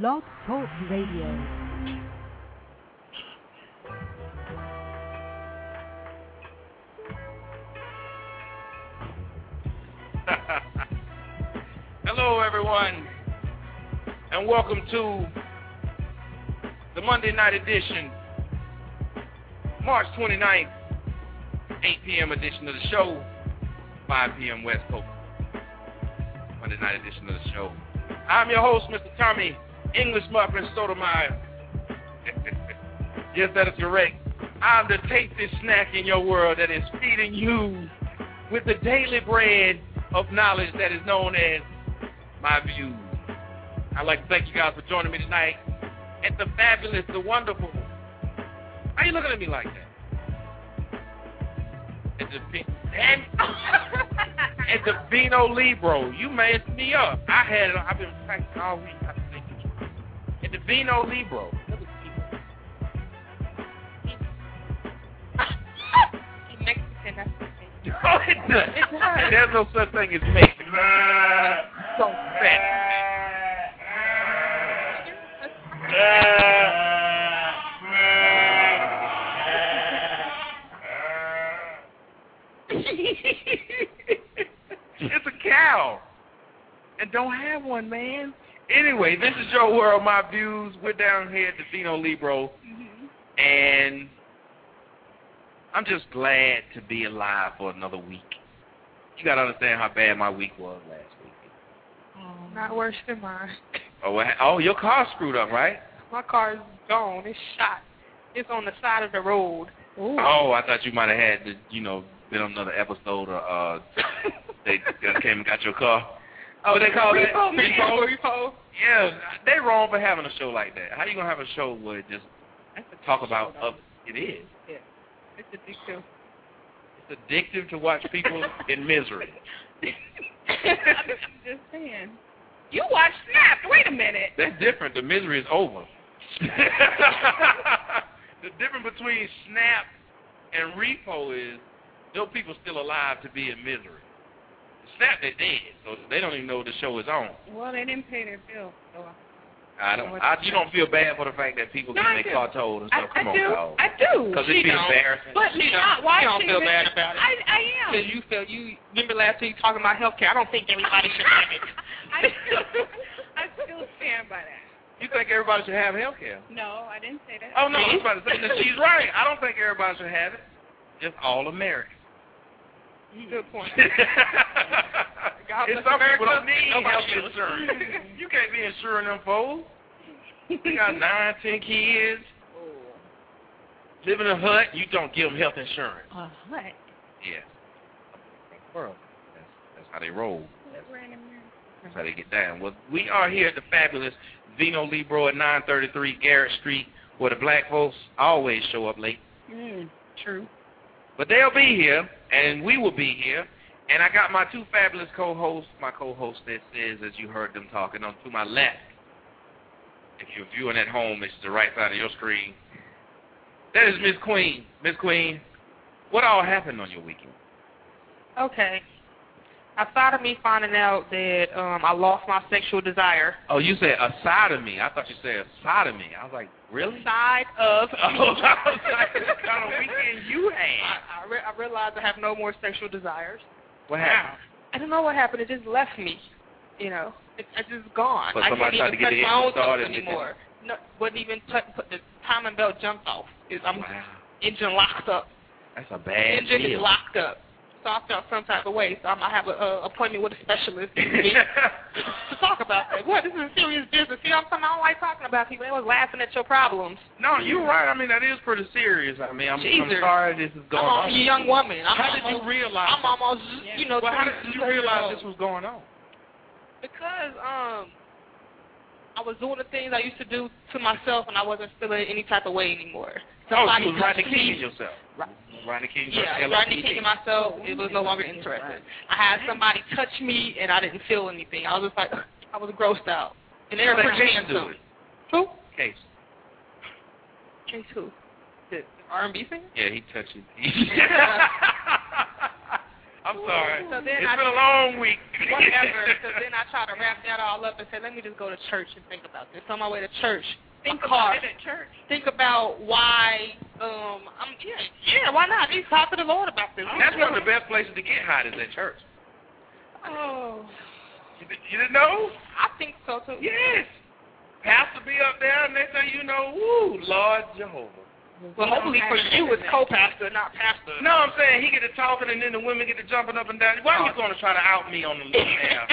Blog Talk Radio. Hello, everyone, and welcome to the Monday night edition, March 29th, 8 p.m. edition of the show, 5 p.m. West Coast, Monday night edition of the show. I'm your host, Mr. Tommy English Muffin Sotomayor. yes, that is correct. I'm the tastiest snack in your world that is feeding you with the daily bread of knowledge that is known as my views. I'd like to thank you guys for joining me tonight at the fabulous, the wonderful. How you looking at me like that? At the and at the Vino Libro, you messed me up. I had it. I've been practicing all week. The Vino Libro. Mexican, that's No, it doesn't. It's not. There's no such thing as Mexican. so fat. it's a cow. And don't have one, man. Anyway, this is your world, my views. We're down here at the Vino Libro. And I'm just glad to be alive for another week. You gotta understand how bad my week was last week. Not worse than mine. Oh, oh, your car screwed up, right? My car is gone. It's shot. It's on the side of the road. Oh, I thought you might have had, the, you know, been on another episode or uh, they came and got your car. Oh, what they call that? repo, man. Repo? Repo. Yeah, they wrong for having a show like that. How you gonna have a show where it just talk about up? It is. Yeah, It's addictive. It's addictive to watch people in misery. I'm just saying. You watch Snapped. Wait a minute. That's different. The misery is over. the difference between Snap and Repo is those people still alive to be in misery. Snap, they're dead, so they don't even know the show is on. Well, they didn't pay their bill. So I don't. I, you don't feel bad for the fact that people No, get I their car towed and stuff. I Come on, do. dog. I do. Because She it'd be don't. embarrassing. But me She not don't- watching she don't feel bad about it. I, I am. Because you feel you remember last week talking about healthcare. I don't think everybody should have it. I still, I still stand by that. You think everybody should have health care? No, I didn't say that. Oh no, I was about to say that she's right. I don't think everybody should have it. Just all Americans. Good point. God and bless some people America. don't need Nobody health should. insurance. you can't be insuring them folks. You got nine, ten kids, live in a hut. You don't give them health insurance. Uh, what? Yeah. World. That's, that's how they roll. That's how they get down. Well, we are here at the fabulous Vino Libro at 933 Garrett Street, where the black folks always show up late. Mm, true. But they'll be here, and we will be here. And I got my two fabulous co-hosts. My co-host that is, as you heard them talking, on to my left. If you're viewing at home, it's the right side of your screen. That is Miss Queen. Miss Queen, what all happened on your weekend? Okay. Aside of me finding out that um, I lost my sexual desire, Oh, you said a sodomy. I thought you said sodomy. I was like, really? side of Oh, I was like, what kind of weekend you had? I, I, re- I realized I have no more sexual desires. What happened? I don't know what happened. It just left me. You know, it, it's just gone. But I can't even to touch my own stuff it anymore. No, wasn't even touch. Put the timing belt jumped off. It's, I'm Wow. engine locked up. That's a bad engine deal. is locked up. So I felt some type of way. So I'm, I have an appointment with a specialist to talk about that. What? This is a serious business. You know what I'm saying? I don't like talking about people. They was laughing at your problems. No, you're right. I mean, that is pretty serious. I mean, I'm, I'm sorry this is going I'm on. a young woman. I'm How did you realize? I'm almost, you know, well, how did you realize this was going on? Because um, I was doing the things I used to do to myself, and I wasn't feeling any type of way anymore. Oh, you was riding the touched me. king yourself. The king Yeah, the king of myself, it was no longer interested. I had somebody touch me, and I didn't feel anything. I was just like, I was grossed out. And they were Case do it. Who? Case. Case who? The R&B singer? Yeah, he touched you. I'm sorry. So then it's I been a long week. Whatever. so then I try to wrap that all up and say, let me just go to church and think about this. On my way to church, Think about it at church. think about why. Um, I'm yeah, yeah. Why not? Just talk to the Lord about this. That's one of the best places to get hot is at church. Oh. You, you didn't know? I think so too. Yes. Pastor be up there, and they say, you know, woo, Lord Jehovah. Well, hopefully for you it's co-pastor, not pastor. No, I'm saying he get to talking, and then the women get to jumping up and down. Why are you going to try to out me on the little air?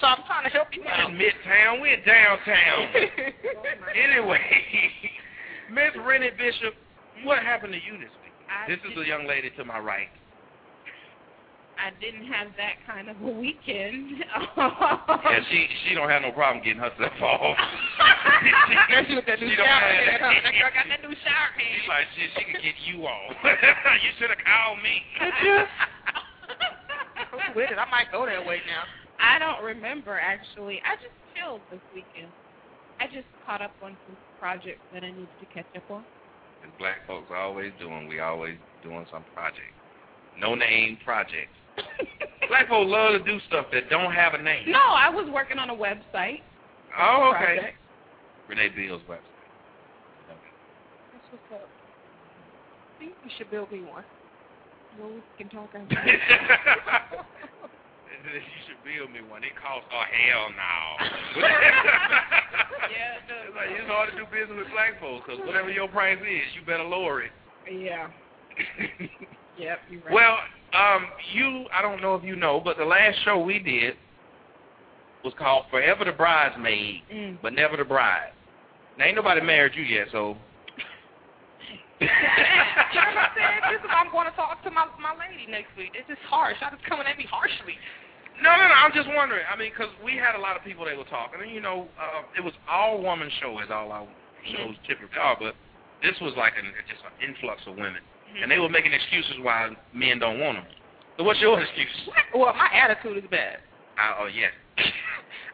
So I'm trying to help you We're out. in Midtown. We're downtown. anyway, Miss Rennie Bishop, what happened to you this week? I This is the young lady to my right. I didn't have that kind of a weekend. Yeah, she she don't have no problem getting herself off. She with that new She don't shower have- head, huh? That girl got that new shower She's like, she, she can get you off. you should have called me. Did you? Who's with it? I might go that way now. I don't remember actually. I just chilled this weekend. I just caught up on some projects that I needed to catch up on. And black folks are always doing, we always doing some project. No name projects. Black folks love to do stuff that don't have a name. No, I was working on a website. Oh, okay. project. Renee Beals website. That's what's up. think you should build me one. Well, we can talk you after. should build me one. It costs oh hell no. Yeah, it does. It's like it's hard to do business with black folks because whatever your price is, you better lower it. yeah. Yep, you're right. Well, um, you, I don't know if you know, but the last show we did was called Forever the Bridesmaid, Mm. but Never the Bride. Now, ain't nobody married you yet, so. You know what I'm saying? This is I'm going to talk to my my lady next week. It's just harsh. Y'all just coming at me harshly. No, no, no. I'm just wondering. I mean, because we had a lot of people that were talking, and you know, uh, it was all woman show as all our shows typically are, but this was like an, just an influx of women, and they were making excuses why men don't want them. So what's your excuse? Well, my attitude is bad. Uh, oh yes.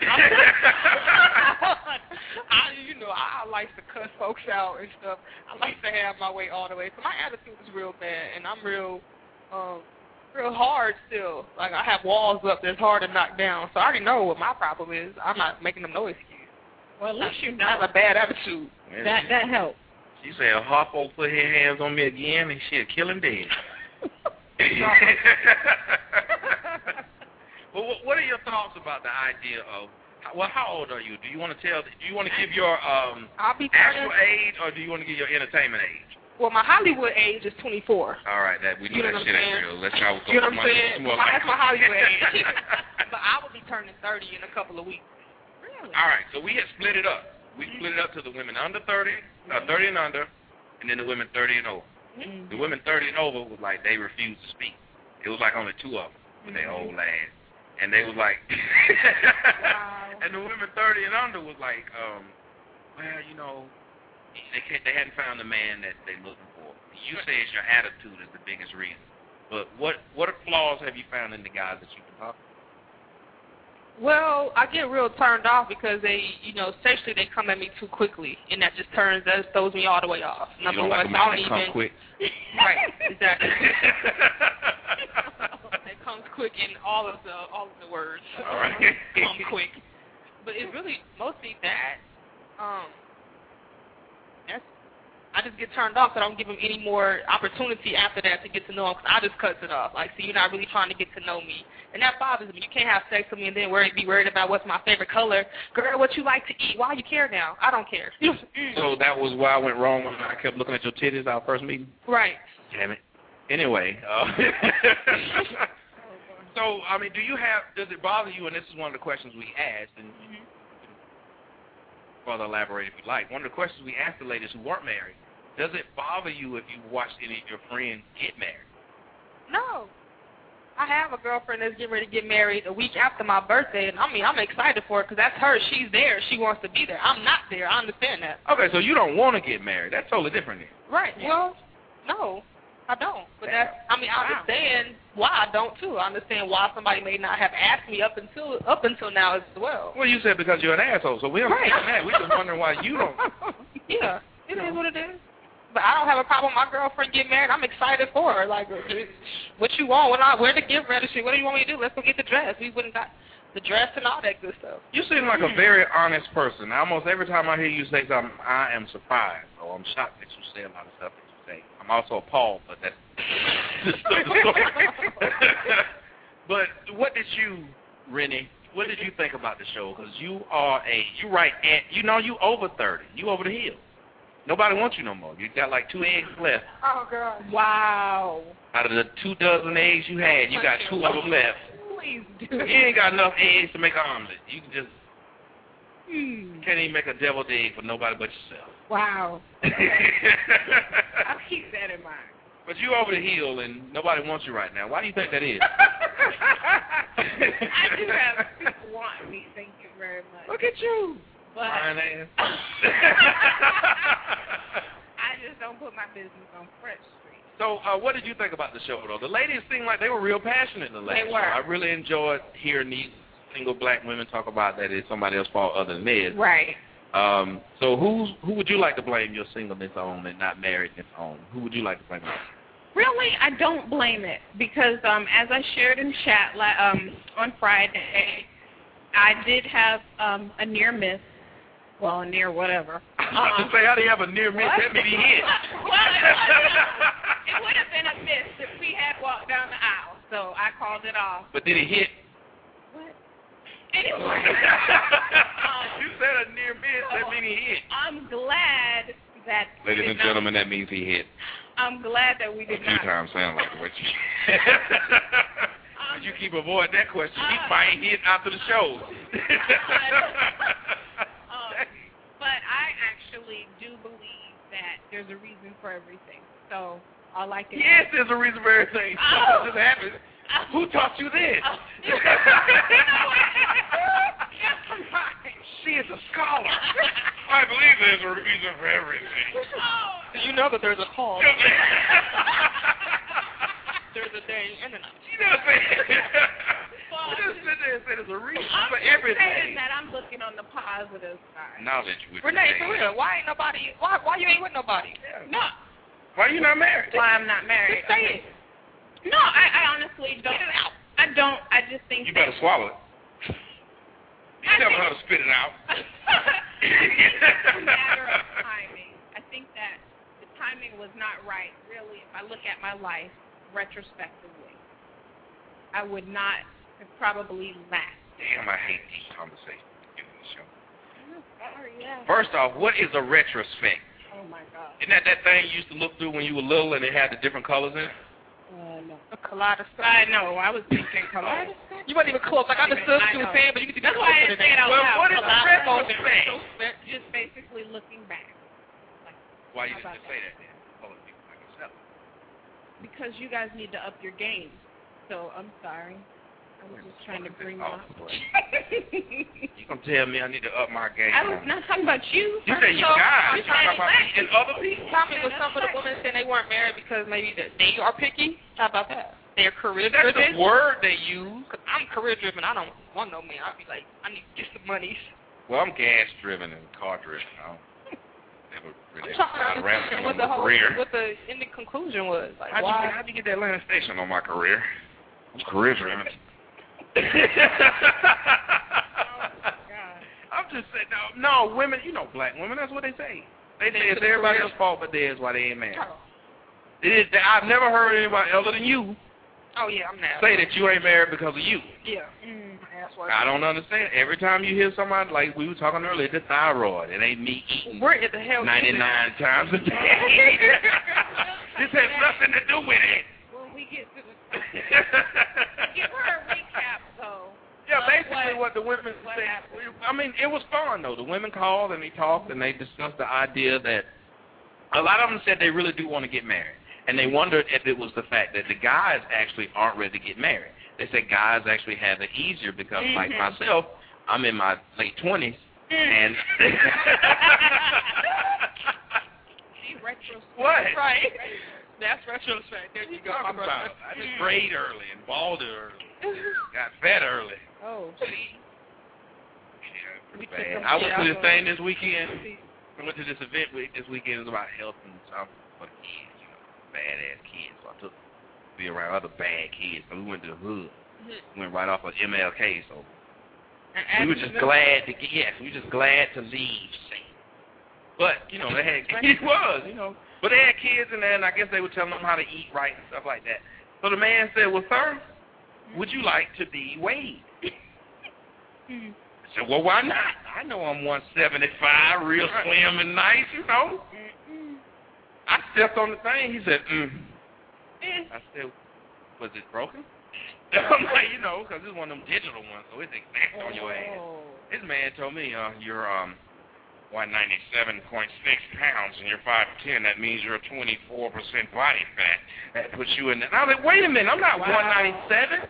I, you know, I like to cuss folks out and stuff. I like to have my way all the way. So my attitude is real bad, and I'm real, um, real hard still. Like I have walls up that's hard to knock down. So I already know what my problem is. I'm not making them no excuse. well, at least you I have a bad attitude. That that helps. She said, Harpo put her hands on me again, and she'll kill him dead. well, what- what are your thoughts about the idea of? Well, how old are you? Do you want to tell? Do you want to give your um, actual age, or do you want to give your entertainment age? Well, my Hollywood age is 24. All right, that we know You know that shit ain't real. Let's try with You know what I'm saying? That's my Hollywood age. but I will be turning 30 in a couple of weeks. Really? All right, so we had split it up. We split it up to the women under 30, uh, 30 and under, and then the women 30 and over. Mm. The women 30 and over was like they refused to speak. It was like only two of them with their old ass, and they was like, Wow. and the women 30 and under was like, um, well, you know, they can't, they hadn't found the man that they looking for. You say it's your attitude is the biggest reason, but what what are flaws have you found in the guys that you've been talking? Well, I get real turned off because they, you know, sexually they come at me too quickly, and that just turns that throws me all the way off. You Number don't like one, a I man don't that come even quick. right, exactly. comes quick in all of the all of the words. All right. come quick, but it's really mostly that. Um, that's I just get turned off. So I don't give them any more opportunity after that to get to know them. Cause I just cuts it off. Like, see, you're not really trying to get to know me, and that bothers me. You can't have sex with me and then worry, be worried about what's my favorite color, girl. What you like to eat? Why you care now? I don't care. So that was where I went wrong when I kept looking at your titties our first meeting. right. Damn it. Anyway, uh, so I mean, do you have? Does it bother you? And this is one of the questions we asked, and you can further elaborate if you like. One of the questions we asked the ladies who weren't married: Does it bother you if you watched any of your friends get married? No. I have a girlfriend that's getting ready to get married a week after my birthday, and I mean, I'm excited for it because that's her. She's there. She wants to be there. I'm not there. I understand that. Okay, so you don't want to get married. That's totally different. Then. Right. Well, no, I don't. But that's, I mean, I understand why I don't too. I understand why somebody may not have asked me up until up until now as well. Well, you said because you're an asshole, so we understand Right. that. We're just wondering why you don't. Yeah, it is what it is. But I don't have a problem with my girlfriend getting married. I'm excited for her. Like, what you want? What I where the gift registry? What do you want me to do? Let's go get the dress. We wouldn't got the dress and all that good stuff. You seem like a hmm. very honest person. Almost every time I hear you say something, I am surprised or I'm shocked that you say a lot of stuff that. I'm also appalled, but that's but what did you, Rennie? What did you think about the show? Because you are a you right at you know you over thirty. You over the hill. Nobody wants you no more. You got like two eggs left. Oh God. Wow. Out of the two dozen eggs you had, you got two of them left. Please do. You ain't got enough eggs to make an omelet. You can just Hmm. can't even make a deviled egg for nobody but yourself. Wow. I'll keep that in mind. but you're over the hill and nobody wants you right now. Why do you think that is? I do have people want me. Thank you very much. Look at you. But Fine ass. I just don't put my business on Fresh Street. so, uh, what did you think about the show, though? The ladies seemed like they were real passionate in the last They show. were. I really enjoyed hearing these single black women talk about that it's somebody else's fault other than theirs. Right. Um, so, who's who would you like to blame your singleness on and not marriedness on? Who would you like to blame on? Really, I don't blame it because um, as I shared in chat um, on Friday, I did have um, a near miss. Well, a near whatever. I was about to say, how do you have a near miss? That means he hit. well, it would have been a miss if we had walked down the aisle, so I called it off. But did he hit? What? Anyway, you said a near miss. That means he hit. I'm glad that. Ladies did and not- gentlemen, that means he hit. I'm glad that we A did few not. times sound like what you. But you keep avoiding that question. He Uh, might hit after the show. Um, but I actually do believe that there's a reason for everything. So all I can. yes, there's a reason for everything. Oh. This happens. Who taught you this? Oh. You know what? Never mind. she is a scholar. I believe there's a reason for everything. Oh. You know that there's a cause. There's a day and out. She does say. She just sit there and say there's a reason I'm for just saying everything. that I'm looking on the positive side. Knowledge with Renee, for real, why ain't nobody? Why why you ain't with nobody? No, Why you not married? why I'm not married. Just say it. No, I, I honestly don't. Get it out. I don't. I just think You better swallow it. You I tell me think- how to spit it out. it's a matter of timing. I think that the timing was not right. Really, if I look at my life retrospectively, I would not have probably lasted. Damn, I hate these conversations. in the show. Sorry, yeah. First off, what is a retrospect? Oh my God. Isn't that that thing you used to look through when you were little and it had the different colors in it? Uh, no. A kaleidoscope. I know. I was thinking color. You weren't even close. Like I understood what you were saying, but you could That's why I didn't say it out Well, loud. what is a Kaleidoscope. retrospect? Just basically looking back. Why you How didn't just say that then? Color people like yourself. Because you guys need to up your game. So I'm sorry. I was just trying to bring you up. You gonna tell me I need to up my game? I was not talking about you. You say you guys. I'm You talking about saying- me and other people? Tommy was some of the women saying they weren't married because maybe they are picky. How about that? They're career driven. That's driven. the word they use. Cause I'm career driven. I don't want no man. I'd be like, I need to get some money. Well, I'm gas driven and car driven. I don't never I'm really trying got to around understand to what the whole, career. what the ending conclusion was. Like, How'd you, why? how'd you get that Atlanta station on my career? I'm career driven. I'm just saying, no, no, women, you know black women, that's what they say. They say it's everybody else's fault but theirs why they ain't married. It is, I've never heard anybody other than you Oh yeah, I'm now. say that you ain't married because of you. Yeah. Mm. I don't understand. Every time you hear somebody, like we were talking earlier, the thyroid, it ain't me eating Where the hell? 99 times a day. this has nothing to do with it. When we get to the give her a recap though. Yeah, basically what, what- the women what said. happened. I mean, it was fun though. The women called and they talked and they discussed the idea that a lot of them said they really do want to get married, and they wondered if it was the fact that the guys actually aren't ready to get married. They said guys actually have it easier because, like Mhm. myself, I'm in my late twenties, and She retrospect. what? Right. That's retrospect. There What you you go. talking my about? I just prayed early and balded early, got fat early. Oh, See, Yeah, We pretty took bad. them I went to this thing this weekend. I went to this event week, this weekend. It was about health and stuff for the kids, you know, badass kids. So I took to be around other bad kids. So we went to the hood. Mm-hmm. Went right off of MLK. So And we were just glad to get. Yes, we were just glad to leave. But you know, they had it was, you know, but they had kids in there, and I guess they were telling them how to eat right and stuff like that. So the man said, "Well, sir, would you like to be weighed?" I said, "Well, why not? I know I'm 175, real slim and nice, you know." Mm-mm. I stepped on the thing. He said, mm. I said, was it broken? I'm like, you know, because it's one of them digital ones, so it's exact on your ass. Oh. This man told me, uh, you're um 197.6 pounds and you're 5'10. That means you're a 24% body fat. That puts you in the... I was like, wait a minute, I'm not Wow. 197.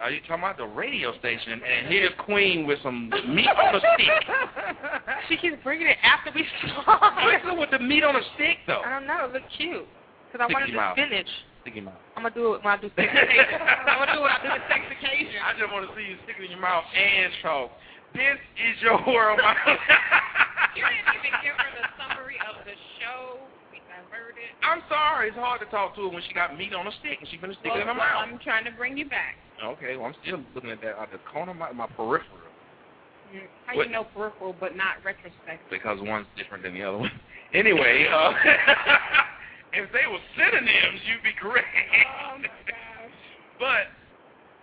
Are you talking about the radio station? And here's Queen with some meat on a stick. She keeps bringing it after we start. Listen with the meat on a stick, though. I don't know. It looks cute. Because I wanted to mouth. spinach. Sticky mouth. I'm going to do it when I do sex occasion. I'm going to do it when I do the sex occasion. I just want to see you stick it in your mouth and talk. This is your world, my You didn't even give her the summary of the show. We diverted. I'm sorry. It's hard to talk to her when she got meat on a stick and she finna stick well, it in her well, mouth. I'm trying to bring you back. Okay, well, I'm still looking at that out the corner of my, my peripheral How What- you know peripheral but not retrospective? because one's different than the other one. Anyway, uh, if they were synonyms, you'd be correct. Oh my gosh. But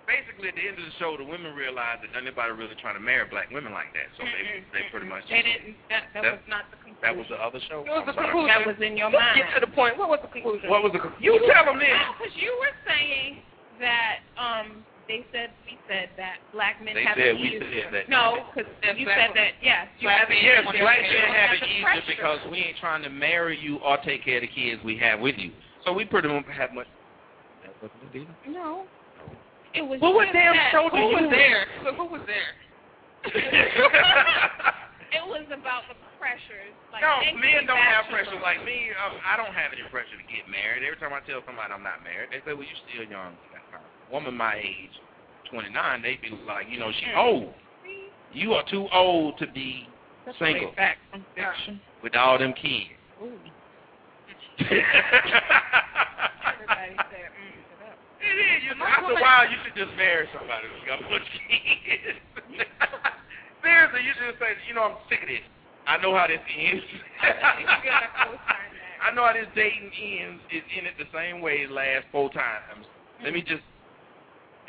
basically, at the end of the show, the women realized that anybody really trying to marry black women like that, so they they pretty much They didn't. That, that, That- was not the conclusion. that was the other show. It was I'm the sorry. conclusion. That was in your Let's mind. get to the point. What was the conclusion? What was the? conclusion? You tell them then. Because you were saying that um they said we said that black men They have said it we easier. said that. No, because you said that yes, you black have it. men Yes, want black men marry have the it easier pressure. because we ain't trying to marry you or take care of the kids we have with you. So we pretty much have much. That wasn't the deal. No. It was. What just damn show Who was there? So who was there? It was about the pressures. Like no, men don't have pressure like me. Um, I don't have any pressure to get married. Every time I tell somebody I'm not married, they say, "Well, you're still young." You. Woman my age, 29, they be like, "You know, she Mm. old. You are too old to be single Back from fiction. with all them kids." Ooh. Everybody said, mm, up. is. You, after a while, you should just marry somebody who's got of kids. Seriously, you should say, "You know, I'm sick of this. I know how this ends." I know how this dating ends. It ended the same way it last four times. Let me just,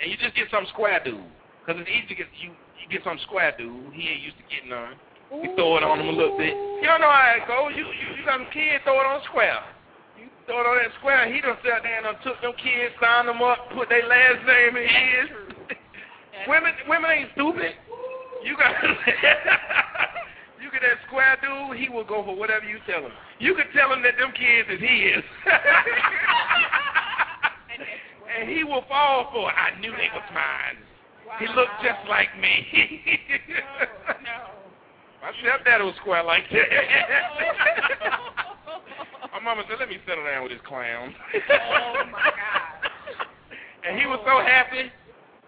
and you just get some square dude, cause it's easy to get you. You get some square dude. He ain't used to getting none. You throw it on him a little bit. You don't know how it goes. You you, you got some kids, throw it on square. Throw it on that square. He done sat there and done took them kids, signed them up, put their last name in his. women women ain't stupid. You got you get that square dude, he will go for whatever you tell him. You could tell him that them kids is his. and he will fall for it. I knew they was mine. He looked just like me. No. My stepdad was square like that. My mama said, let me settle down with this clown. Oh my God. And he was so happy.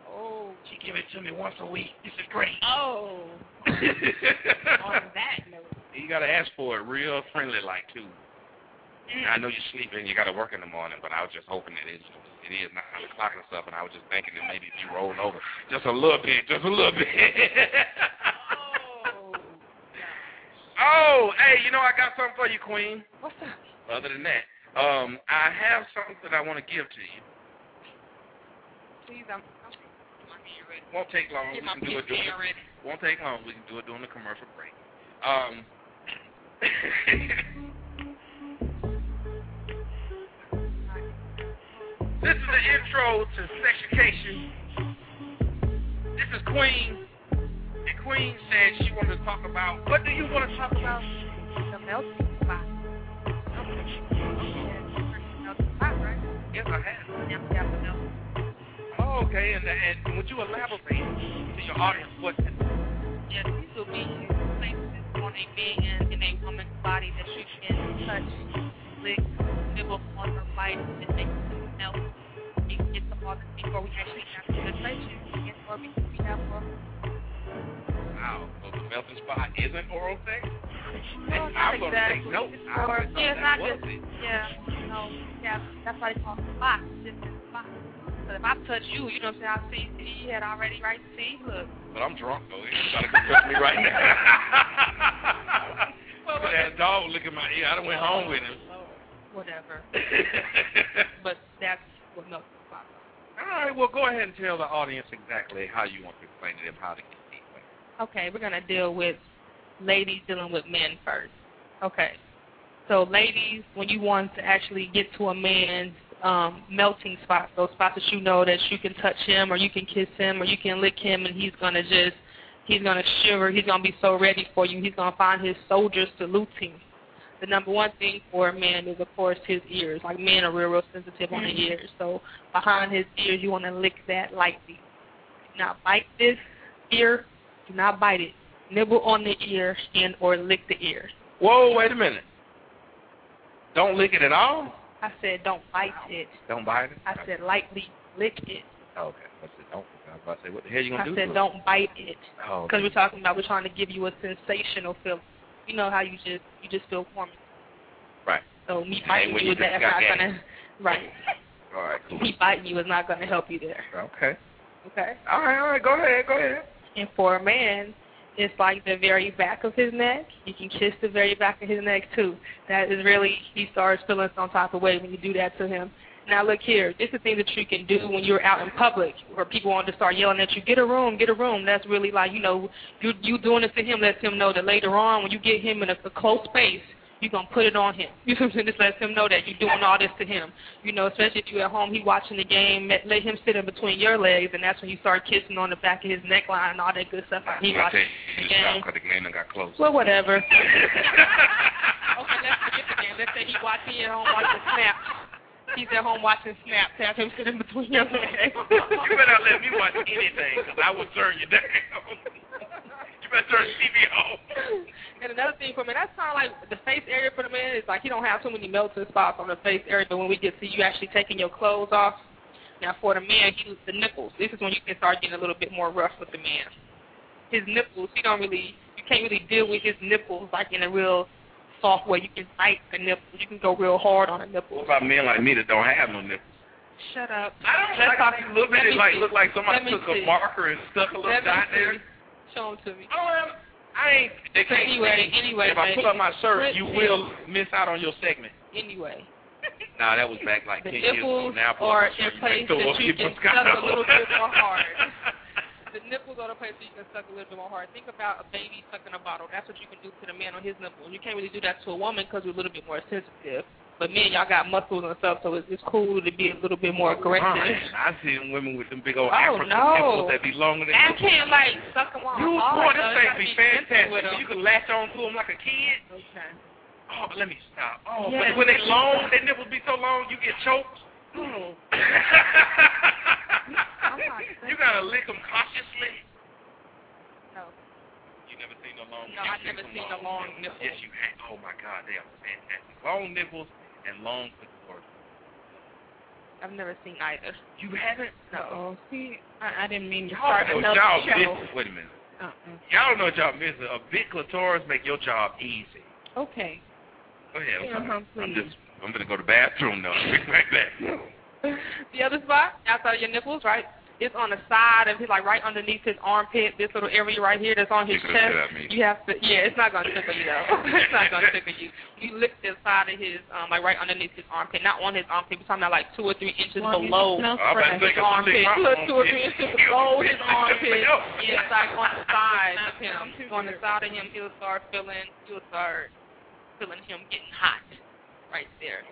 Oh. She give it to me once a week. This is great. Oh. On that note. you got to ask for it real friendly like, too. Mm. I know you're sleeping, you got to work in the morning, but I was just hoping that it's, it is 9 o'clock and stuff, and I was just thinking that maybe if you roll over just a little bit, just a little bit. Oh. oh, hey, you know, I got something for you, Queen. What's that? Other than that, um, I have something that I want to give to you. Please, I'm, I'm get my hand ready. Won't take long. Get We can do it during, ready. won't take long. We can do it during the commercial break. Um, this is the intro to Sexucation. This is Queen. And Queen said she wanted to talk about. What do you want to talk about? The melting Yes, I have. Oh, okay. And, and would you elaborate to your audience what this Yeah, these will be places on a man in a woman's body that you can touch, lick, nibble on her life, and make. You can get all this before we actually have to touch you. Before we, have Wow. So the melting spot isn't oral sex? Well, I'm exactly. take notes. It's I more, always thought yeah, it's not just, it. yeah, you know, yeah, that's why they call it spots, different spots. But if I touch you, you know what I'm saying, I see, see, he had already right, see, look. But I'm drunk though. He's trying to confess me right now. Well, that dog look at my ear. I done went home with him. Whatever. But that's what melting spots are. All right, well, go ahead and tell the audience exactly how you want to explain to them how to get. Okay, we're gonna deal with ladies dealing with men first. Okay. So ladies, when you want to actually get to a man's um melting spots, those spots that you know that you can touch him or you can kiss him or you can lick him and he's gonna just he's gonna shiver, he's gonna be so ready for you, he's gonna find his soldiers saluting. The number one thing for a man is of course his ears. Like men are real real sensitive on the ears. So behind his ears you wanna lick that lightly. Not bite this ear, do not bite it. Nibble on the ear and or lick the ear. Whoa, wait a minute. Don't lick it at all? I said don't bite it. Don't bite it? I said lightly lick it. Okay. I said don't. I was about to say, what the hell are you going to do? I said don't bite it. Oh, Because we're talking about we're trying to give you a sensational feeling. You know how you just you just feel warm. Right. So me biting you you is not gonna right. All right, cool. Me biting you is not gonna help you there. Okay. Okay. All right, all right. Go ahead, go ahead. And for a man, it's like the very back of his neck. You can kiss the very back of his neck too. That is really he starts feeling some type of way when you do that to him. Now look here, this is the thing that you can do when you're out in public where people want to start yelling at you, get a room, get a room. That's really like, you know, you you doing it to him lets him know that later on when you get him in a, a close space, you're gonna put it on him. You know what I'm saying? Just lets him know that you're doing all this to him. You know, especially if you're at home, he watching the game, let let him sit in between your legs, and that's when you start kissing on the back of his neckline and all that good stuff. He watching the game. because the game got close. Well, whatever. Okay, let's forget the game. Let's say he watching at home watching Snap. He's at home watching Snap. Have him sit in between your legs. you better not let me watch anything because I will turn you down. you better turn the TV off. And another thing for me, that's kind of like the face area for the man is like you don't have too many melting spots on the face area, but when we get to you actually taking your clothes off, now for the man, he the nipples. This is when you can start getting a little bit more rough with the man. His nipples, he don't really, you can't really deal with his nipples like in a real soft way. You can bite the nipples. You can go real hard on the nipple. What about men like me that don't have no nipples? Shut up. I don't Let's like talk- a little bit. It like see. look like somebody took see. a marker and stuck a little dot there. Show them to me. I don't. I ain't. They So can't anyway, see. anyway, if I pull up my shirt, you will miss out on your segment. Anyway. Nah, that was back like The 10 years ago. nipples Now I pull are up my shirt, in you place throw that you can suck a little bit more hard. The nipples are the place where you can suck a little bit more hard. Think about a baby sucking a bottle. That's what you can do to the man on his nipples. You can't really do that to a woman because we're a little bit more sensitive. But men, y'all got muscles and stuff, so it's, it's cool to be a little bit more aggressive. Right. I see them women with them big old Oh, African no. nipples that be longer than I can't like suck them off. You, boy, this thing be fantastic. You can latch on to them like a kid. Okay. Oh, but let me stop. Oh, Yes. but when they long, their nipples be so long, you get choked. Oh. you gotta lick them cautiously. No. You never seen no long. No, I've never seen a long nipple. Yes, you have. Oh my God, they are fantastic. Long nipples and long clitoris. I've never seen either. You haven't? No. See, I, I didn't mean to Y'all start know another y'all show. miss. Wait a minute. Uh-uh. Y'all know what y'all missing. A big clitoris make your job easy. Okay. Go ahead. I'm, uh-huh, I'm just. I'm gonna go to the bathroom now. I'll be right back. the other spot outside of your nipples, right? It's on the side of his, like right underneath his armpit. This little area right here that's on his You chest. said that, me. You have to, yeah. It's not gonna tickle you though. it's not gonna tickle you. You lick the side of his, um, like right underneath his armpit, not on his armpit. We're talking about like two or three inches Well, below smell I'm about to his armpit. gonna Two or my two or three inches below his armpit. Yo. Yeah, it's like on the side of him. On the side of him, he'll start feeling. You'll start feeling him getting hot, right there.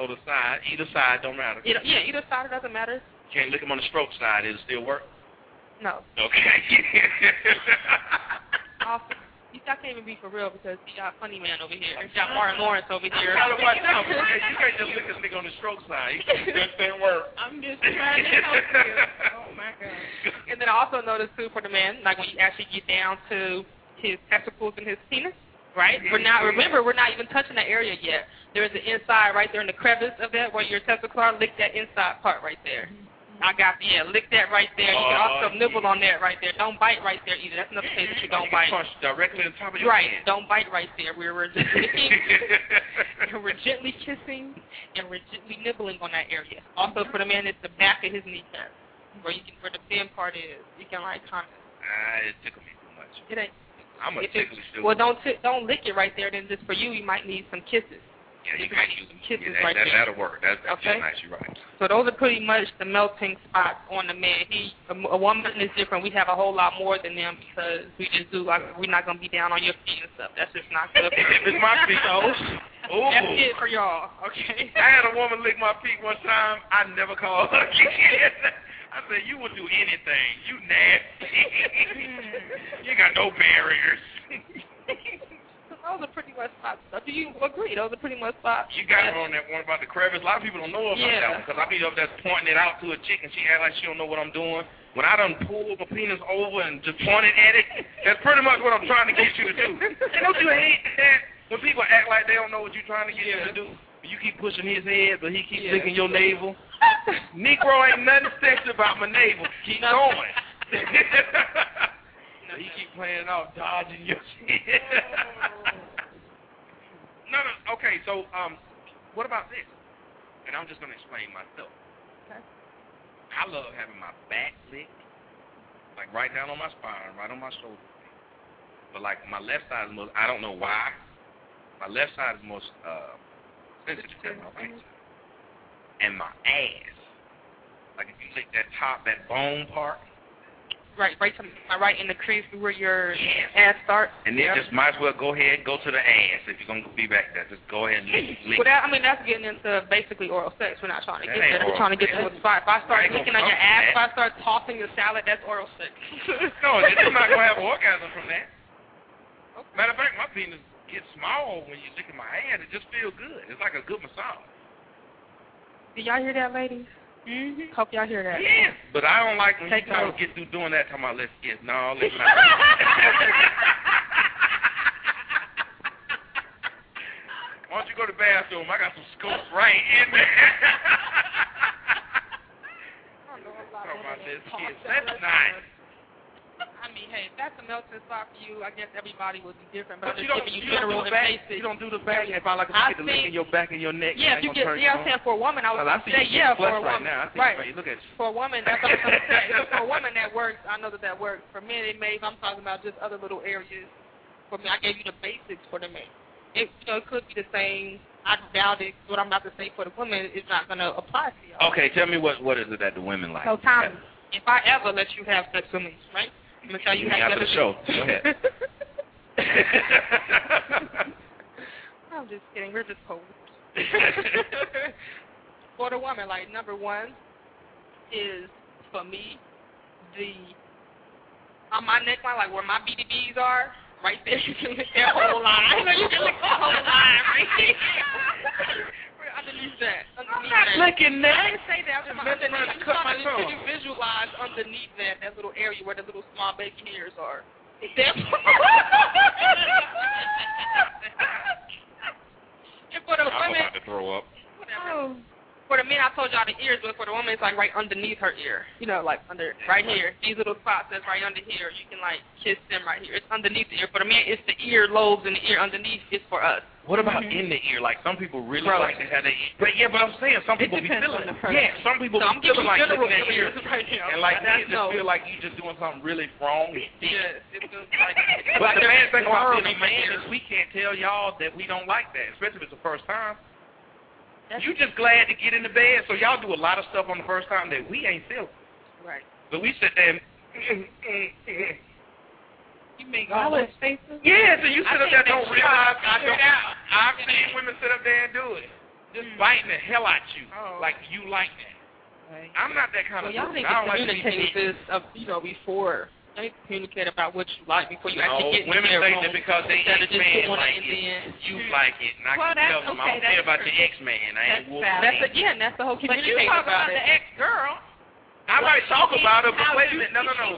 So the side, either side, don't matter. Either, yeah, either side it doesn't matter. Can't lick them on the stroke side. It'll still work. No. Okay. Awesome. You I can't even be for real because you got funny man over here. You got Martin Lawrence over here. Gotta watch out. You can't just lick this nigga on the stroke side. He can't work. I'm just trying to help you. Oh my God. And then I also noticed too for the man, like when you actually get down to his testicles and his penis, right? Mm-hmm. We're not remember we're not even touching that area yet. There is an inside right there in the crevice of that where your testicles are. Lick that inside part right there. Mm-hmm. I got yeah, lick that right there. You can Oh, also nibble on that right there. Don't bite right there either. That's another place that you don't bite. Punch directly on top of your Right. head. Don't bite right there. We're, we're and we're gently kissing, and we're gently nibbling on that area. Also for the man, it's the back of his kneecap, where you can where the thin part is. You can like kind of. Ah, it tickled me too much. It ain't. I'm a ticklish dude. Well, don't t- don't lick it right there. Then just for you, you might need some kisses. Yeah, you you can might use them. kisses yeah, that, right that, there. That'll work. That, that's Okay. nice. You're right. So those are pretty much the melting spots on the man. He, a, a woman is different. We have a whole lot more than them because we just do like we're not gonna be down on your feet and stuff. That's just not good. If it's my feet, so Ooh. that's it for y'all. Okay. I had a woman lick my feet one time. I never called her again. I said, you will do anything. You nasty. you got no barriers. Those are pretty much spots. Do you agree? Those are pretty much spots. You got her on that one about the crevice. A lot of people don't know about Yeah. that one because I be up there pointing it out to a chick and she act like she don't know what I'm doing. When I done pulled my penis over and just pointed at it, that's pretty much what I'm trying to get you to do. And don't you hate that when people act like they don't know what you're trying to get them to do? You keep pushing his head, but he keeps Yeah. licking your navel. Negro ain't nothing sexy about my navel. Keep Nothing. he keep playing off, dodging your shit. no, no. Okay, so um, what about this? And I'm just gonna explain myself. Okay. I love having my back licked, like right down on my spine, right on my shoulder. But like my left side is most. I don't know why. My left side is most uh, sensitive than my right side. And my ass. Like if you lick that top, that bone part, Right, right, to, right in the crease where your Yes. ass starts. and then Yeah. just might as well go ahead and go to the ass if you're gonna be back there. Just go ahead and lick, lick. Well, that, I mean, that's getting into basically oral sex. We're not trying to That get there. We're trying to get to a spot. If I start licking on your ass, from if I start tossing your salad, that's oral sex. no, you're not gonna have an orgasm from that. Matter of fact, my penis gets small when you're licking my ass. It just feels good. It's like a good massage. Do y'all hear that, ladies? Mm-hmm. Hope y'all hear that. Yeah, but I don't like when Take you kind notes. of get through doing that. Talking about let's kiss. No, let's not. Why don't you go to the bathroom? I got some scoops right in there. Talking about let's kiss. That's nice. I mean, hey, if that's a melting spot for you, I guess everybody would be different. But But, you just don't, giving you, you don't general do the back. basic. You don't do the back. If I like to I get the lick in your back and your neck. yeah, if you get, yeah, I'm saying for a woman, I would I say yeah for a right woman. now. I right. Look at you. For a woman, that's what I'm trying to say. For a woman that works, I know that that works. For men, it may. I'm talking about just other little areas. For me, I gave you the basics for the men. It, you know, it could be the same. I doubt it. What I'm about to say for the women is not going to apply to y'all. Okay, tell me what what is it that the women like? So Tommy, if I ever let you have sex with me, right? I'm gonna tell you how After the show. Go ahead. I'm just kidding. We're just hoes. for the woman, like number one is for me the on my neckline, like where my BDBs are, right there. You can lick that whole line. I know you can lick the whole line right there. We're underneath that. Underneath that. looking I didn't say that. I'm just That's underneath. right, I'm cut my trying to you visualize underneath that, that little area where the little small baby hairs are. That- and for the I'm women, about to throw up. whatever. For the men, I told y'all the ears, but for the woman, it's like right underneath her ear. You know, like under right here. These little spots that's right under here. You can like kiss them right here. It's underneath the ear. For the man, it's the ear lobes and the ear underneath is for us. What about in the ear? Like some people really Gross. like to have their ear. But yeah, but I'm saying some people be feeling the it. Yeah, some people So I'm be feeling like general looking at ears. areas right now. And like That's you just no. feel like you just doing something really wrong. Yes, it feels like. But like the bad thing about worms being a man there. is we can't tell y'all that we don't like that, especially if it's the first time. That's- You just glad to get in the bed, so y'all do a lot of stuff on the first time that we ain't feel. Right. But we sit there and You make all those faces. Yeah, so you I sit up there they don't realize I don't out. I've seen women sit up there and do it. Just biting the hell out you. Oh. Like you like that. Right. I'm not that kind Well, of y'all dude. need I to don't like to be communicate sneaky. this, uh, you know, before. Y'all need to communicate about what you like before you No, actually get in women their think that because they instead of just X-Man like it it, and then. you like it. And I Well, can tell them, I okay, don't care that's about true. the X-Man. I ain't That's wolf. That's again, that's the whole But you talk about it. the ex-girl. I might talk about it, but wait a minute. No, no, no.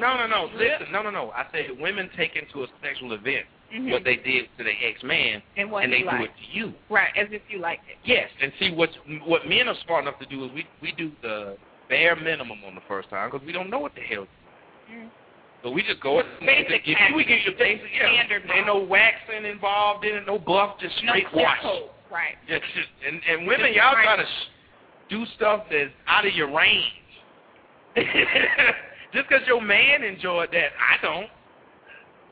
No, no, no. Listen, no, no, no. I said women take into a sexual event Mhm. what they did to their ex-man, And and they do like. it to you. Right, as if you liked it. Yes, and see what what men are smart enough to do is we we do the bare minimum on the first time because we don't know what the hell. Mm. So we just go. With basic if you we get your basic, yeah, standard ain't no waxing involved in it, no buff, just No straight clear wash. Right. Just, just, and, and women, y'all right. trying to sh- do stuff that's out of your range. just because your man enjoyed that, I don't.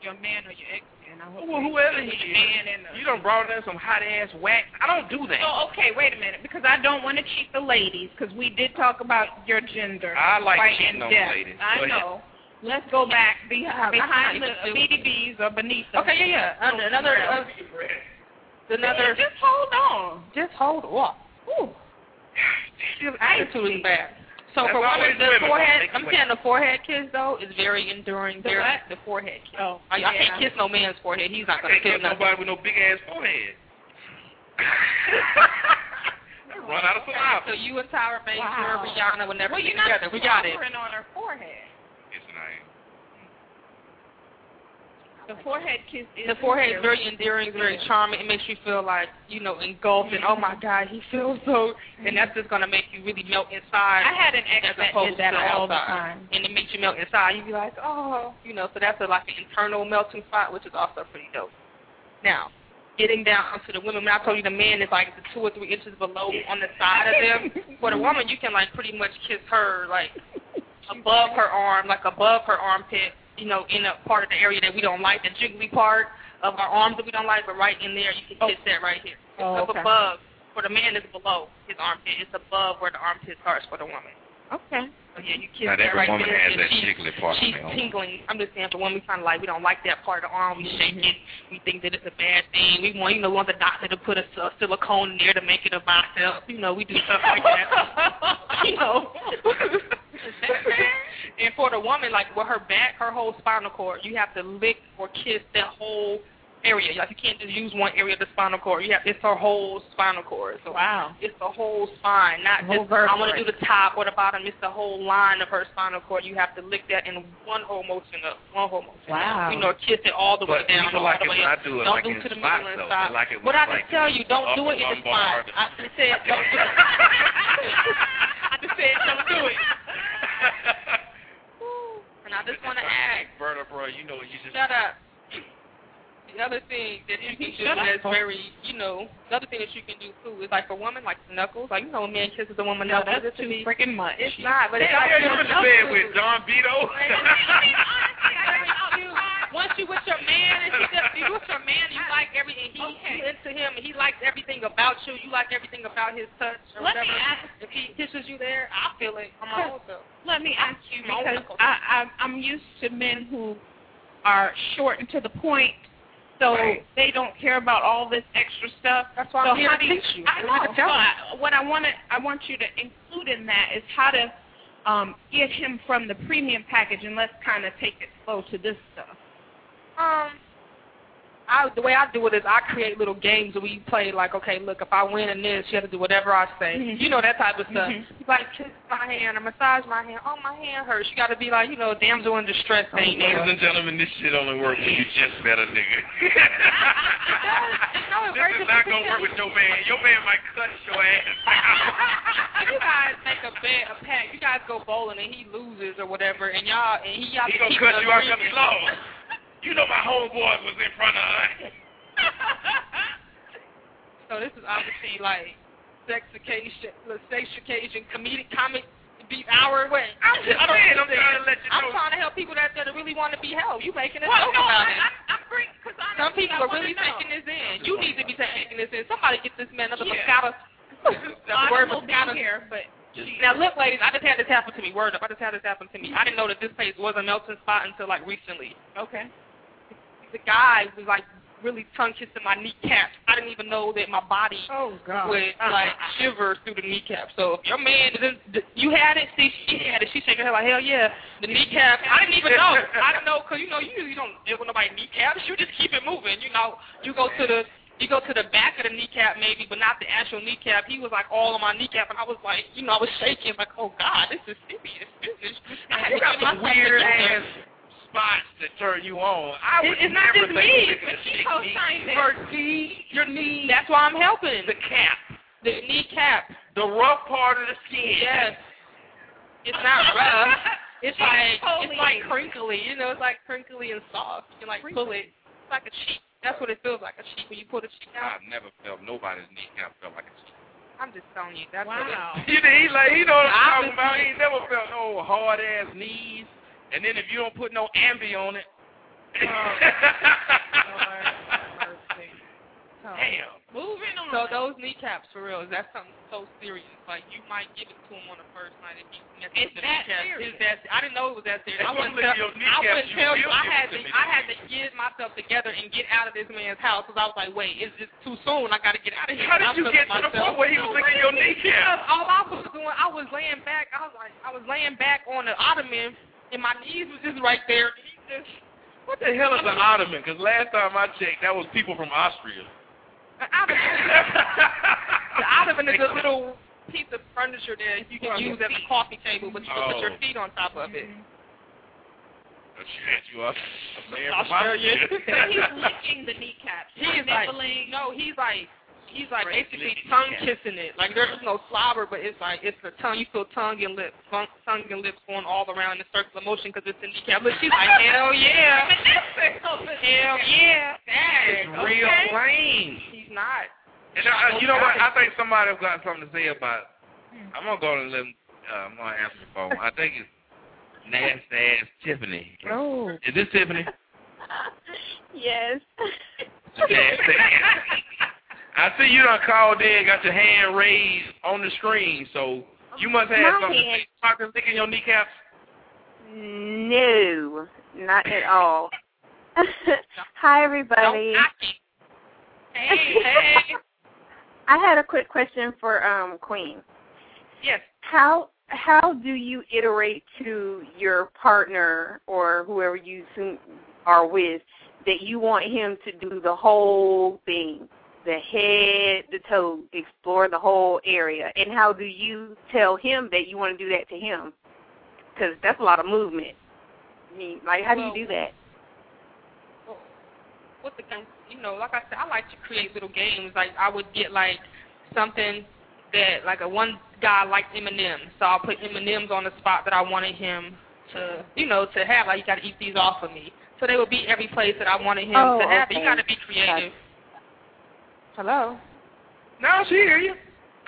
Your man or your ex man. I hope Well, you- whoever he is, man and the, you done brought in some hot ass wax. I don't do that. Oh, okay, wait a minute, because I don't want to cheat the ladies, because we did talk about your gender. I like cheating on ladies. I know. Let's go back behind, behind the BDBs or beneath them. Okay, yeah, yeah. And another, uh, another. Just hold on. Just hold on. Ooh. Your attitude is bad. So That's for women, always the women. forehead, I'm you saying the forehead kiss though is very enduring. The what? The forehead kiss. Oh, I, I can't kiss no man's forehead. He's not gonna can't feel kiss nothing. nobody with no big ass forehead. Run out of saliva. So you and Tyra Banks Wow. or Rihanna would never Well, be you're not together. We got it. slobbering on her forehead. Listen, I ain't. The forehead kiss is The forehead is very endearing, very charming. It makes you feel like, you know, engulfed and oh my God, he feels so and that's just gonna make you really melt inside. I had an ex that did that all the time. And it makes you melt inside. You'd be like, oh, you know, so that's a, like an internal melting spot, which is also pretty dope. Now, getting down to the women, when I told you the man is like the two or three inches below on the side of them. For the woman, you can like pretty much kiss her like above her arm, like above her armpit, you know, in a part of the area that we don't like, the jiggly part of our arms that we don't like, but right in there, you can kiss that right here. It's Oh, up okay. above. For the man, it's below his armpit. It's above where the armpit starts for the woman. Okay. So yeah, you kiss Not that every right woman there. has that she- jiggly part. She's Mel. tingling. I'm just saying for women, we kind of like we don't like that part of the arm. We shake it. We think that it's a bad thing. We want you know want the doctor to put a, a silicone in there to make it a bicep. You know we do stuff like that. you know. and for the woman, like with her back, her whole spinal cord, you have to lick or kiss that whole area. Like you can't just use one area of the spinal cord. You have it's her whole spinal cord. So Wow. it's the whole spine, not Whole just I want to do the top or the bottom. It's the whole line of her spinal cord. You have to lick that in one whole motion up, one whole motion. Wow. You know, kiss it all the way But down, people all like the it way when up. I do it Don't like do in to the spots, middle and though. stop. They like it what I can like tell you, don't do it in the lumbar. spine. I just said don't do it. I just said don't do it. And I just want to add, vertebra. You know, you just shut up. The other thing that you can do that's very, you know, the other thing that you can do too is like for women, like knuckles. Like you know, a man kisses a woman No, knuckles. that's it to too me. freaking much. It's not, but Hey, it's I like heard you in the bed with Don Vito. Once you with your man and she just, you with your man, you like every and he Okay. you into him and he likes everything about you. You like everything about his touch or Let me whatever. ask- if he kisses you there, I feel it on my own self. Let me ask you because. I, I I'm used to men who are short and to the point, so Right. they don't care about all this extra stuff. That's why so I'm here to teach you. I know. here to tell so you. I, what I want to I want you to include in that is how to um, get him from the premium package, and let's kind of take it slow to this stuff. Um, I the way I do it is I create little games that we play. Like, okay, look, if I win in this, you have to do whatever I say. Mhm. You know that type of stuff. Mhm. You like kiss my hand or massage my hand. Oh, my hand hurts. You got to be like, you know, damsel in distress thing. Ladies and gentlemen, this shit only works when you just met a nigga. No, it this is not you gonna work with your man. Your man might cut your ass. You guys make a bet, a pact, you guys go bowling and he loses or whatever, and y'all and he y'all he gonna cut you out because agreement. he lost. You know my homeboys was in front of her. So this is obviously like sex occasion, sex occasion, comedic, comic, be hour away. I'm just I saying, I'm trying to let you I'm trying to help people that, that really want to be helped. You making a Well, joke no, about I, it. I, I'm bring because Some people I are really know. taking this in. You need to be taking this in. Somebody get this man another Yeah. Moscato. That's the word Moscato. here, but Now look, ladies, I just had this happen to me. Word up, I just had this happen to me. I didn't know that this place was a melting spot until like recently. okay. The guy was like really tongue kissing my kneecap. I didn't even know that my body Oh God. would like shiver through the kneecap. So if your man didn't, you had it. See, she had it. She shaking her like hell yeah. The kneecap. I didn't even know. I didn't know because you know you usually don't deal with nobody kneecaps. You just keep it moving. You know, you go to the. You go to the back of the kneecap maybe, but not the actual kneecap. He was like all on my kneecap, and I was like, you know, I was shaking like, oh God, this is serious business. I had You to got get some weird ass spots that turn you on. I would it's not just me, of it's it. the Chico. Her knee, your knee, That's why I'm helping. the cap, The kneecap. the rough part of the skin. Yes. it's not rough. It's like it's like crinkly, you know, it's like crinkly and soft. You like pull it. It's like a sheet. That's what it feels like a sheet when you pull the sheet out. I've never felt nobody's kneecap felt like a sheet. I'm just telling you. That's wow. what it, You know, he like he know what I'm talking about. He never felt no hard ass knees. And then if you don't put no ambi on it. Oh, Damn. Moving on. So those kneecaps for real, is that something so serious? Like you might give it to him on the first night if he messes It's with the that kneecaps. serious. Is that I didn't know it was that serious. I That's wouldn't what tell, your I kneecaps, wouldn't you tell you. I had to to. I had to get myself together and get out of this man's house because I was like, wait, it's just too soon. I got to get out of here. How did I'm you get to the point where he was licking your Because kneecap? all I was doing, I was laying back. I was like, I was laying back on the ottoman, and my knees was just right there. And he just What the hell is an ottoman? Because last time I checked, that was people from Austria. an ottoman. the ottoman is a little piece of furniture that you can use as a coffee table, but you can put your Oh. feet on top of it. Shit, you are a man from Australia. Austria. He's licking the kneecaps. He is like, nibbling. no, he's like, he's like basically tongue kissing it. Like there's no slobber, but it's like it's the tongue. You feel tongue and lips, tongue, tongue and lips going all around in a circle of motion because it's in the kneecap. But she's like, hell yeah, hell yeah, It's Dang, real okay. plain. He's not. And I, you know what? I think somebody has got something to say about. I'm gonna go and let. him- Uh, I'm gonna answer the phone. I think it's nasty ass Tiffany. No. Is this Tiffany? Yes. Nasty ass. I see you done called in, got your hand raised on the screen, so you must have My something to hand. say. Talking, licking your kneecaps. No, not at all. Hi, everybody. Hey, hey. I had a quick question for um Queen. Yes. How how do you iterate to your partner or whoever you soon are with that you want him to do the whole thing, the head, the toe, explore the whole area, and how do you tell him that you want to do that to him? Because that's a lot of movement. I mean, like, how do you do that? Well, What the you know, like I said, I like to create little games. Like I would get like something that like a one guy liked M&M's, so I'll put M&M's on the spot that I wanted him to, you know, to have. Like you got to eat these off of me. So they would be every place that I wanted him Oh, to have. it. You got to be creative. Hello. No, she hear you.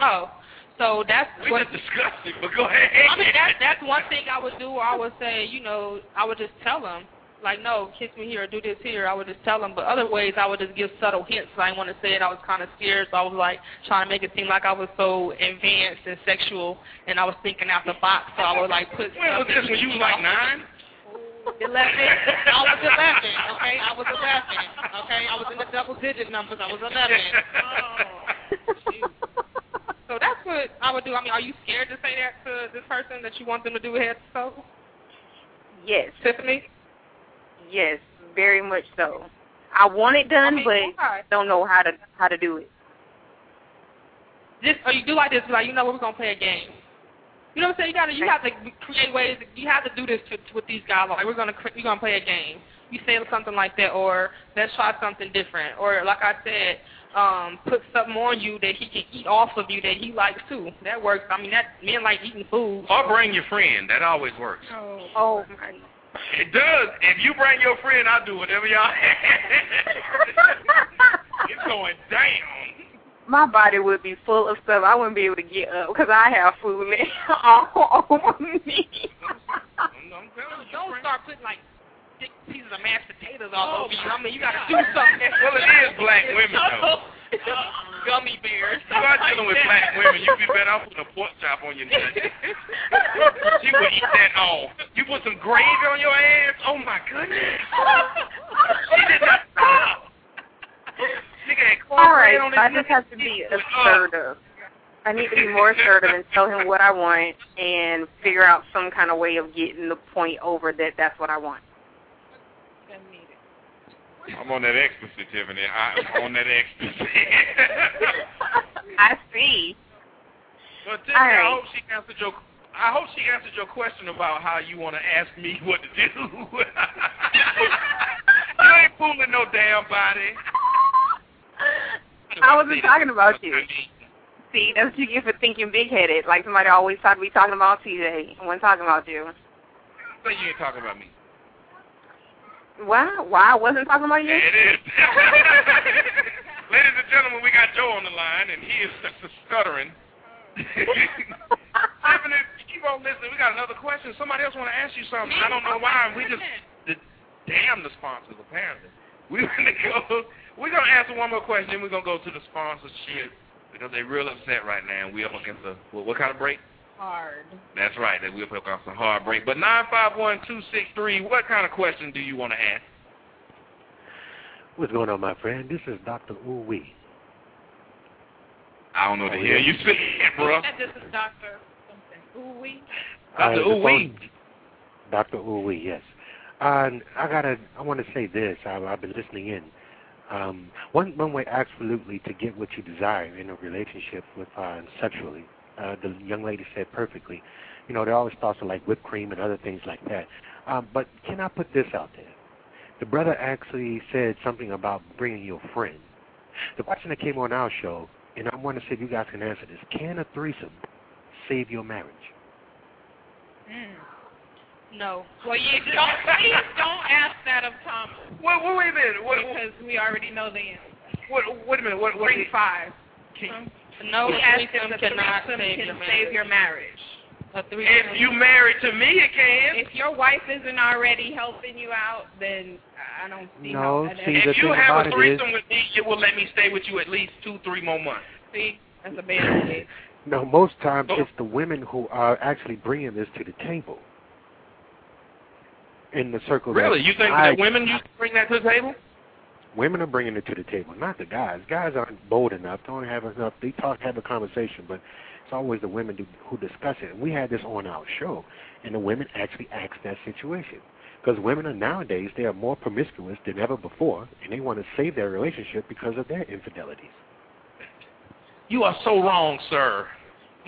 Oh, so that's We what. just discussed it, but go ahead. I mean, that's that's one thing I would do. I would say, you know, I would just tell them, like, no, kiss me here, or do this here. I would just tell them. But other ways, I would just give subtle hints. I didn't want to say it. I was kind of scared, so I was like trying to make it seem like I was so advanced and sexual, and I was thinking out the box. So I would like put. When was this? When you was like nine? Eleven. I was eleven. Okay, I was eleven. Okay, I was in the double digit numbers. I was eleven. Oh. So that's what I would do. I mean, are you scared to say that to this person that you want them to do head to toe? Yes, Tiffany? yes, very much so. I want it done, I mean, but why? don't know how to how to do it. Just or you do like this, like you know what, we're gonna play a game. You know what I'm saying? You gotta, you have to create ways. You have to do this to, to, with these guys. Like we're gonna, cre- we're gonna play a game. You say something like that, or let's try something different, or like I said, um, put something on you that he can eat off of you that he likes too. That works. I mean, that men like eating food. Or bring your friend. That always works. Oh my. It does. If you bring your friend, I'll do whatever y'all It's going down. My body would be full of stuff. I wouldn't be able to get up because I have food all over me. I'm, I'm you. Don't friend. start putting like thick pieces of mashed potatoes all over you. Oh, I mean, you gotta do something. Well, it is black women, though. Gummy bears. You are dealing with black women. You'd be better off with a pork chop on your neck. She would eat that all. You put some gravy on your ass? Oh, my goodness. She did not stop. Nigga had All right, cornbread on I just have to be He was, uh, assertive. I need to be more assertive and tell him what I want and figure out some kind of way of getting the point over that that's what I want. I'm on that ecstasy, Tiffany. I'm on that ecstasy. I see. But Tiffany, All I hope she answered your. I hope she answered your question about how you want to ask me what to do. you ain't fooling no damn body. I wasn't talking about you. See, that's what you get for thinking big-headed. Like somebody always thought we talking about TJ when talking about you. Say you ain't talking about me. Why? Why I wasn't talking about you? It is. Ladies and gentlemen, we got Joe on the line, and he is stuttering. Stephanie, keep on listening. We got another question. Somebody else want to ask you something. I don't know why. We just the, damn the sponsors apparently. We're gonna go. We're gonna answer one more question, then we're gonna go to the sponsorship because they're real upset right now. And we're up against a what, what kind of break? Hard. That's right. That we're up against a hard break. But nine five one two six three. What kind of question do you want to ask? What's going on, my friend? This is Dr. Uwe. I don't know what the hell you saying, bro. This is Doctor something. Ooh wee. Dr. Uh, Ooh Dr. Ooh Wee, yes. Uh, I gotta. I want to say this. I, I've been listening in. Um, one one way, absolutely, to get what you desire in a relationship with uh, sexually. Uh, the young lady said perfectly. You know, there are always thoughts of like whipped cream and other things like that. Um, but can I put this out there? The brother actually said something about bringing your friend. The question that came on our show, and I want to see if you guys can answer this: Can a threesome save your marriage? No. Well, you don't please don't ask that of Thomas Wait, wait, wait a minute. What, because we already know the answer. what, wait a minute. What, what, Three five. can, No He asked threesome cannot threesome save can your save your marriage. A threesome. if you married to me, it can. If your wife isn't already helping you out, then I don't see No, how. see, the If you thing have about a threesome with me, it will let me stay with you at least two, three more months. see, that's a bad idea. No, most times Oh. it's the women who are actually bringing this to the table. In the circle. Really? You think I- that women used to bring that to the table? Women are bringing it to the table, not the guys. Guys aren't bold enough. Don't have enough. They talk, have a conversation, but it's always the women do, who discuss it. And we had this on our show, and the women actually asked that situation because women are nowadays they are more promiscuous than ever before, and they want to save their relationship because of their infidelities. You are so wrong, sir.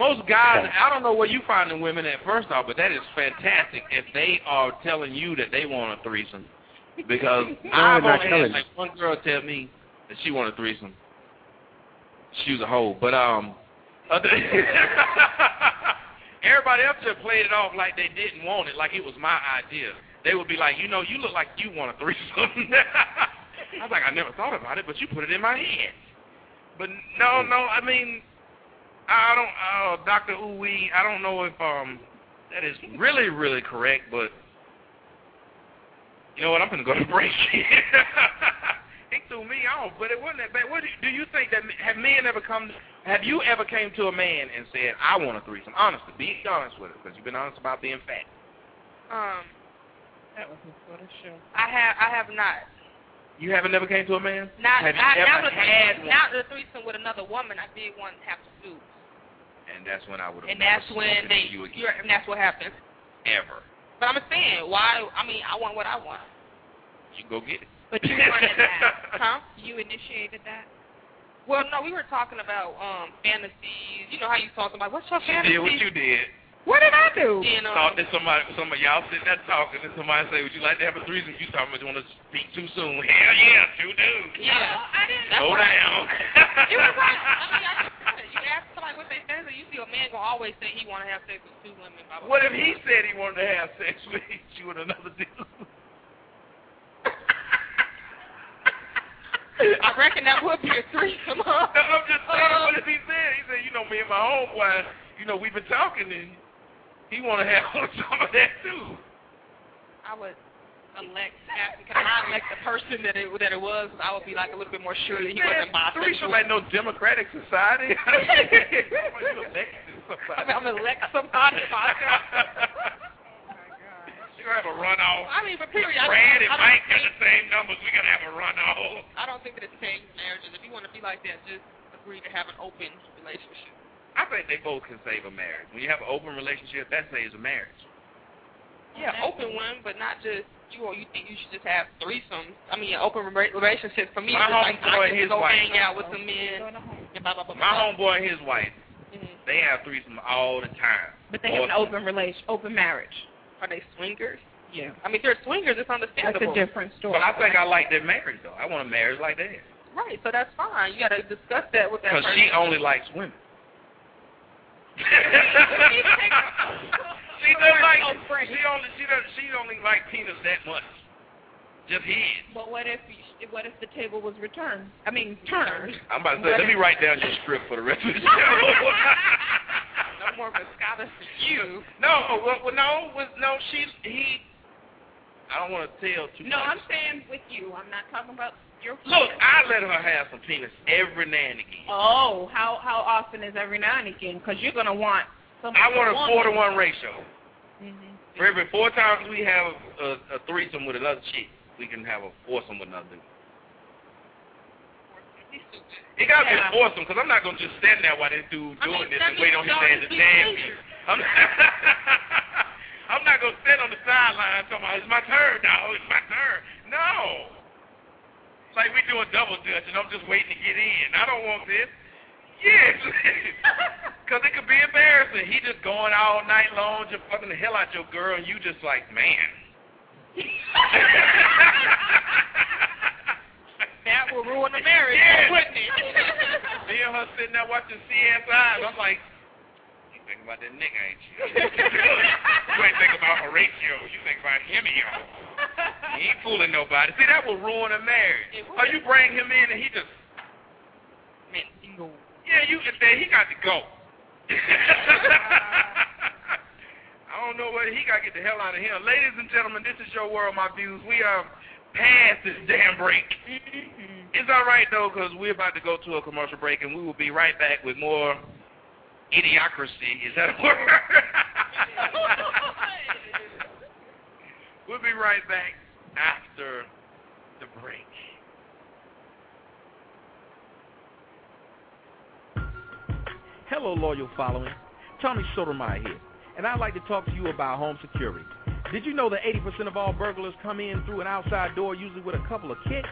Most guys, I don't know where you find the women at first off, but that is fantastic if they are telling you that they want a threesome. Because I've only had like one girl tell me that she wanted a threesome. She was a hoe. But um other everybody else just played it off like they didn't want it, like it was my idea. They would be like, you know, you look like you want a threesome. I was like, I never thought about it, but you put it in my head. But no, no, I mean, I don't, uh, Dr. Uwe, I don't know if um that is really, really correct, but you know what, I'm going to go to break. he threw me off, but it wasn't that bad. What do, do you think that, have men ever come, have you ever came to a man and said, I want a threesome? Honestly, be honest with it, because you've been honest about being fat. Um, That was for the show. I have I have not. You haven't never came to a man? Not have you I, ever not the had one? not the threesome with another woman. I did one have to do, And that's when I would have and that's when they. you again. You're, and that's what happens. Ever. But I'm saying, why? I mean, I want what I want. You go get it. But you wanted that. Huh? You initiated that. Well, no, we were talking about um fantasies. You know how you talk about what's your You fantasy? did what you did. What did I do? You know, Thought that somebody, some of y'all sitting there talking, and somebody say, "Would you like to have a threesome?" You talking about you want to speak too soon? Hell yeah, you do. yeah. I didn't. That's Slow right. down. You were right. I mean, I, you ask somebody what they fantasy, you see a man gonna always say he want to have sex with two women. Blah, blah, What if blah. he said he wanted to have sex with you with another dude? I reckon that would be a threesome. Huh? No, I'm just saying. Um, what if he said? He said, you know, me and my homeboy, you know, we've been talking, and he want to have some of that too. I would elect because I elect the person that it that it was. I would be like a little bit more sure that he wasn't Man, threesome bisexual. ain't no democratic society. You elected somebody. I mean, I'm gonna elect somebody. You gonna have a runoff. I mean, but period. I, Brad and I, Mike don't got the same numbers. We're gonna have a runoff. I don't think that it saves marriages. If you want to be like that, just agree to have an open relationship. I think they both can save a marriage. When you have an open relationship, that saves a marriage. Yeah, open one, but not just you. Or you think you should just have threesomes? I mean, an open re- relationship for me. My is like homeboy I and can his go wife. hang out with some men Go to home. and blah blah blah. My homeboy and his wife, Mhm. they have threesome all the time. But they have an open relation, open marriage. Are they swingers? Yeah. I mean, if they're swingers, it's understandable. That's a different story. But I think I like their marriage though. I want a marriage like that. Right, so that's fine. You got to discuss that with that Because she only likes women. She doesn't like. She only she doesn't she only like penis that much. Just his. But what if what if the table was returned? I mean turned. I'm about to say. Let me write down your script for the rest of the show. no more Moscato for you. No, well, well, no, well, no. She's he. I don't want to tell too no, much. I'm saying with you. I'm not talking about your. Look, I let her have some penis every now and again. Oh, how how often is every now and again? Because you're gonna want. Some I want a four to one ratio. Mm-hmm. For every four times we have a, a threesome with another chick, we can have a foursome with another. It gotta be a Yeah. foursome because I'm not gonna just stand there while this dude I doing mean, this and wait on his hand to damn me. I'm not, I'm not gonna stand on the sideline talking about it's my turn, dog. It's my turn. No. It's like we doing double dutch and I'm just waiting to get in. I don't want this. Yes. Because it could be embarrassing. He just going all night long, just fucking the hell out your girl, and you just like, man. That will ruin the marriage, Yes. wouldn't it? Me and her sitting there watching CSI, and I'm like, think about that nigga, ain't you? you ain't think about Horatio. You think about Hemio. He ain't fooling nobody. See, that will ruin a marriage. Or oh, you bring him in and he just, Man, go. yeah, you can say he got to go. I don't know whether he got to get the hell out of here. Ladies and gentlemen, this is your world, my views. We are past this damn break. Mm-hmm. It's all right, though, because we're about to go to a commercial break, and we will be right back with more idiocracy. Is that a word? we'll be right back after the break. Hello, loyal following. Tommy Sotomayor here, and I'd like to talk to you about home security. Did you know that 80% of all burglars come in through an outside door, usually with a couple of kicks?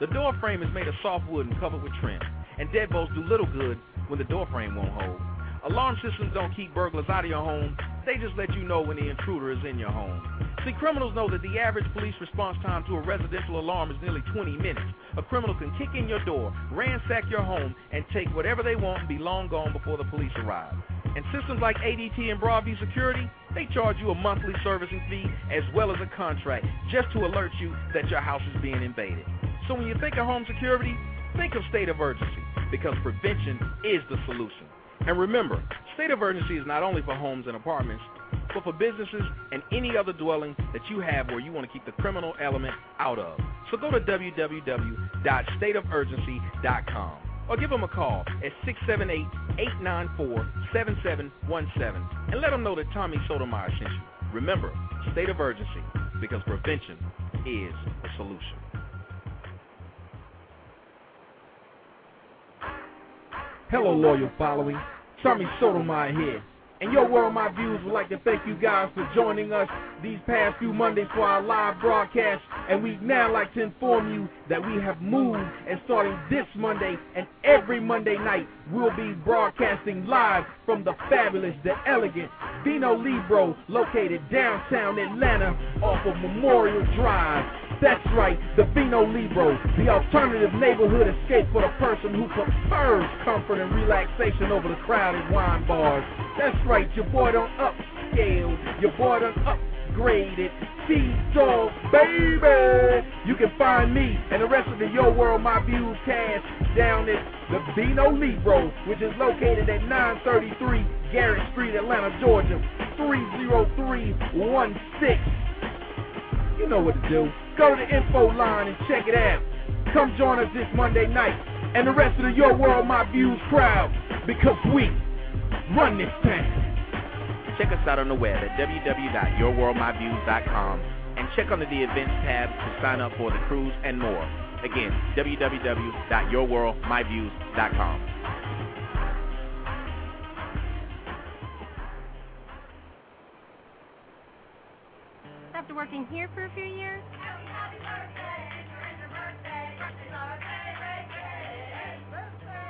The door frame is made of soft wood and covered with trim, and deadbolts do little good when the door frame won't hold. Alarm systems don't keep burglars out of your home, they just let you know when the intruder is in your home. See, criminals know that the average police response time to a residential alarm is nearly 20 minutes. A criminal can kick in your door, ransack your home, and take whatever they want and be long gone before the police arrive. And systems like ADT and Broadview Security, they charge you a monthly servicing fee as well as a contract just to alert you that your house is being invaded. So when you think of home security, think of state of urgency because prevention is the solution. And remember, state of urgency is not only for homes and apartments, but for businesses and any other dwelling that you have where you want to keep the criminal element out of. So go to www.stateofurgency.com or give them a call at 678-894-7717 and let them know that Tommy Sotomayor sent you. Remember, state of urgency because prevention is the solution. Hello, loyal following. Tommy Sotomayor here. And Your World My Views would like to thank you guys for joining us these past few Mondays for our live broadcast. And we'd now like to inform you that we have moved and starting this Monday and every Monday night, we'll be broadcasting live from the fabulous, the elegant Vino Libro located downtown Atlanta off of Memorial Drive. That's right, the Vino Libro, the alternative neighborhood escape for the person who prefers comfort and relaxation over the crowded wine bars. That's right, your boy done upscale, your boy done upgraded. T-Dog, baby! You can find me and the rest of the Yo World My Views cast down at the Vino Libro, which is located at 933 Garrett Street, Atlanta, Georgia, 30316. You know what to do. Go to the info line and check it out. Come join us this Monday night and the rest of the Your World My Views crowd because we run this town. Check us out on the web at www.yourworldmyviews.com and check under the events tab to sign up for the cruise and more. Again, www.yourworldmyviews.com. After working here for a few years?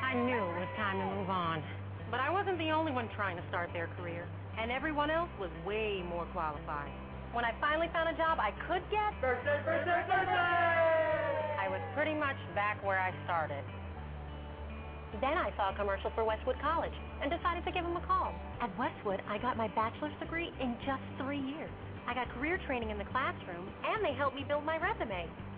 I knew it was time to move on. But I wasn't the only one trying to start their career, and everyone else was way more qualified. When I finally found a job I could get, birthday, birthday, birthday! I was pretty much back where I started. Then I saw a commercial for Westwood College and decided to give them a call. At Westwood, I got my bachelor's degree in just three years. I got career training in the classroom, and they helped me build my resume.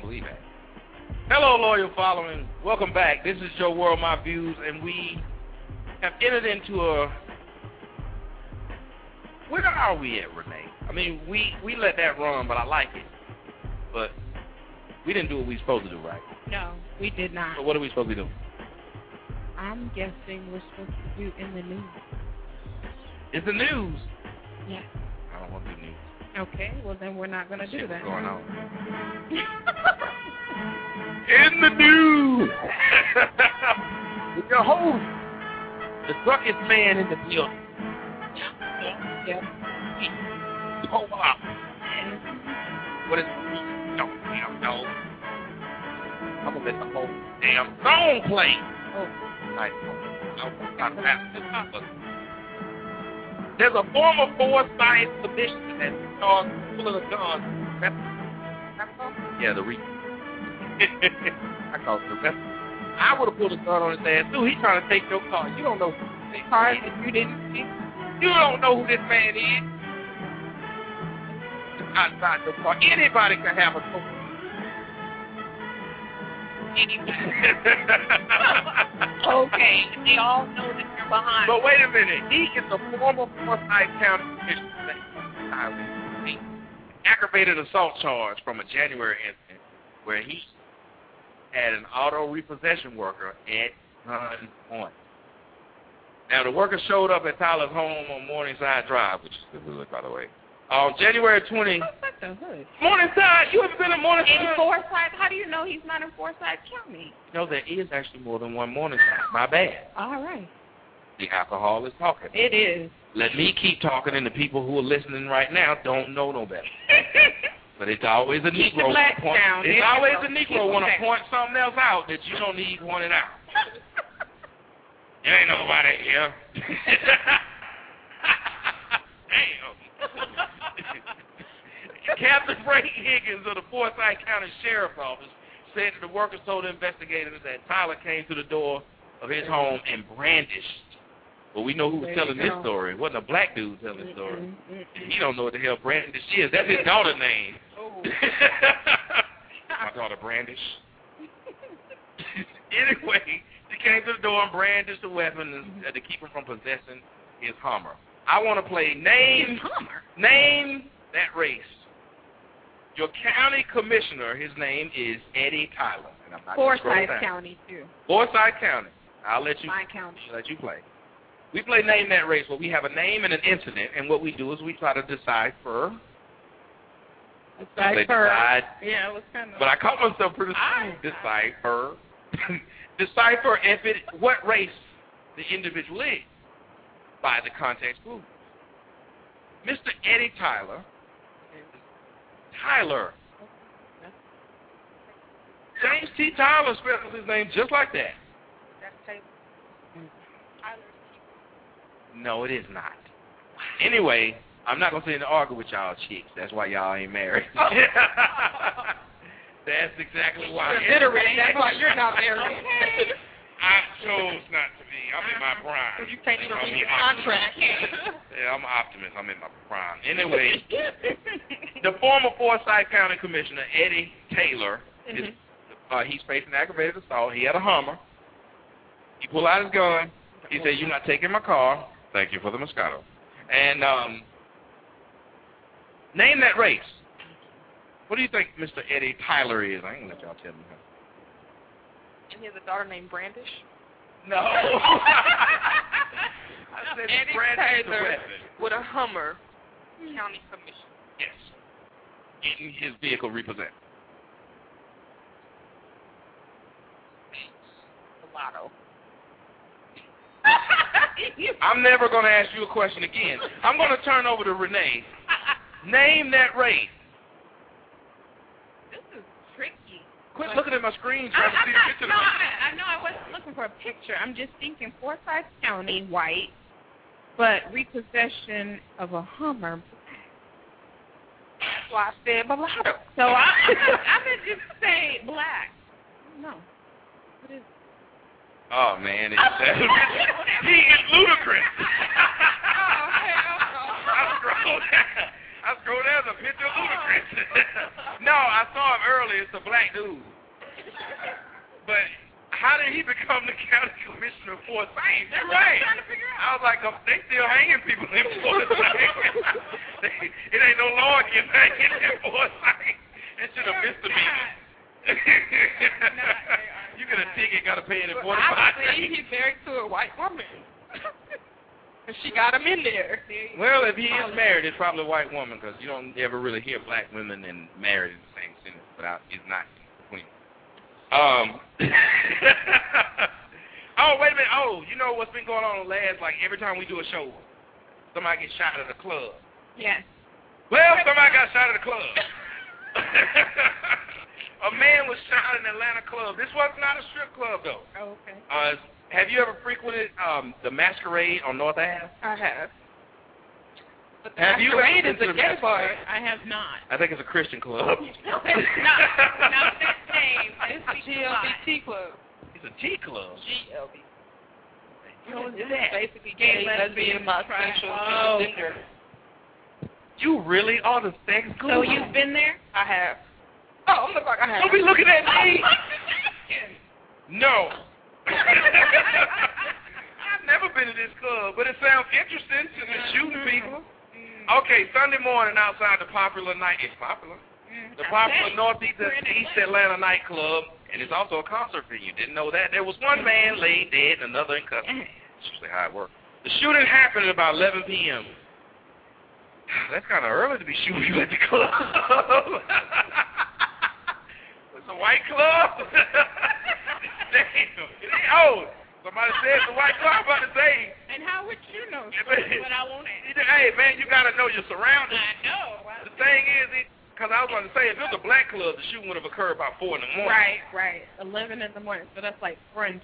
Don't believe that. Hello, loyal following. Welcome back. This is Your World, My Views, and we have entered into a. Where are we at, Renee? I mean, we we let that run, but I like it. But we didn't do what we were supposed to do, right? No, we did not. So what are we supposed to do? I'm guessing we're supposed to do in the news. It's the news. Yeah. Okay, well then we're not going to do that. Going on? in the news. With your host, the drunkest man in the building. Yep. Oh, wow. What is No, damn, no. I'm to let the whole damn song play. Oh. Nice. I'll stop that. Look. There's a form of former Forsyth commissioner that starts pulling a gun. Yeah, the re. I call it the rest. I would have pulled a gun on his ass too. He's trying to take your car. You don't know who this car if you didn't see. You don't know who this man is. It's outside your car. Anybody can have a token. okay, we all know that behind. But wait a minute. He is the former Forsyth County Commissioner. Aggravated assault charge from a January incident where he had an auto repossession worker at gunpoint. Now, the worker showed up at Tyler's home on Morningside Drive, which is the hood, by the way. On January 20. What's the hood? Morningside! You ever been in Morningside? In Forsyth? How do you know he's not in Forsyth County? No, there is actually more than one Morningside. My bad. All right. The alcohol is talking. It is. Let me keep talking, and the people who are listening right now don't know no better. but it's always a Keep Negro. point, down. It's There always a Negro want to point something else out that you don't need pointed out. there ain't nobody here. Damn. Captain Frank Higgins of the Forsyth County Sheriff's Office said that the workers told investigators that Tyler came to the door of his home and brandished. Well, we know who was telling this story. It wasn't a black dude telling the story. Mm, mm, mm. He don't know what the hell Brandish is. That's his daughter's name. Oh. My daughter Brandish. anyway, she came to the door and brandished the weapon uh, to keep him from possessing his Hummer. I want to play name Hummer. name that race. Your county commissioner, his name is Eddie Tyler. And I'm not Forsyth. County, too. Forsyth County. I'll let you My county. let you play. We play name that race where we have a name and an incident, and what we do is we try to decipher. They decide. Yeah, it was kind of. But I caught myself pretty soon. Decipher. decipher if it what race the individual is by the context clue. Mr. Eddie Tyler. Tyler. James T. Tyler spells his name just like that. That's Taylor. Tyler. No, it is not. Anyway, I'm not gonna sit in and argue with y'all chicks. That's why y'all ain't married. That's exactly why. Considering that's why you're not married. I chose not to be. I'm in my prime. You can't even read your contract. Yeah, I'm an optimist. I'm in my prime. Anyway, the former Forsyth County Commissioner Eddie Taylor is uh, he's facing aggravated assault. He had a Hummer. He pulled out his gun. He said, "You're not taking my car. Thank you for the Moscato." And um, name that race. What do you think Mr. Eddie Tyler is? I ain't gonna let y'all tell me. And he has a daughter named Brandish. No. I said Eddie Brandish is Taylor with a Hummer County Commission. Yes. Getting his vehicle repossessed. The lotto. I'm never going to ask you a question again. I'm going to turn over to Renee. Name that race. This is tricky. Quit looking at my screen I, trying to I'm see not, the picture. no, I, I know I wasn't looking for a picture. I'm just thinking Forsyth County, white, but repossession of a Hummer. That's why I said mulatto. So I, I'm gonna just say black. No. What is? Oh, man. It's, he is Ludacris. I scrolled down. I scrolled down. There's a picture of Ludacris. no, I saw him earlier. It's a black dude. But how did he become the county commissioner for Forsyth? You're right. I was like, um, they still hanging people in Forsyth. it ain't no law against hanging in Forsyth. It should have misdemeanor. You get a ticket, got to pay it in 45 Obviously, days. he's married to a white woman. and she got him in there. Well, if he is married, it's probably a white woman because you don't ever really hear black women and married in the same sentence, but I, it's not between. Um. oh, wait a minute. Oh, you know what's been going on the last? Like every time we do a show, somebody gets shot at a club. Yes. Well, somebody got shot at a club. a man was shot in an Atlanta club. This was not a strip club, though. Oh, okay. Uh, have you ever frequented um, the Masquerade on North Ave? I have. But the Have you Masquerade ever is a been to gay the bar. I have not. I think it's a Christian club. No, it's not. Not that name. It's a GLBT club. It's a T club. GLBT. What is that? Basically gay, lesbian, bisexual, Oh. transgender. You really are the sex guru. So you've been there? I have. Oh, look like I have. Don't be looking at me. No. I've never been to this club, but it sounds interesting to the shooting people. Okay, Sunday morning outside the popular night. It's popular. The popular Northeast East Atlanta nightclub, and it's also a concert venue. Didn't know that. There was one man laid dead and another in custody. That's usually how it works. The shooting happened at about 11 p.m. That's kind of early to be shooting at the club. a white club. Damn. It ain't, oh, somebody said a white club. I'm about to say. And how would you know? But- what I wanted. Hey, man, you got to know your surroundings. I know. The thing is, because I was going to say, if it was a black club, the shooting would have occurred about 4 in the morning. Right, right. Eleven in the morning. So that's like French.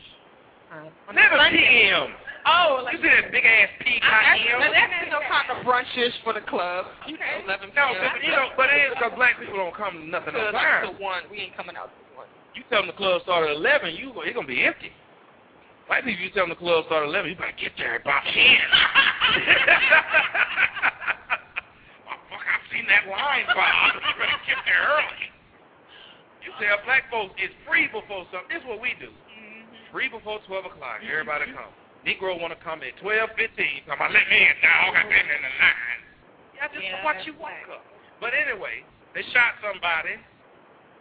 Uh, on 7 Sunday. p.m. Oh, like You see that big ass peacock That's, M? that's still kind of brunchish for the club. Okay. 11 No, but, you know, but it is because black people don't come to nothing on time. till one. We ain't coming out till one. You tell them the club start at 11, you it's going to be empty. White people, you tell them the club start at 11, you better get there about 10. oh, fuck, I've seen that line, Bob. You better get there early. You tell black folks it's free before something. This is what we do. Mm-hmm. Free before 12 o'clock. Everybody come. Negro want to come at 12, 15. Talking about, let me in, dog. I've been in the line. Yeah, just Yeah, watch you walk right. up. But anyway, they shot somebody.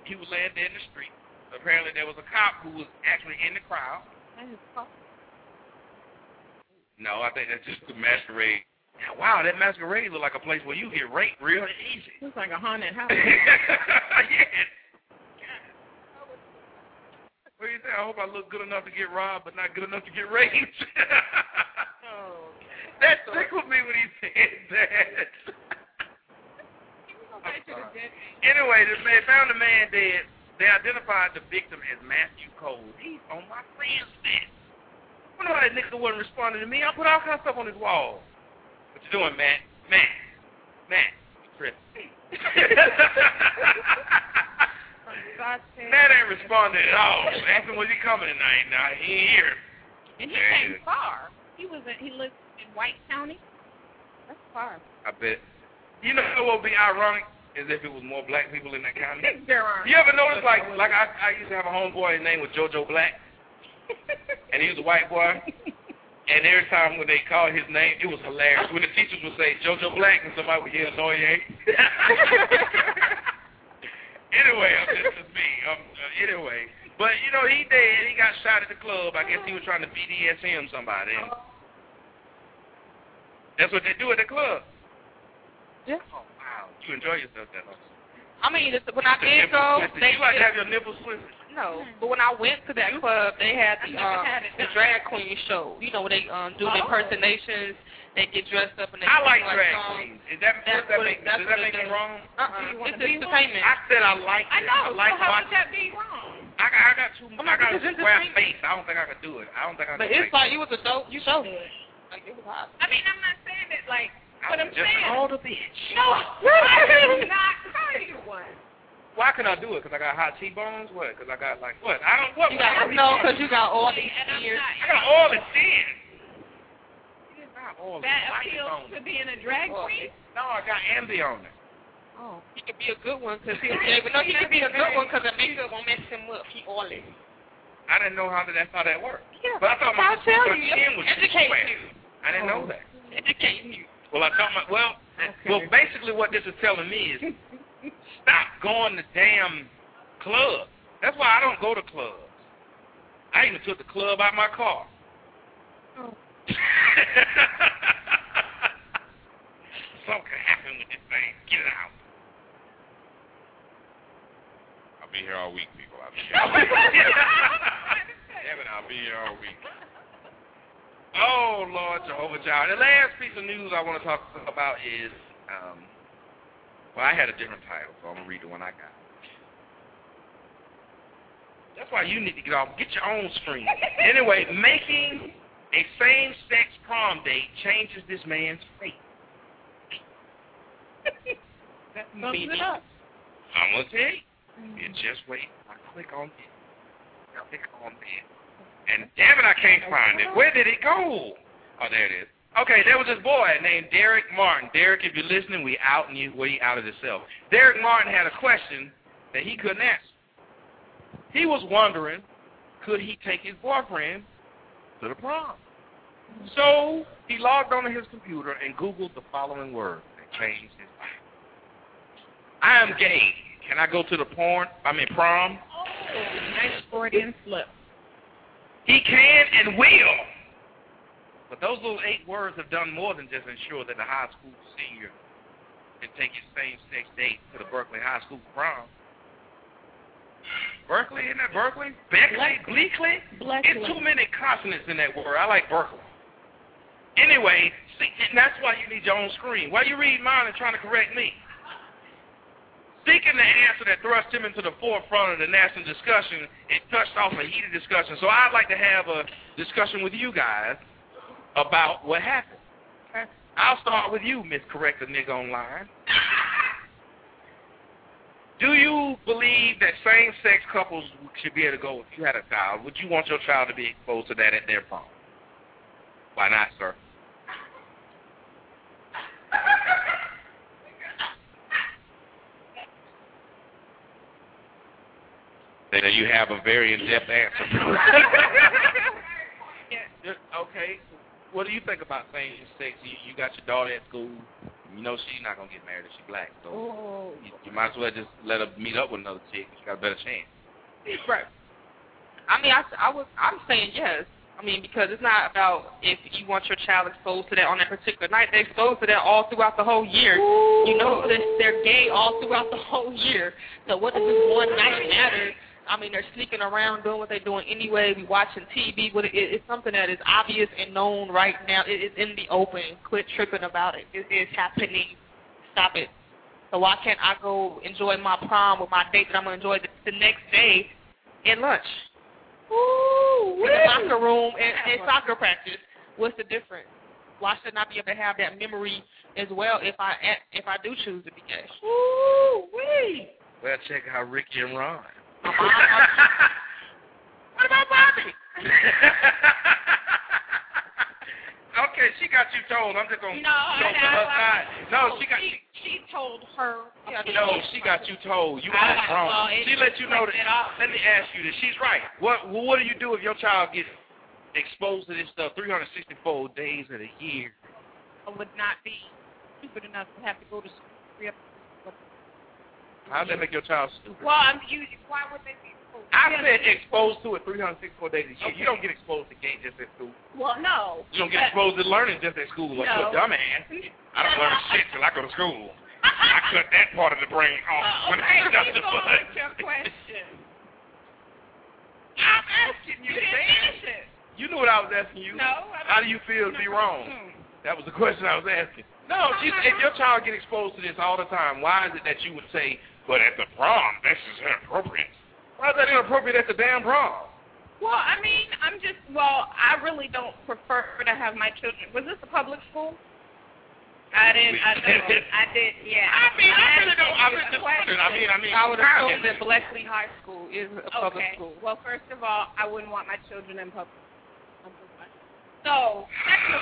He was laying dead in the street. Apparently, there was a cop who was actually in the crowd. That is cool. No, I think that's just the masquerade. Yeah, wow, that masquerade look like a place where you get raped real easy. Looks like a haunted house. yeah. What do you think? I hope I look good enough to get robbed, but not good enough to get raped. oh, that so tickled me when he said that. anyway, this man found a man dead. They identified the victim as Matthew Cole. He's on my friends list. I know that nigga wasn't responding to me. I put all kinds of stuff on his wall. What you doing, Matt? Matt? Matt? Chris. Matt ain't responding at all. Ask him, was he coming tonight? Nah, he ain't here. And he There came far. He was in, he lived in White County. That's far. I bet. You know what would be ironic is if it was more black people in that county. there are. You ever notice, like, like I, I used to have a homeboy, his name was JoJo Black, and he was a white boy. And every time when they called his name, it was hilarious. When the teachers would say JoJo Black, and somebody would yell Noye. anyway, this is me. Um, uh, anyway, but you know he dead. He got shot at the club. I guess he was trying to BDSM somebody. And that's what they do at the club. Yeah. Oh wow, you enjoy yourself that much. I mean, when I did go, they you like to have your nipples twisted. No, but when I went to that club, they had the um, the drag queen show. You know, where they um do the impersonations. They get dressed up and they I like drag songs. queens. Is that, That's does that make, that's does that make it wrong? Uh-uh. It's entertainment. I said I like I know. I like so how would watching. that be wrong? I got, I got too. I'm I like, got a square face. I don't think I could do it. I don't think I could. But it's like it was a dope show. Like it was hot. I mean, I'm not saying that like, but I'm just saying. call the bitch. No, I did not call you one. Why can I do it? Because I got hot T-bones? What? Because I got like what? I don't. What? You got no, because you got all these And I'm years. not. I got all the sin. Not all That appeals to being a drag oh, queen. No, I got Ambi on it. Oh, he could be a good one because he'll be able. No, he could be a good one because the makeup won't mess him up. He oily. I didn't know how that, that's how that worked. Yeah, But I thought my, I'll tell you. skin was Educate square. you. I didn't know Oh. that. Educating you. Well, I thought my well, well, basically what this is telling me is stop going to damn clubs. That's why I don't go to clubs. I even took the club out of my car. Oh. Something could happen with this thing. Get it out. I'll be here all week, people. I'll be here. all Damn it, I'll be here all week. Oh Lord Jehovah Jireh. The last piece of news I want to talk about is, um, well, I had a different title, so I'm gonna read the one I got. That's why you need to get off. Get your own screen. anyway, making a same-sex prom date changes this man's fate. That up. I'm gonna tell you. Mm-hmm. You just wait. I click on it. I click on it. And damn it, I can't find it. Where did it go? Oh, there it is. Okay, there was this boy named Derek Martin. Derek, if you're listening, we out and you we out of yourself. Derek Martin had a question that he couldn't answer. He was wondering, could he take his boyfriend to the prom? So he logged onto his computer and Googled the following words that changed his life. I am gay. Can I go to the porn? I mean prom? Oh, Nice Freudian slip. He can and will. But those little eight words have done more than just ensure that the high school senior can take his same-sex date to the Berkeley High School prom. Berkeley, isn't that Berkeley? Beckley? Bleakley? It's too many consonants in that word. I like Berkeley. Anyway, see, and that's why you need your own screen. Why you read mine and trying to correct me? Seeking the answer that thrust him into the forefront of the national discussion, it touched off a heated discussion. So I'd like to have a discussion with you guys about what happened. I'll start with you, Miss Correct Corrector Nigga Online. Do you believe that same-sex couples should be able to go if you had a child? Would you want your child to be exposed to that at their prom? Why not, sir? Then you have a very in-depth answer. Okay. What do you think about same-sex? You got your daughter at school. You know she's not gonna get married if she's black, so Oh. you, you might as well just let her meet up with another chick. She got a better chance. Right. I mean, I, I was, I'm saying yes. I mean, because it's not about if you want your child exposed to that on that particular night. They're exposed to that all throughout the whole year. You know, they're, they're gay all throughout the whole year. So what does this one night matter? I mean, they're sneaking around doing what they're doing anyway. We watching TV. But it, it's something that is obvious and known right now. It is in the open. Quit tripping about it. It is happening. Stop it. So why can't I go enjoy my prom with my date that I'm gonna enjoy the, the next day at lunch? Ooh, in the locker room and, and soccer practice. What's the difference? Why shouldn't I be able to have that memory as well if I if I do choose to be gay? Ooh, wee. Well, check out Ricky and Ron. What about Bobby? okay, she got you told. I'm just gonna No, go to her uh, side. No, she got. She, she told her. No, she got you told. You I- was uh, wrong. well, she let you know that. Let me ask you this. She's right. What What do you do if your child gets exposed to this stuff 364 days of the year? I would not be stupid enough to have to go to school. How does that make your child stupid? Well, I'm you. Why would they be? exposed? I said exposed to it 364 days a year. You don't get exposed to games just at school. Well, no. You don't get exposed to learning just at school. Like No. you a dumbass. I don't learn shit till I go to school. I cut that part of the brain off uh, when okay, I got keep the going bud. with your question. I'm asking you, You didn't finish it. You knew what I was asking you. No. I How do you feel to be wrong? That was the question I was asking. No, she, if your child get exposed to this all the time, why is it that you would say, but at the prom, this is inappropriate? Why is that inappropriate at the damn prom? Well, I mean, I'm just. Well, I really don't prefer to have my children. Was this a public school? I didn't. I know. I did. Yeah. I mean, I asked really don't. I the mean, just wondering. I mean, I mean, I would how assume that it? Bleckley High School is a public okay. school. Well, first of all, I wouldn't want my children in public. So,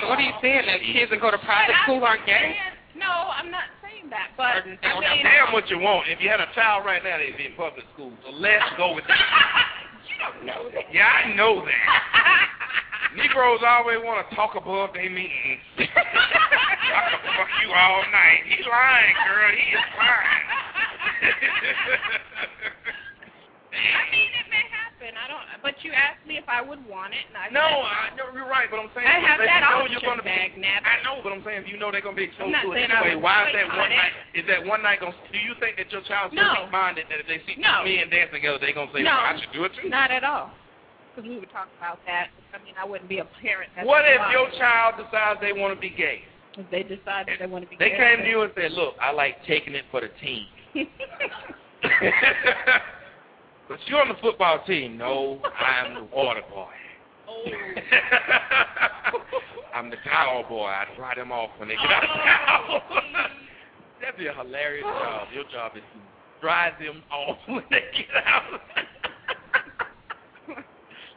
So what are you saying? That kids that go to private school aren't gay? saying- No, I'm not saying that. But I mean, Damn what you want. If you had a child right now, they'd be in public school. So let's go with that. you don't know that. Yeah, I know that. Negroes always want to talk above their meetings. I can fuck you all night. He's lying, girl. He is lying. I mean, it may happen. I don't. But you asked me if I would want it, and I no, said, I, no, you're right, but I'm saying I have that you know you're gonna be, Magnat. I know, but I'm saying if you know they're gonna be exposed to it anyway, why is that one it. night? Is that one night gonna? Do you think that your child's No. weak-minded that if they see No. two men dancing together, they're gonna say, No. well, I should do it too? Not at all. Because we would talk about that. I mean, I wouldn't be a parent. That's What if your child decides they want to be gay? If they decide that they want to be They gay, came to you and said, "Look, I like taking it for the team." but you're on the football team. No, I'm the water boy. Oh. I'm the towel boy. I dry them off when they get out of oh, towel. That'd be a hilarious job. Your job is to dry them off when they get out.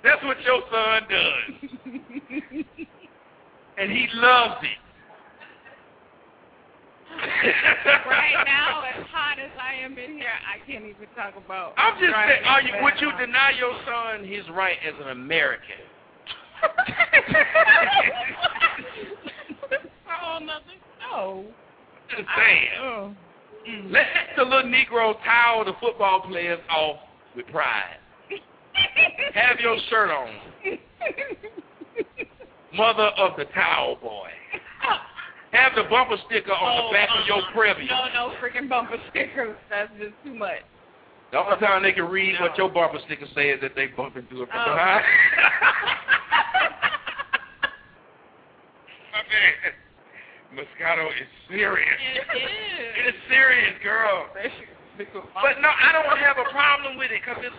That's what your son does. And he loves it. Right now, as hot as I am in here, I can't even talk about. I'm just saying, are you, would you deny your son his right as an American? oh, nothing. No. Just saying. Oh. Let the little Negro towel the football players off with pride. Have your shirt on. Mother of the towel boy. Have the bumper sticker on Oh, the back of uh, your uh-uh. No, no freaking bumper stickers. That's just too much. The only time they can read No. what your bumper sticker says is that they bump into it from Oh. behind. My man, Moscato is serious. It is. It's serious, girl. But no, I don't have a problem with it because it's,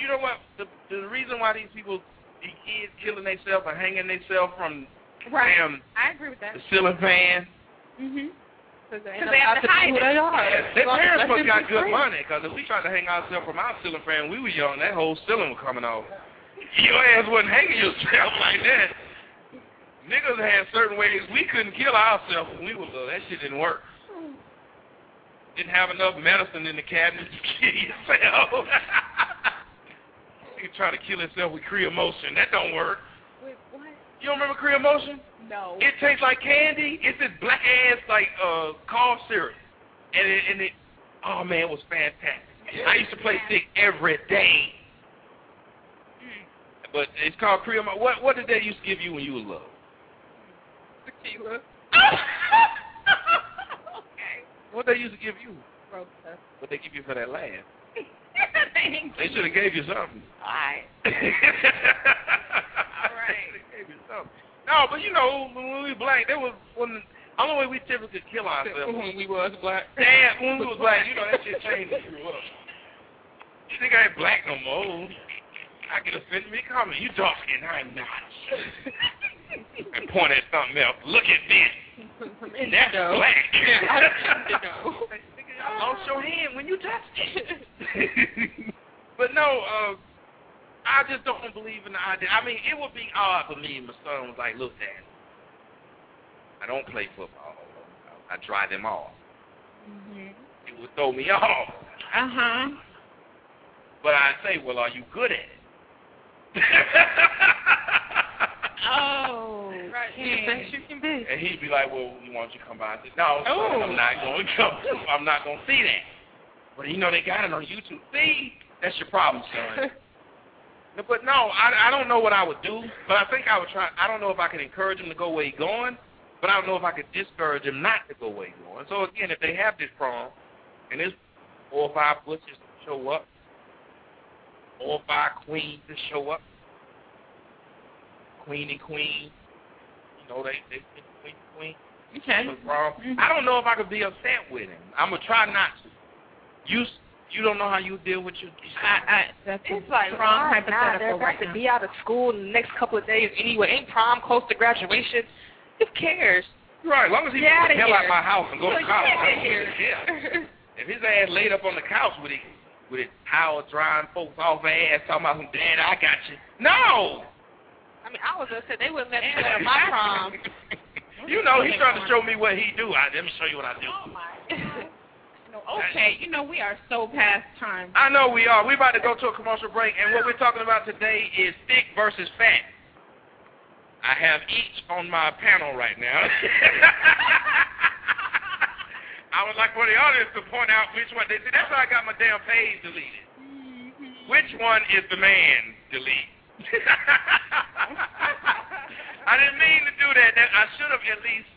you know what? The the reason why these people, these kids killing themselves and hanging themselves from Right. damn I agree with that. the ceiling fan. Mhm. Because they, they have to hide who it. they are. Yeah, their Let parents must got good free. money because if we tried to hang ourselves from our ceiling fan when we were young, that whole ceiling was coming off. Your ass wasn't hanging yourself like that. Niggas had certain ways we couldn't kill ourselves when we were little. That shit didn't work. Didn't have enough medicine in the cabinet to kill yourself. you try to kill yourself with Creomulsion. That don't work. You don't remember Creomulsion? No. It tastes like candy. It's this black ass like uh cough syrup, and it, and it. Oh man, it was fantastic. I used to play sick every day. But it's called Creo. What what did they used to give you when you was little? Tequila. okay. What they used to give you? Rosa. What they give you for that laugh? They should have gave you something. All right. All right. They gave you something. No, but you know when we black, there was when the Only way we typically kill ourselves when we was black. Damn, when we was black, you know that shit changed you grew up. You think I ain't black no more? I get offended me comment. You dark skinned, I'm not. and point at something else. Look at this. That's black. I Lost your hand when you touched it. but no, uh, I just don't believe in the idea. I mean, it would be odd for me if my son was like, look, Dad, I don't play football. I dry them off. Mhm. It would throw me off. Uh huh. But I say, well, are you good at it? Oh. Right. You the best you can be. And he'd be like, well, why don't you come by? I said, no, son, Oh. I'm not going to come. I'm not going to see that. But you know, they got it on YouTube. See? That's your problem, son. But no, I, I don't know what I would do. But I think I would try. I don't know if I could encourage him to go where he's going. But I don't know if I could discourage him not to go where he's going. So again, if they have this prom, and there's four or five butchers to show up, four or five queens to show up, queen and queen, you know, they they queen and queen. Okay. What's wrong? Mm-hmm. I don't know if I could be upset with him. I'm gonna try not to. You you don't know how you deal with your. I, I, that's It's like wrong why not? hypothetical They're about right to now. be out of school in the next couple of days anyway. Ain't prom close to graduation? Who cares? Right, as long as he Get gets the hell out here. my house and go to college. I don't here. care. If his ass laid up on the couch with it with his towel drying folks off her ass talking about some dad, I got you. No. I mean, I was upset they wouldn't let me go to my prom. You know, he's trying to show me what he do. I, let me show you what I do. Oh my. Okay, you know we are so past time. I know we are. We're about to go to a commercial break, and what we're talking about today is thick versus fat. I have each on my panel right now. I would like for the audience to point out which one. They see, that's why I got my damn page deleted. Mm-hmm. Which one is the man delete? I didn't mean to do. That- I should have at least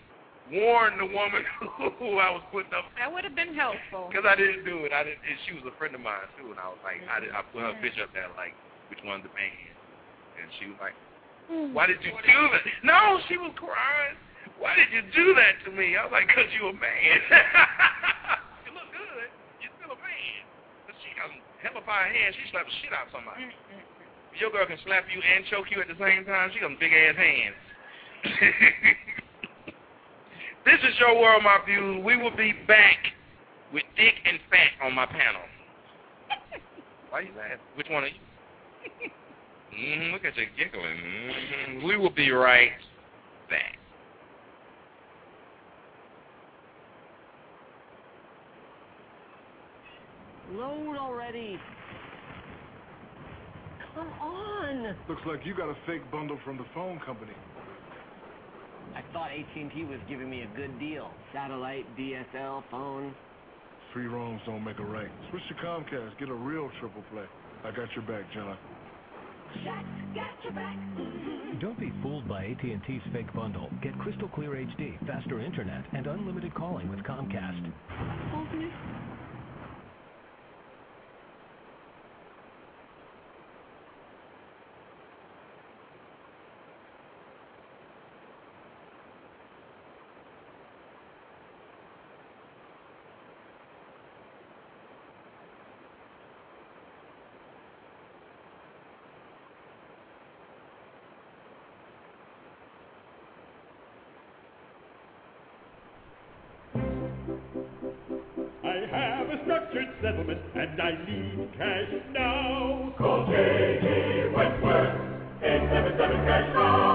warned the woman who I was putting up That would have been helpful. because I didn't do it. I didn't. And she was a friend of mine too, and I was like, I, did, I put her picture up there, like, which one's the man? And she was like, hmm. Why did you do that? No, she was crying. Why did you do that to me? I was like, Cause you a man. you look good. You're still a man. But she got hell of fine hands. She slapped the shit out of somebody. If your girl can slap you and choke you at the same time, she got some big ass hands. This is your world, my views. We will be back with Dick and fat on my panel. Why are you laughing? Which one are you? mm, look at you giggling. Mm, we will be right back. Load already. Come on. Looks like you got a fake bundle from the phone company. I thought AT&T was giving me a good deal. Satellite, DSL, phone. Free roams don't make a right. Switch to Comcast. Get a real triple play. I got your back, John. Shaq, got your back. Don't be fooled by AT&T's fake bundle. Get crystal clear HD, faster internet, and unlimited calling with Comcast. I cash now. Call J.G. Wentworth, 877 cash now.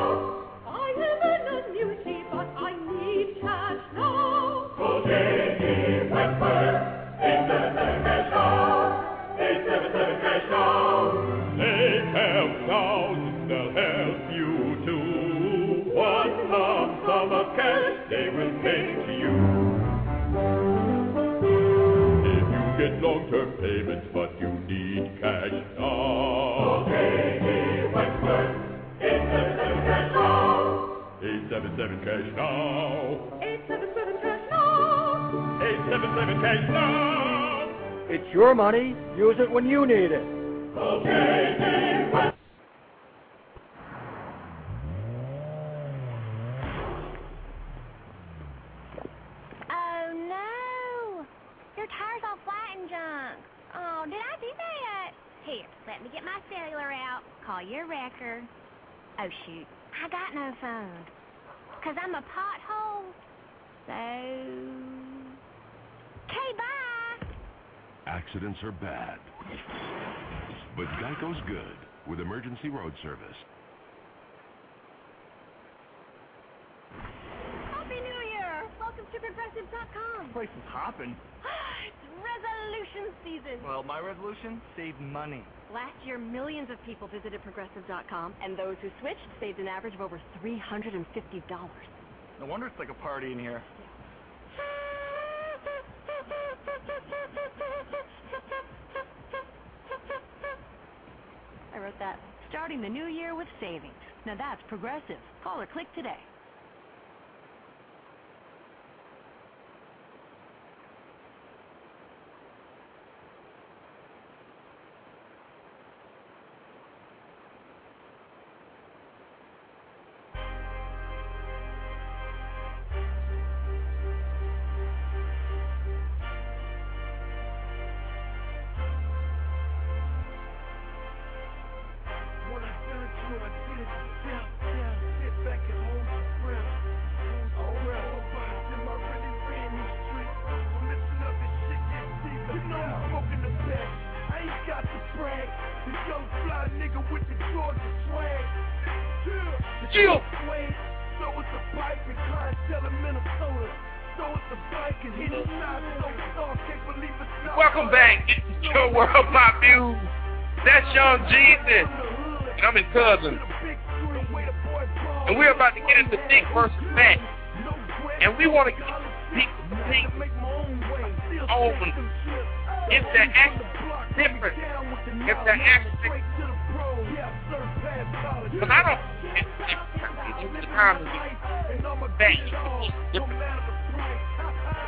cash now. 877 cash now. 877 cash now. It's your money. Use it when you need it. Oh, okay, Oh, did I do that? Here, let me get my cellular out. Call your wrecker. Oh, shoot. I got no phone. Because I'm a pothole. So... Okay, bye. Accidents are bad. But Geico's good with emergency road service. Happy New Year! Welcome to Progressive.com. Place is hopping. it's resolution season. Well, my resolution? Save money. Last year, millions of people visited Progressive.com, and those who switched saved an average of over $350. No wonder it's like a party in here. I wrote that. Starting the new year with savings. Now that's progressive. Call or click today. Your world, my views. That's Young Jesus. And I'm his cousin. And we're about to get into thick versus fat. And we want to get people to think on if they're actually different. If they're actually. Because I don't. Different.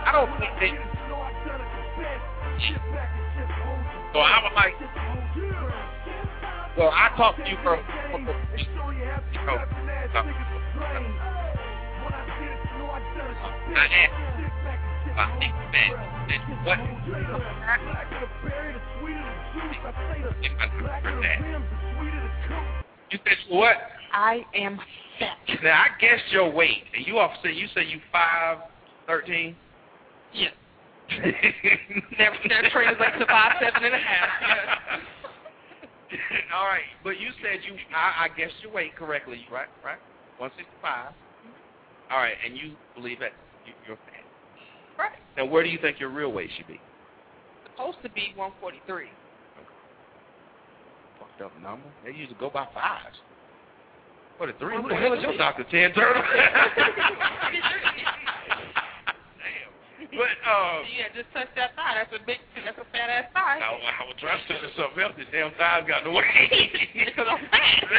I don't think they. So I was like, well, I talked to you from, from the, you know, I asked, I think that, that what, if I remember that. You said what? I am fat. Now I guessed your weight, and you also you say you five thirteen. Yes. That, that translates to five seven and a half. Yes. All right, but you said you I, I guessed your weight correctly, right? Right, one sixty five. All right, and you believe that you, you're fat. Right. Now, where do you think your real weight should be? Supposed to be 143. Fucked up number. They usually go by fives. What a three? Who the hell is your doctor, Ten Turtle? But um, yeah, just touch that thigh. That's a big, that's a fat ass thigh. I, I was trying to say something else. This damn thigh's got no weight. Because I'm fat.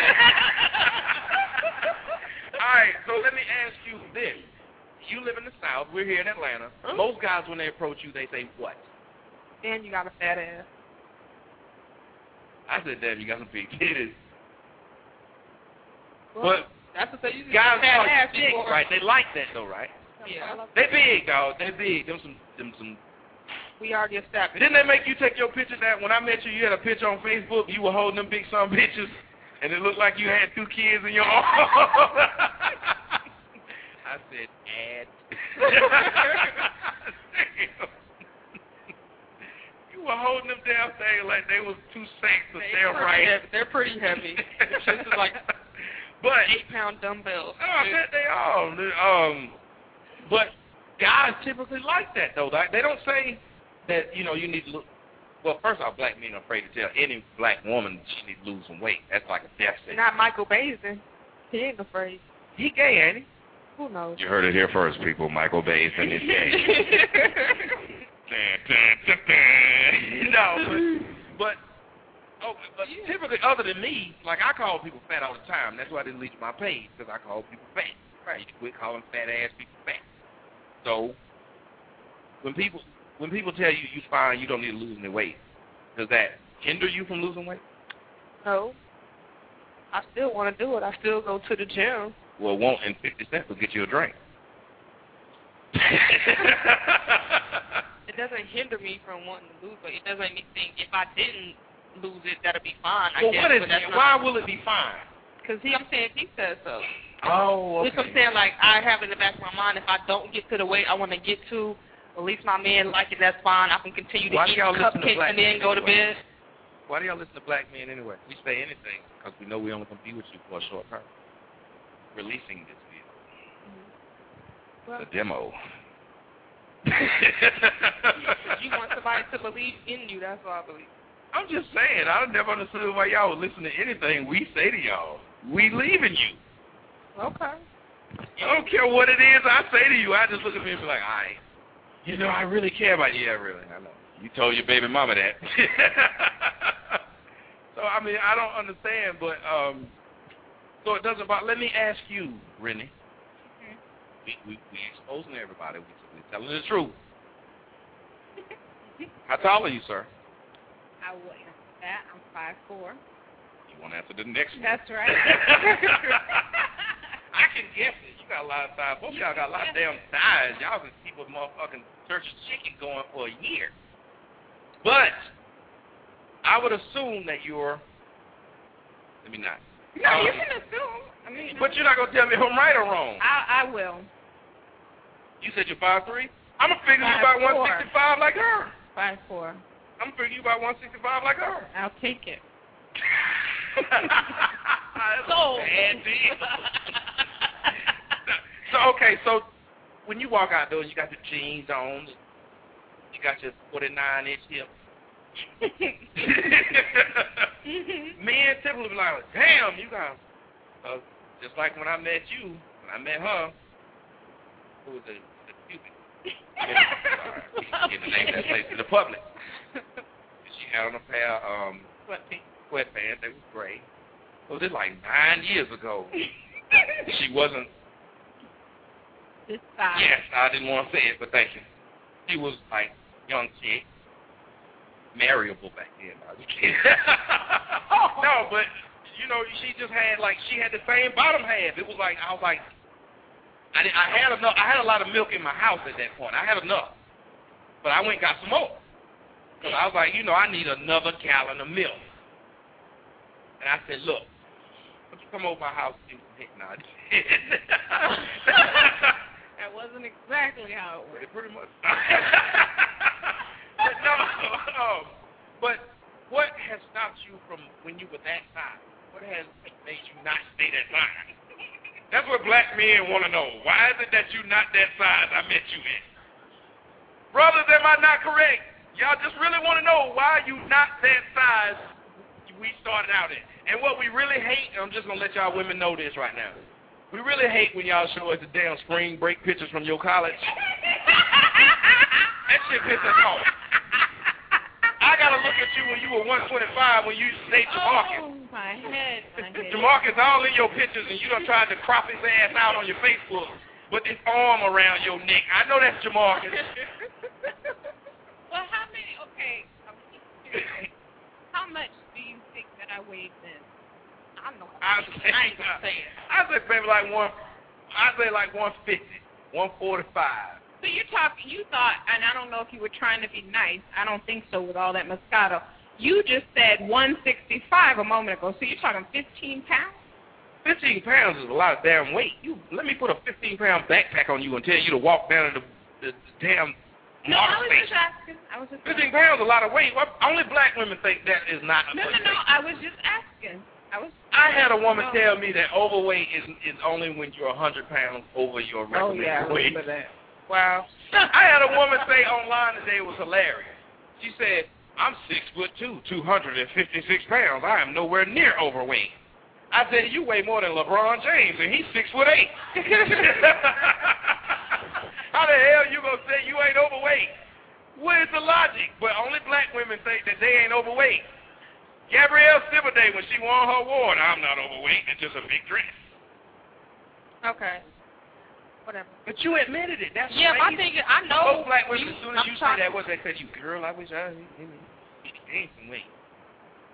All right, so let me ask you this: You live in the South. We're here in Atlanta. Most guys, when they approach you, they say what? And you got a fat ass. I said, "Damn, you got some big titties." Well, but that's what they usually guys fat are ass right? They like that though, right? Yeah. They big, dog. They big. Them some, them some. We already established. Didn't they make you take your picture? That when I met you, you had a picture on Facebook. You were holding them big some bitches, and it looked like you had two kids in your arms. I said, "Ad." you were holding them down thing like they was two sacks of They're damn pretty right. heavy. They're pretty heavy. this is like but eight pound dumbbells. Oh, I bet they are. Um, but guys typically like that though. They they don't say that you know you need to look. Well, first off, black men are afraid to tell any black woman she needs to lose some weight. That's like a death sentence. Not Michael Baisden. He ain't afraid. He gay, ain't he? Who knows? You heard it here first, people. Michael Baisden his gay. no, but, but oh, but typically, other than me, like I call people fat all the time. That's why I didn't delete my page because I call people fat. Right? You quit calling fat ass people fat. So when people when people tell you you fine, you don't need to lose any weight. Does that hinder you from losing weight? No. I still want to do it. I still go to the gym. Well, won't and fifty cents will get you a drink. It doesn't hinder me from wanting to lose, but it doesn't make me think if I didn't lose it, that'll be fine. I Well, guess, what is it? Why will it be fine? Because he, I'm saying he says so. Oh, Which I'm saying, like, I have in the back of my mind, if I don't get to the weight I want to get to, at least my man like it, that's fine. I can continue to Why eat to cupcakes and then men go to anyway? bed. Why do y'all listen to black men anyway? We say anything because we know we only gonna be with you for a short time. Releasing this video, mm-hmm. Well, the demo. you want somebody to believe in you, that's all I believe. I'm just saying, I never understood why y'all would listen to anything we say to y'all. We leaving you. Okay. I don't care what it is I say to you. I just look at me and be like, right. You know, I really care about you. Yeah, really. I know. You told your baby mama that. so, I mean, I don't understand, but, um, so it doesn't bother. Let me ask you, Rennie. We, we, we exposing everybody. We, we telling the truth. How tall are you, sir? I will answer that. I'm five four. You want to answer the next one? That's right. I can. You got a lot of size. Both of y'all got a lot of damn size. Y'all can keep a motherfucking church chicken going for a year. But I would assume that you're. Let me not. no, you can assume. I mean, But you're not gonna tell me if I'm right or wrong. I, I will. You said you're five three. I'm gonna figure you about 165 like her. Five four. I'm gonna figure you about 165 like her. I'll take it. That's a bad deal. so okay, so when you walk outdoors, you got your jeans on, you got your 49 inch hips. Men typically be like, "Damn, you got," uh, just like when I met you, when I met her, who was the, the Cupid. Sorry, get the name that place in the public. She had on a pair of um, sweatpants. They was gray. Was it like nine years ago? she wasn't. This side. Yes, I didn't want to say it, but thank you. She was like young chick, marryable back then. I was kidding. no, but you know, she just had like she had the same bottom half. It was like I was like, I did, I had enough. I had a lot of milk in my house at that point. I had enough, but I went and got some more. Cause I was like, you know, I need another gallon of milk. And I said, look, you come over my house and some hitting? I. That wasn't exactly how it worked. Pretty much. but no, um, but what has stopped you from when you were that size? What has made you not stay that size? That's what black men want to know. Why is it that you're not that size I met you in? Brothers, am I not correct? Y'all just really want to know why you not that size we started out in. And what we really hate, I'm just going to let y'all women know this right now. We really hate when y'all show us the damn spring break pictures from your college. that shit pisses us off. I got to look at you when you were 125 when you stayed oh, Jamarcus. Oh, my head. My head. Jamarcus all in your pictures and you done tried to crop his ass out on your Facebook with his arm around your neck. I know that's Jamarcus. well, how many? Okay. How much do you think that I weighed then? I know. I say, I ain't gonna say it. I say maybe like one. I say like 150, 145. So you talking? You thought, and I don't know if you were trying to be nice. I don't think so with all that Moscato. You just said 165 a moment ago. So you're talking 15 pounds? 15 pounds is a lot of damn weight. You let me put a 15 pound backpack on you and tell you to walk down to the, the, the damn No, I was station. just asking. I was just 15 pounds a lot of weight. Well, only black women think that is not. a No, no, no. I was just asking. I was. I had a woman No. tell me that overweight is is only when you're 100 pounds over your recommended weight. Oh recommended yeah, I weight. remember that. Wow. I had a woman say online today it was hilarious. She said, "I'm six foot two, 256 pounds. I am nowhere near overweight." I said, "You weigh more than LeBron James, and he's six foot eight. How the hell you gonna say you ain't overweight? What is the logic? But only black women think that they ain't overweight. Sidibe, when she won her award, I'm not overweight. It's just a big dress. Okay. Whatever. But you admitted it. That's Yeah, my thing is, I know. Most black women, you- as soon as I'm you say that, they say to you, girl, I wish I gained some weight.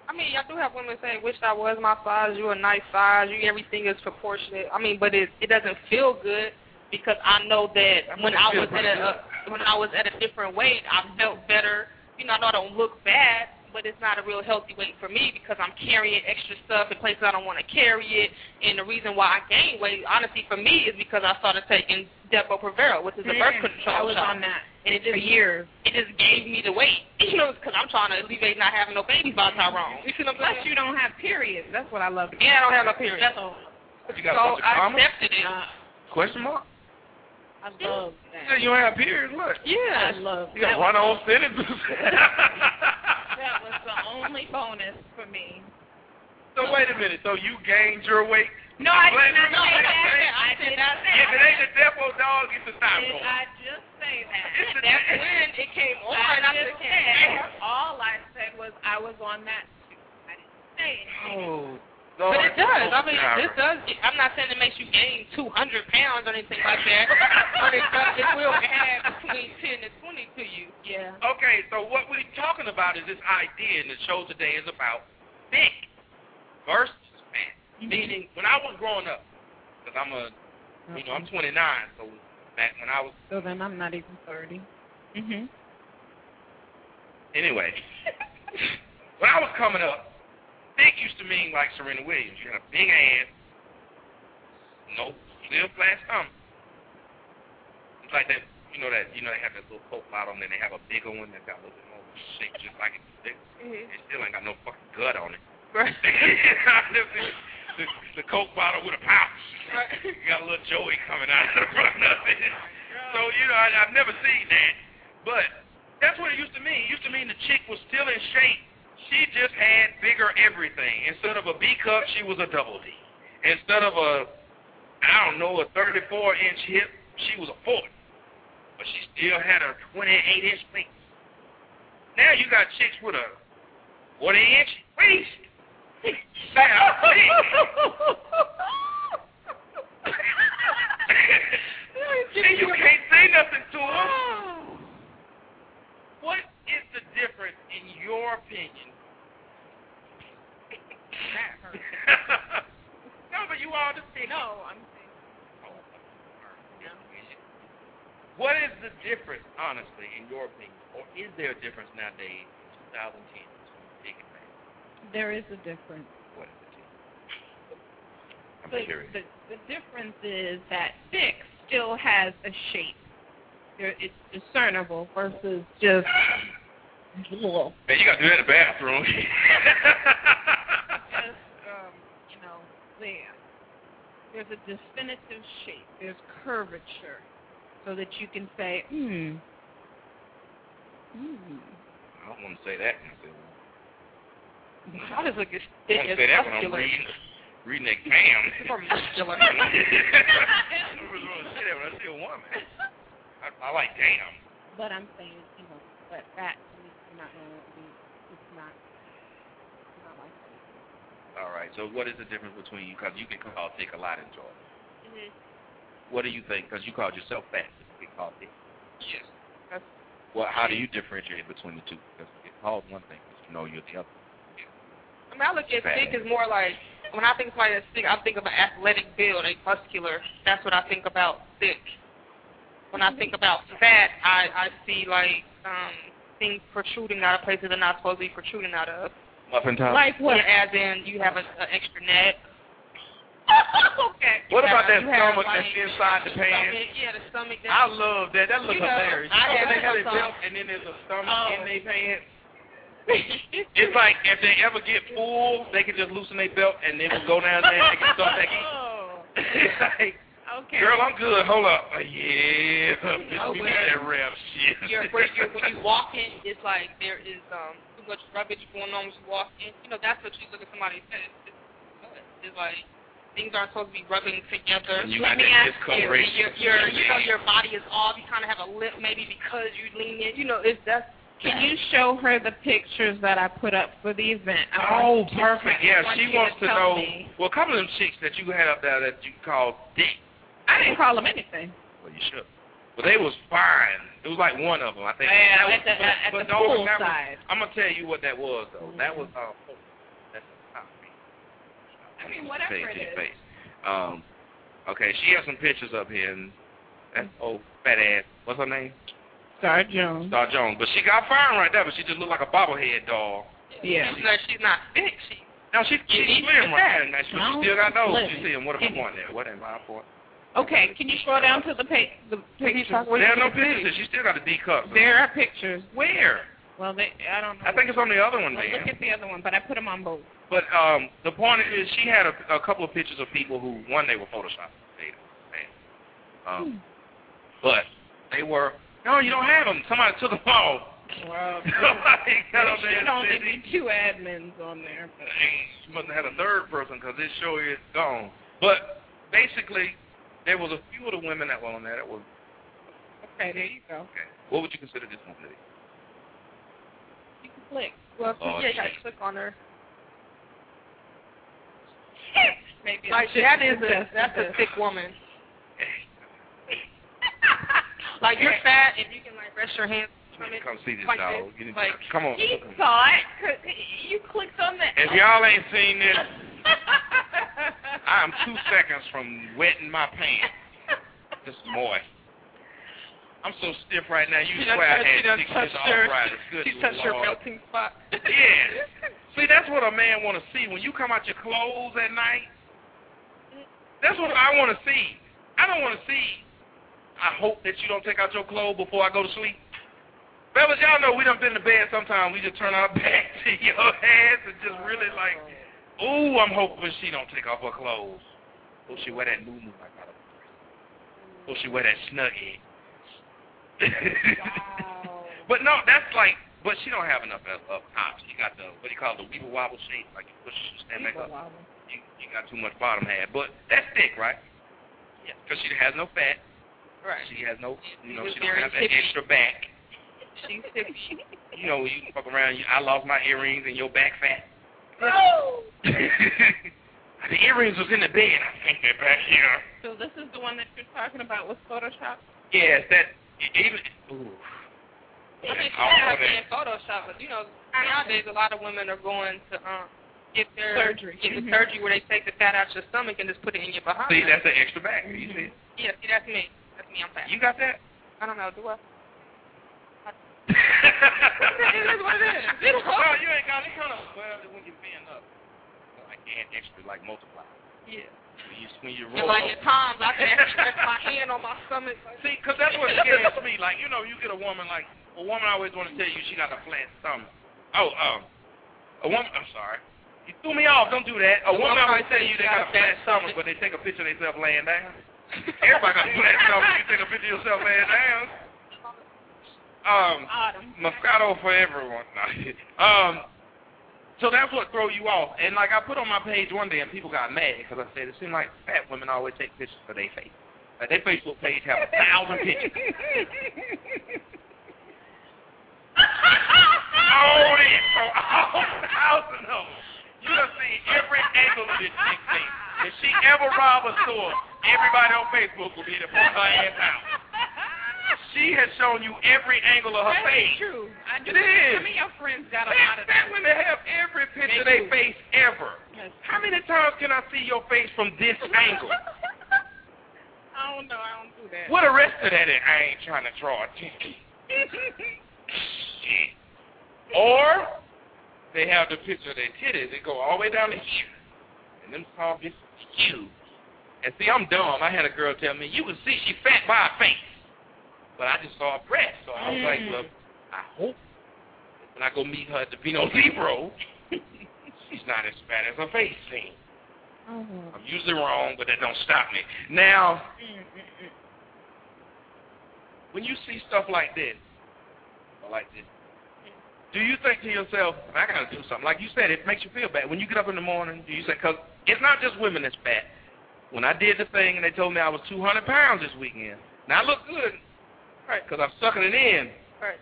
I mean, I do have women saying, "Wish I was my size. You a nice size. You everything is proportionate." I mean, but it it doesn't feel good because I know that when I was in a uh, when I was at a different weight, I felt better. You know, I know I don't look bad, but it's not a real healthy weight for me because I'm carrying extra stuff in places I don't want to carry it. And the reason why I gained weight, honestly, for me, is because I started taking Depo-Provera, which is a birth Mm, control I was shot. on that and it just for years. It just gave me the weight, you know, because I'm trying to alleviate not having no babies by Tyrone. You see what I'm Plus, saying? you don't have periods. That's what I love. Yeah, I don't have no periods. So, You got a so bunch of I commas? accepted it. Question mark? I love You said you don't have periods. Look. Yeah, I love You got that. run on sentences. That was the only bonus for me. so wait a minute. So you gained your weight? No, I did not no, say that. I did not say that. If it ain't a Depo dog, it's the time Did going. I just say that? It's That's when it came on. I I just said, said, all I said was I was on that too. I didn't say anything. Oh. But it does. I mean, this does. I'm not saying it makes you gain 200 pounds or anything like that, but it does. It will add between 10 and 20 to you. Yeah. Okay, so what we're talking about is this idea, and the show today is about thick versus fat. Mm-hmm. Meaning, when I was growing up, because I'm a, you know, I'm 29, so back when I was, So then I'm not even 30. Mhm. anyway, when I was coming up, thick used to mean like Serena Williams. You had a big ass, no little flat stomach. It's like that, you know that, you know they have that little Coke bottle, and then they have a bigger one that's got a little bit more shape, just like it's thick. Mm-hmm. It still ain't got no fucking gut on it. Right. the, the Coke bottle with a pouch. You got a little Joey coming out of the front of it. Oh, so, you know, I, I've never seen that. But that's what it used to mean. It used to mean the chick was still in shape. She just had bigger everything. Instead of a B cup, she was a double D. Instead of a, I don't know, a 34 inch hip, she was a 40. But she still had a 28 inch waist. Now you got chicks with a 40 inch waist. Now, and you can't say nothing to them. Oh. What is the difference, in your opinion? No, but you all just think. No, I'm What is the difference, honestly, in your opinion, or is there a difference nowadays, 2010, between big and fat? There is a difference. What is it? I'm the, curious. the, the difference is that thick still has a shape. There, it's discernible versus just little. Man, you got to do that in the bathroom. just, um, you know, there. There's a definitive shape. There's curvature, so that you can say, hmm. Hmm. I don't want to say that. myself. I just look at I want to say that when I'm reading, reading that cam. Or muscular. I was going to say that when I see a woman. I, I like damn. But I'm saying, you know, but that to me is not going to be. It's not. It's not like that. All right. So what is the difference between you? Because you get called thick a lot in Georgia. Mhm. What do you think? Because you called yourself fat. You get called thick. Yes. That's, Well, how do you differentiate between the two? Because you get called one thing, but you know you're the other. I mean, I look at Fat. thick as more like when I think of somebody that's thick, I think of an athletic build, a muscular. That's what I think about thick. When I think about fat, I I see like um things protruding out of places they're not supposed to be protruding out of. Top. Like what? As in, you have an extra neck. okay. What about that stomach that's inside the pants? Yeah, the stomach. That, I love that. That looks You know, hilarious. I You know, have they got some belt and then there's a stomach Oh. in their pants. it's like if they ever get full, they can just loosen their belt and then go down there and they can start in. It's like, Okay. girl, I'm good. Hold up. Uh, yeah, bitch, Oh, we well. got that rap shit. you're, when you walk in, it's like there is um too much rubbish going on when you walk in. You know, that's what you look at somebody and. It's, it's, it's like things aren't supposed to be rubbing together. You Let me that ask you, your, your, you know, your body is off. You kind of have a lip maybe because you lean in. You know, it's that's. Can you show her the pictures that I put up for the event? I Oh, perfect. Yeah, want she wants to tell know. me. Well, a couple of them chicks that you had up there that you called dick. I didn't call them anything. Well, you should. But they was fine. It was like one of them, I think. Yeah, That was- at the- but- at but the don't- pool that was- side. I'm gonna tell you what that was though. That was uh, that's the top. I mean, whatever Say it to your is. face. Um, okay, she has some pictures up here, and that old fat ass. What's her name? Star Jones. Star Jones. But she got fine right there, but she just looked like a bobblehead doll. Yeah. She's not, she's not thick. She, No, she, she's Yeah, slim right fat. now. She, she still got those. You see him. What am I point there? What am I point? Okay, can you scroll down to the page? The pictures. There are no pictures. She still got a D cup. There are pictures. Where? Well, they, I don't know. I think it's on the other one, Well, man. look at the other one, but I put them on both. But um, the point is, she had a, a couple of pictures of people who, one, they were photoshopped. They, they, um, but they were, no, you don't have them. Somebody took them off. Well, Somebody got them there there. should only be two admins on there. But She must have had a third person because this show is gone. But basically, there was a few of the women that were on there that were. okay, there you go. Okay. What would you consider this one to be? You can click. well, Oh, yeah, you gotta click on her. Maybe Like I should that is a that's a this. thick woman. like you're fat and you can like rest your hands from it. Come see this like dog. this, You need to- like- come on. He saw it. You clicked on that. If y'all ain't seen this, I'm two seconds from wetting my pants. Just moist. I'm so stiff right now. You She swear I had six touched inch her- arthritis. Good She touched Lord. melting spot. Yeah. See, that's what a man want to see. When you come out your clothes at night, that's what I want to see. I don't want to see, I hope that you don't take out your clothes before I go to sleep. Fellas, y'all know we done been to bed sometimes. We just turn our back to your ass and just really like, ooh, I'm hoping she don't take off her clothes. Or she wear that like that. Or she wear that snuggie. But no, that's like, but she don't have enough up, up top. She got the what do you call it, the weeble wobble shape, like you push, stand back up. You, you got too much bottom half, but that's thick, right? Yeah, because she has no fat. Right. She has no, you know, she don't have that extra back. She's hippie. You know, you fuck around. You, I lost my earrings and your back fat. No. the earrings was in the bed. I think they're back here. So this is the one that you're talking about with Photoshop. Yes, that even. Ooh. I mean, she's not okay. being Photoshop, but you know, nowadays a lot of women are going to um get their Surgery. get the Mhm. surgery where they take the fat out your stomach and just put it in your behind. See, that's the extra back. You see? yeah, see, that's me. That's me. I'm fat. You got that? I don't know. Do I? It is what it is. You know? No, you ain't got it. Kind of well when you bend up, like add extra, like multiply. Yeah. When you when you And roll. like at times, I can actually rest my hand on my stomach. See, because that's what scares me. Like, you know, you get a woman like a woman always want to tell you she got a flat stomach. Oh, um, a woman. I'm sorry. You threw me off. Don't do that. A woman always tell you they got a flat stomach, but they take a picture of themselves laying down. Everybody got a flat stomach. You take a picture of yourself laying down. Um, Autumn. Moscato for everyone. Um, so that's what throw you off. And like I put on my page one day, and people got mad because I said it seemed like fat women always take pictures of their face. Like their Facebook page have a thousand pictures. All this, so all thousand of them. You done seen every angle of this chick face. If she ever rob a store, everybody on Facebook will be to put her ass out. She has shown you every angle of her That face. is true. I do. It is. Some of your friends got a lot of fat women have every picture of They face ever. How many times can I see your face from this angle? I don't know. I don't do that. What the rest of that is? I ain't trying to draw attention. Shit. Or they have the picture of their titties. They go all the way down to here. And them soft bitches huge. And see, I'm dumb. I had a girl tell me, you can see she fat by her face. But I just saw her breast. So I was like, Mm. look, I hope when I go meet her at the Vino Zebro, she's not as fat as her face seems. I'm usually wrong, but that don't stop me. Now, when you see stuff like this, or like this, do you think to yourself, I gotta do something? Like you said, it makes you feel bad. When you get up in the morning, do you say, because it's not just women that's fat. When I did the thing and they told me I was 200 pounds this weekend, now I look good, right, because I'm sucking it in. Right.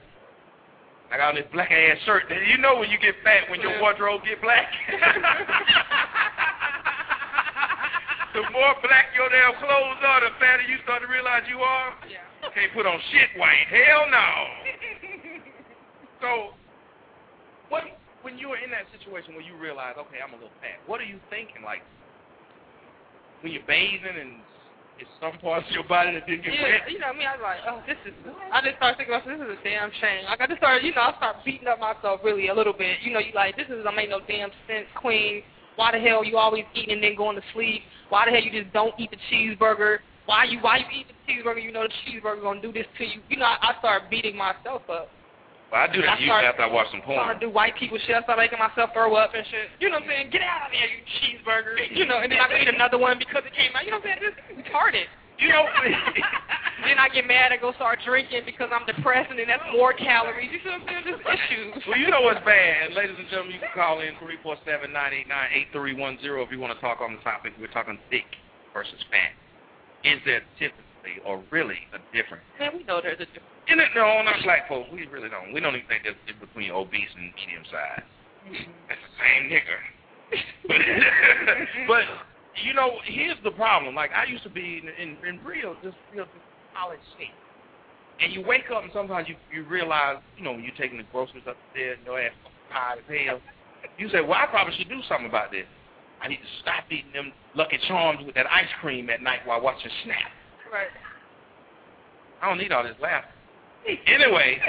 I got on this black ass shirt. You know when you get fat, when your wardrobe get black. the more black your damn clothes are, the fatter you start to realize you are. Yeah. Can't put on shit white. Hell no. so, what when you were in that situation where you realize, okay, I'm a little fat. What are you thinking? Like when you're bathing and It's some parts of your body that didn't get Yeah, wet. you know me. I was like, oh, this is. I just started thinking, about this is a damn shame. Like I just started, you know, I started beating up myself really a little bit. You know, you like this is don't make no damn sense, Queen. Why the hell you always eating and then going to sleep? Why the hell you just don't eat the cheeseburger? Why you why you eat the cheeseburger? You know the cheeseburger gonna do this to you. You know, I, I started beating myself up. Well, I do that I usually start- after I watch some Trying porn. to do white people shit. I start making myself throw up and shit. You know what I'm saying? Get out of there, you cheeseburger. You know, and then I go eat another one because it came out. You know what I'm saying? This is retarded. You know, then I get mad and go start drinking because I'm depressed, and then that's more calories. You see what I'm saying? Just issues. Well, you know what's bad, And ladies and gentlemen. You can call in three four seven nine eight nine eight three one zero if you want to talk on the topic. We're talking thick versus fat. Is there typically or really a difference? Man, we know there's a difference. In it, no, not black folks. We really don't. We don't even think there's a difference between obese and medium size. Mm-hmm. That's the same nigga. but, but you know, here's the problem. Like I used to be in, in, in real, just real just solid shape. And you wake up and sometimes you you realize, you know, when you're taking the groceries upstairs and your ass tired as hell. You say, well, I probably should do something about this. I need to stop eating them Lucky Charms with that ice cream at night while watching Snap. Right. I don't need all this laughter. Anyway,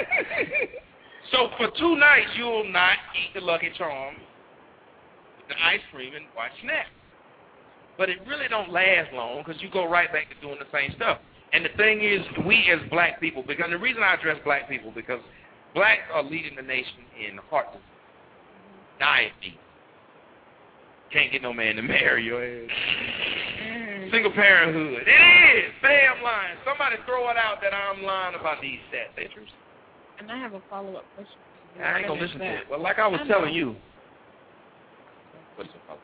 so for two nights you'll not eat the Lucky Charm, the ice cream, and watch Snap. But it really don't last long because you go right back to doing the same stuff. And the thing is, we as black people, because the reason I address black people, because blacks are leading the nation in heart disease, diabetes. Can't get no man to marry your ass. Single parenthood. It is. Damn lying. Somebody throw it out that I'm lying about these stats. True. And I have a follow-up question. I ain't gonna Finish listen to it. Well, like I was I telling you. What's the follow-up?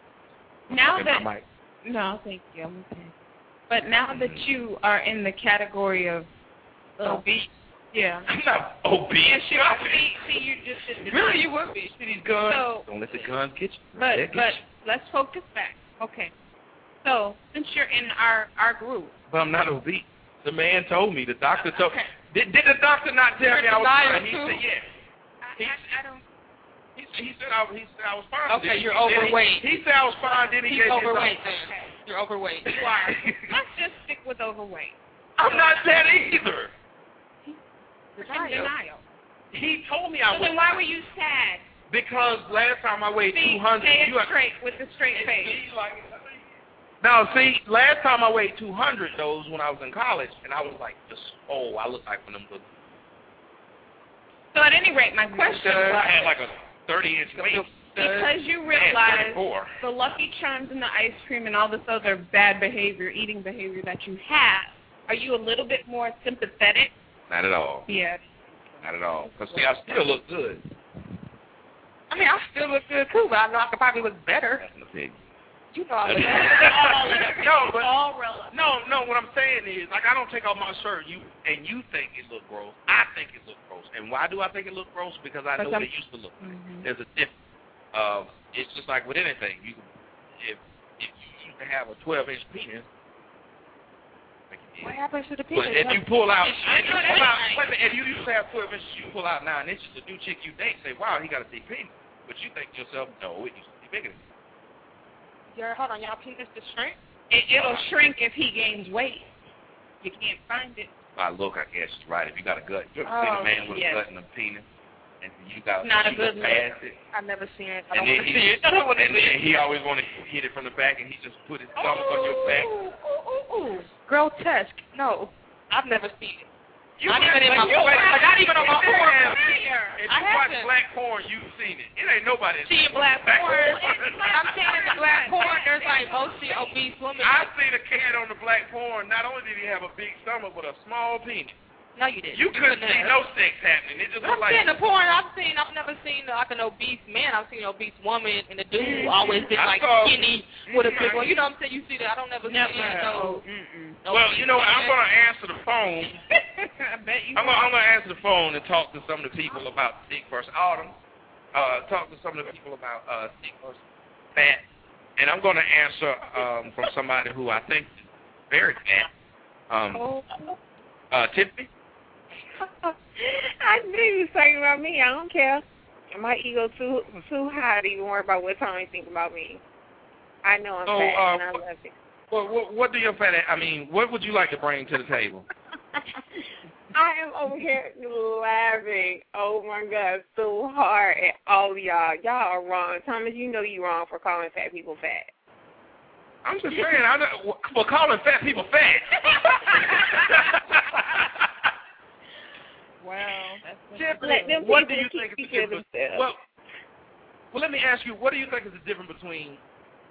Now Okay, that no, thank you. I'm okay. But now that mm-hmm. you are in the category of oh. obese, yeah. I'm not obese. Yes, you are. See, see, you just did Really, you would be. See these guns? So- Don't let the guns get you. But but you. let's focus back. Okay. So since you're in our our group, But I'm not obese. The man told me. The doctor told. Okay. Did, did the doctor not tell You're me I was denial fine? He said yes. I, I, I don't. He, he said I, he said I was fine. Okay, Then he- you're he- overweight. He, said I was fine. Then he He's gave me overweight. something. Then. You're overweight. You are. Let's just stick with overweight. I'm not that either. In denial. He told me I So was then why were you sad? because last time I weighed See, 200. say it you straight with a straight face. Now, see, last time I weighed 200, though, was when I was in college, and I was like, just, oh, I look like one of them little. So at any rate, my question was... I had like a 30 inch waist. because you realize the Lucky Charms and the ice cream and all this other bad behavior, eating behavior that you have, are you a little bit more sympathetic? Not at all. Yeah. Not at all. Because, see, I still look good. I mean, I still look good too, but I know I could probably look better. You know I look better. no, but all relative. no, no. What I'm saying is, like, I don't take off my shirt, you and you think it look gross. I think it look gross, and why do I think it look gross? Because I know what it used to look. like. Mhm. There's a difference. Uh, it's just like with anything. You, if if you used to have a 12 inch penis, What happens to the but penis? if you pull out, if you pull out, wait if you used to have 12 inches, you pull out nine inches. The new chick you date say, wow, he got a big penis, but you think to yourself, no, it used to be bigger. than Your, hold on, y'all penis to shrink? It, it'll shrink if he gains weight. You can't find it. By look, I guess right. If you got a gut, you ever seen Oh, a man with yes. a gut and a penis, and you got Not a good look past it, I've never seen it. and I don't want to see it. I don't want to and see it. he always want to hit it from the back, and he just put his stomach on your back. Ooh, ooh, ooh, ooh. Grotesque. No, I've never seen it. You not even in my porn. Not even on my porn. If you watch black porn, you've seen it. It ain't nobody. See black porn. I'm saying in the black porn, there's like mostly obese women. I seen a cat on the black porn. Not only did he have a big stomach, but a small penis. No, you didn't. You couldn't see have. no sex happening. It just I've looked like. seen the porn. I've seen. I've never seen like an obese man. I've seen an obese woman, and the dude always been like saw- skinny with a big one. You know what I'm saying? You see that? I don't never see Never. no. Mm-mm. no Well, you know. I'm going to answer the phone. I bet you. I'm gonna, I'm gonna answer the phone and talk to some of the people about thick versus autumn. Uh, talk to some of the people about uh, thick versus fat, and I'm gonna answer um, from somebody who I think is very fat. Um, Oh. uh, Tiffany. I knew you was talking about me. I don't care. My ego too too high to even worry about what Tony think about me. I know I'm So, fat uh, and I love it. Well, what, what do your fat? I mean, what would you like to bring to the table? I am over here laughing. Oh my god, so hard at all y'all. Y'all are wrong. Thomas, you know you wrong for calling fat people fat. I'm just saying, I know, for calling fat people fat. Wow, that's Let them what do you think is the difference? Well, well, let me ask you, what do you think is the difference between,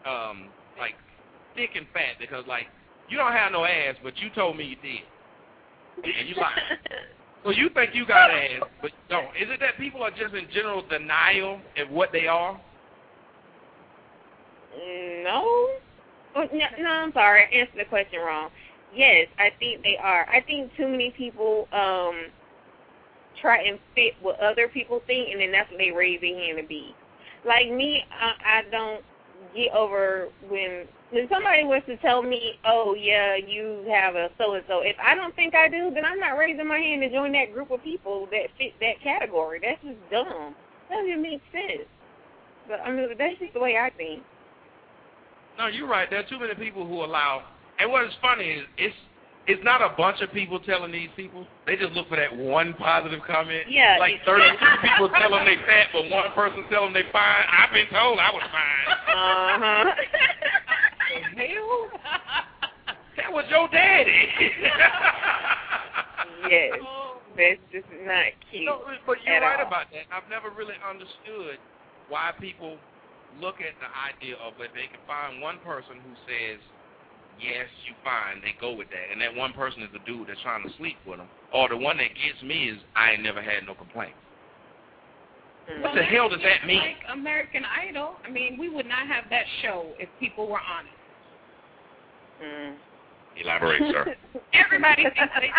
um, like, thick and fat? Because, like, you don't have no ass, but you told me you did, and you lied. so you think you got ass, but you don't. Is it that people are just in general denial of what they are? No. Oh, no, no, I'm sorry. I answered the question wrong. Yes, I think they are. I think too many people um try and fit what other people think, and then that's what they raise their hand to be. Like me, I, I don't get over when when somebody was to tell me, "Oh yeah, you have a so and so." If I don't think I do, then I'm not raising my hand to join that group of people that fit that category. That's just dumb. That doesn't make sense. But I mean, that's just the way I think. No, you're right. There are too many people who allow. And what is funny is it's it's not a bunch of people telling these people. They just look for that one positive comment. Yeah, Like it's- 32 people tell them they fat, but one person tell them they fine. I've been told I was fine. Uh huh. hell? That was your daddy. yes. That's just not cute. No, but you're right all. about that. I've never really understood why people look at the idea of if they can find one person who says, yes, you fine, they go with that. And that one person is the dude that's trying to sleep with them. Or the one that gets me is, I ain't never had no complaints. What the hell does that mean? Like American Idol. I mean, we would not have that show if people were honest. Mm. Elaborate, sir. Everybody thinks they,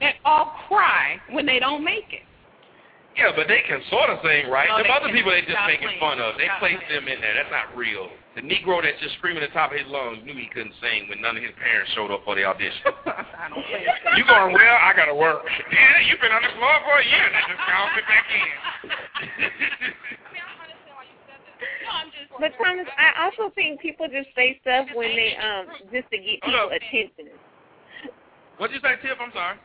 they all cry when they don't make it. Yeah, but they can sort of sing, right? No, Them other people they just making playing. fun of. They Stop place playing. them in there. That's not real. The Negro that's just screaming at the top of his lungs knew he couldn't sing when none of his parents showed up for the audition. you going, well, I got to work. Yeah, you've been on the floor for a year. They just called me back in. But Thomas, I also think people just say stuff when they um just to get people attention. What'd you say, Tip? I'm sorry.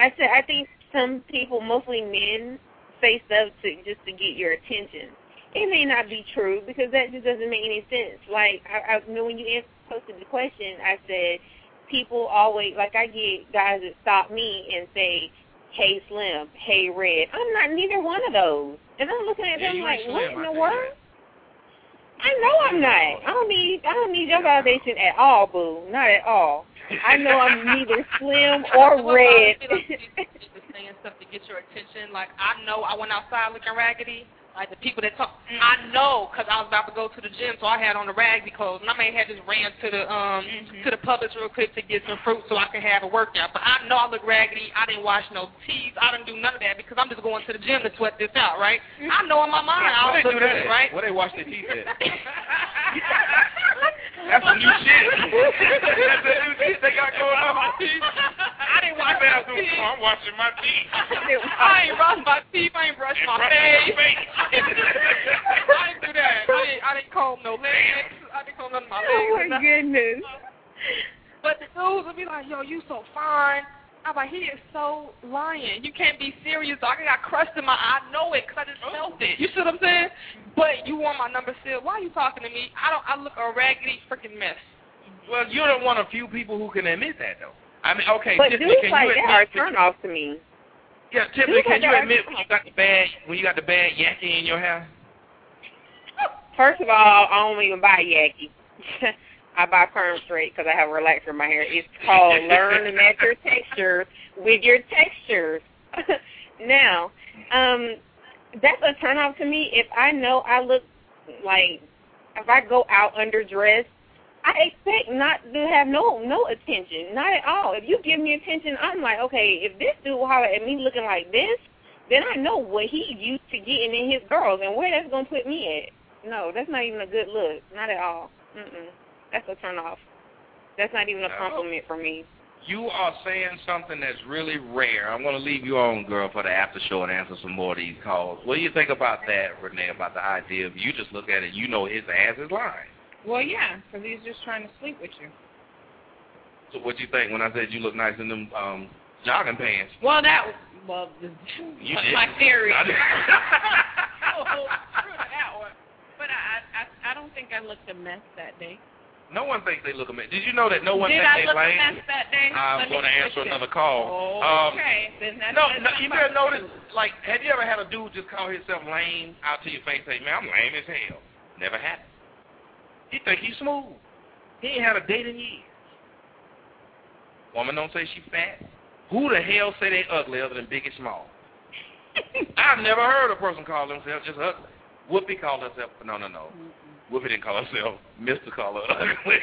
I said I think some people, mostly men, say stuff to just to get your attention. It may not be true because that just doesn't make any sense. Like I, I you know when you asked, posted the question, I said people always like I get guys that stop me and say, "Hey Slim, hey Red." I'm not neither one of those, and I'm looking at Yeah, them like, "What in the world?" I know I'm not. I don't need I don't need your validation at all, boo. Not at all. I know I'm neither slim or What about red. people just saying stuff to get your attention? Like I know I went outside looking raggedy. Like the people that talk, mm, I know because I was about to go to the gym, so I had on the raggedy clothes, and I may have just ran to the um mm-hmm. to the Publix real quick to get some fruit so I could have a workout. But I know I look raggedy. I didn't wash no teeth. I didn't do none of that because I'm just going to the gym to sweat this out, right? Mm-hmm. I know in my mind I What was do looking that? good, right? What they wash their teeth at? That's some new shit. That's the new shit they got going on. I didn't wash my teeth. I'm washing my teeth. I ain't brush my teeth. I ain't brush my face. your face. I didn't do that. I didn't, I didn't comb no legs. I didn't comb none of my oh legs. Oh my goodness. But the dudes will be like, yo, you so fine. I'm like, he is so lying. You can't be serious. I got crust in my eye. I know it because I just felt it. You see what I'm saying? But you want my number still. Why are you talking to me? I don't. I look a raggedy freaking mess. Well, you're the one of few people who can admit that, though. I mean, okay, But Tiffany, dudes can like you that are admit? turn off to me. Yeah, Tiffany, can you admit when you got the bad when you got the bad Yaki in your hair? First of all, I don't even buy Yaki. I buy perm straight because I have a relaxer in my hair. It's called learn to match your textures with your textures. now, um, that's a turn off to me. If I know I look like if I go out underdressed, I expect not to have no no attention, not at all. If you give me attention, I'm like, okay, if this dude holler at me looking like this, then I know what he used to getting in his girls and where that's gonna put me at. No, that's not even a good look. Not at all. Mm-mm. That's a turn off. That's not even a compliment for me. You are saying something that's really rare. I'm going to leave you on, girl, for the after show and answer some more of these calls. What do you think about that, Renee, about the idea of you just look at it, you know his ass is lying? Well, yeah, because he's just trying to sleep with you. So what you think when I said you look nice in them um jogging pants? Well, that well, the, You that's my theory. I did. oh, true that one. But I, I, I don't think I looked a mess that day. No one thinks they look a mess. Did you know that no one Did thinks I they look a mess that day? I'm going to answer it. another call. Um, okay, then that's no, that's no, you ever notice, like, have you ever had a dude just call himself lame out to your face and say, man, I'm lame as hell? Never happened. He think he's smooth. He ain't had a date in years. Woman don't say she fat. Who the hell say they ugly other than Biggie Small? I've never heard a person call themselves just ugly. Whoopi called herself, no, no, no. Whoopi didn't call herself Mr. Call her ugly.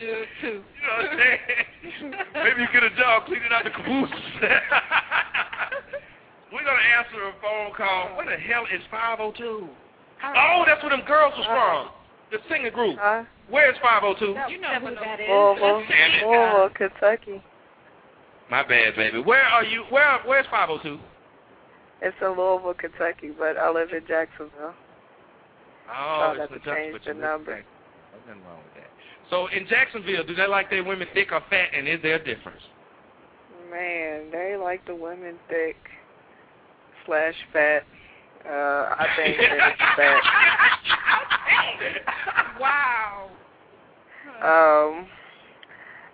Should too. You know what I'm saying? Maybe you get a job cleaning out the caboose. We're going to answer a phone call. What the hell is 502? Oh, that's where them girls was from. The singing group. Where's 502? You know who that is. Louisville, Damn it. Louisville, oh, Kentucky. My bad, baby. Where are you? Where? Where's 502? It's in Louisville, Kentucky, but I live in Jacksonville. Oh, I'll have it's to change the you- number. Nothing wrong with that. So in Jacksonville, do they like their women thick or fat, and is there a difference? Man, they like the women thick slash fat. Uh, I think that it's fat. wow. Um,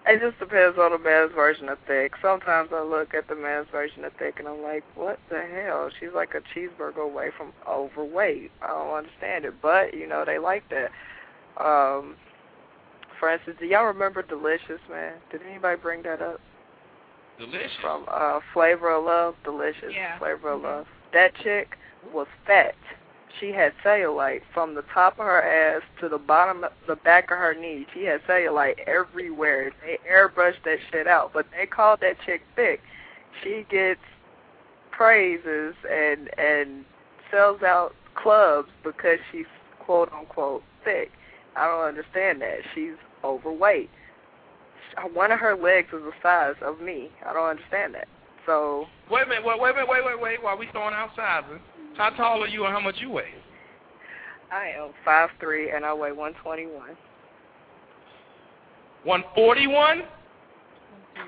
it just depends on the man's version of thick. Sometimes I look at the man's version of thick and I'm like, what the hell? She's like a cheeseburger away from overweight. I don't understand it, but you know they like that. Um, for instance, do y'all remember Delicious, man? Did anybody bring that up? Delicious. From uh, Flavor of Love, Delicious, Yeah. Flavor of Love. That chick was fat. She had cellulite from the top of her ass to the bottom, of the back of her knee. She had cellulite everywhere. They airbrushed that shit out, but they called that chick thick. She gets praises and and sells out clubs because she's quote unquote thick. I don't understand that. She's overweight. One of her legs is the size of me. I don't understand that. So Wait a minute. Wait, wait, wait, wait, wait, wait. While we throwing out sizes, how tall are you and how much you weigh? I am five three and I weigh one twenty one. 141?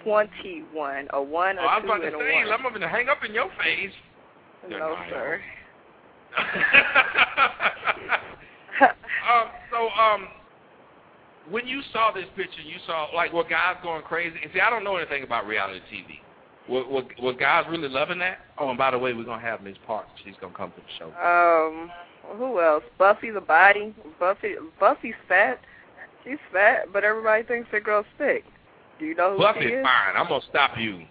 Twenty one. A one, a Oh, I was about to say, I'm going to hang up in your face. No, sir. um, so, um, when you saw this picture, you saw like were guys going crazy. And see, I don't know anything about reality TV. Were, were, were guys really loving that? Oh, and by the way, we're gonna have Miss Parks. She's gonna come to the show. Um, who else? Buffy the Body. Buffy. Buffy's fat. She's fat, but everybody thinks that girl's thick. Do you know who Buffy she is is? fine. I'm gonna stop you.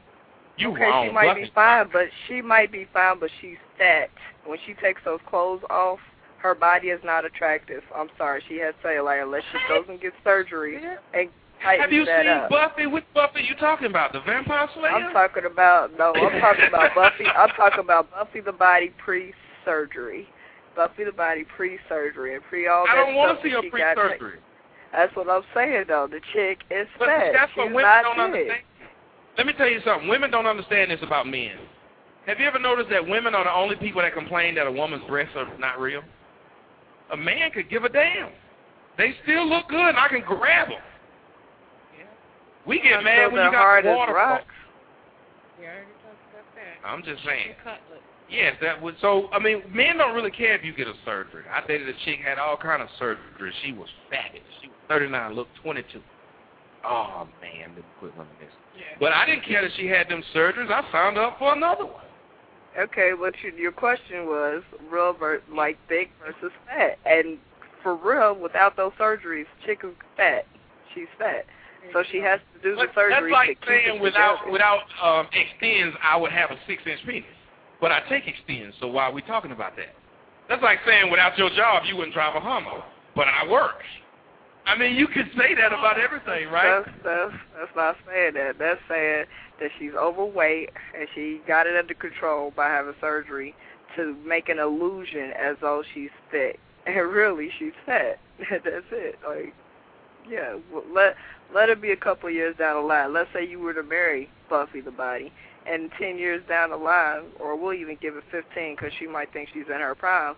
You okay, wrong. she might Buffy's be fine, but she might be fine, but she's fat. When she takes those clothes off, her body is not attractive. I'm sorry, she has cellulite unless she goes and gets surgery and tightens Have you seen up. Buffy? Which Buffy you talking about? The Vampire Slayer? I'm talking about no, I'm talking about Buffy. I'm talking about Buffy the Body pre-surgery. Buffy the Body pre-surgery and pre all I that don't want to see that her she got pre-surgery. That's what I'm saying though. The chick is But fat. that's She's what women don't understand. Let me tell you something. Women don't understand this about men. Have you ever noticed that women are the only people that complain that a woman's breasts are not real? A man could give a damn. They still look good, and I can grab them. We get mad when you got hard water. rocks. We already talked about that. I'm just saying. Cutlet. Yes, that would. So I mean, men don't really care if you get a surgery. I dated a chick had all kind of surgery. She was fabulous. She was 39, looked 22. Oh man, let me quit reminiscing. Yeah. But I didn't care that she had them surgeries. I signed up for another one. Okay, what you, your question was real ver- like thick versus fat, and for real, without those surgeries, chick is fat. She's fat, so she has to do the But surgery that's like saying without together. without um, extends, I would have a six inch penis. But I take extends, so why are we talking about that? That's like saying without your job, you wouldn't drive a Hummer. But I work. I mean, you could say that about everything, right? That's that's that's not saying that. That's saying that she's overweight and she got it under control by having surgery to make an illusion as though she's thick, and really she's fat. that's it. Like, yeah, well, let let it be a couple of years down the line. Let's say you were to marry Buffy the Body, and ten years down the line, or we'll even give it fifteen because she might think she's in her prime.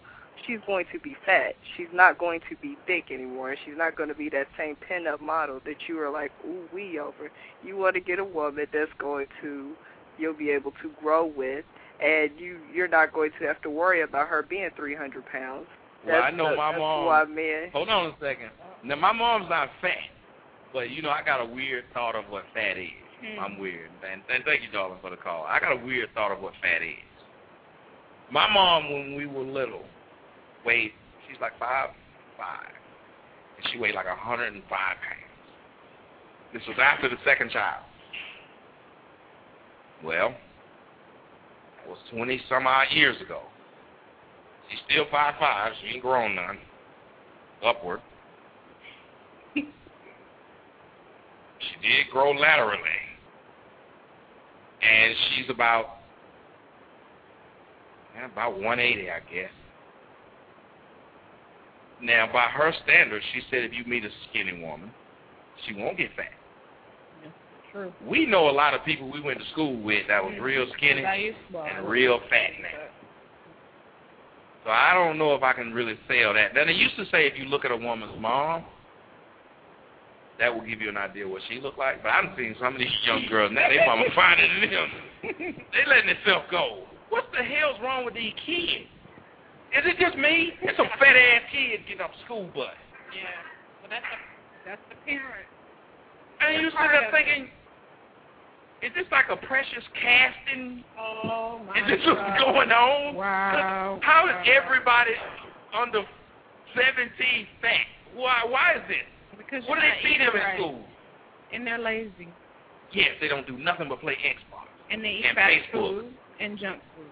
she's going to be fat. She's not going to be thick anymore. and She's not going to be that same pin-up model that you are like, ooh wee over. You want to get a woman that's going to, you'll be able to grow with, and you you're not going to have to worry about her being 300 pounds. Well, I know the- my that's mom. Why men? Hold on a second. Now my mom's not fat, but you know I got a weird thought of what fat is. Hmm. I'm weird, and, and thank you, darling, for the call. I got a weird thought of what fat is. My mom, when we were little, weighed. She's like five five, and she weighed like hundred and five pounds. This was after the second child. Well, that was twenty some odd years ago. She's still five five. She ain't grown none. Upward. She did grow laterally. And she's about about 180, I guess. Now, by her standards, she said if you meet a skinny woman, she won't get fat. True. We know a lot of people we went to school with that was real skinny and real fat now. So I don't know if I can really sell that. Now they used to say if you look at a woman's mom, that will give you an idea what she looked like. But I've seen some of these young girls now, they mama finer than them. They letting themselves go. What the hell's wrong with these kids? Is it just me? It's some fat ass kids getting off the school bus. Yeah. Well, that's the that's the parent. And you sit there thinking, is this like a precious casting? Oh my god. Is this what's going on? Wow. How is everybody under 17 fat? Why? Why is this? Because what do they not feed eating them in school? And they're lazy. Yes, they don't do nothing but play Xbox. And they eat And fast Facebook. food and junk food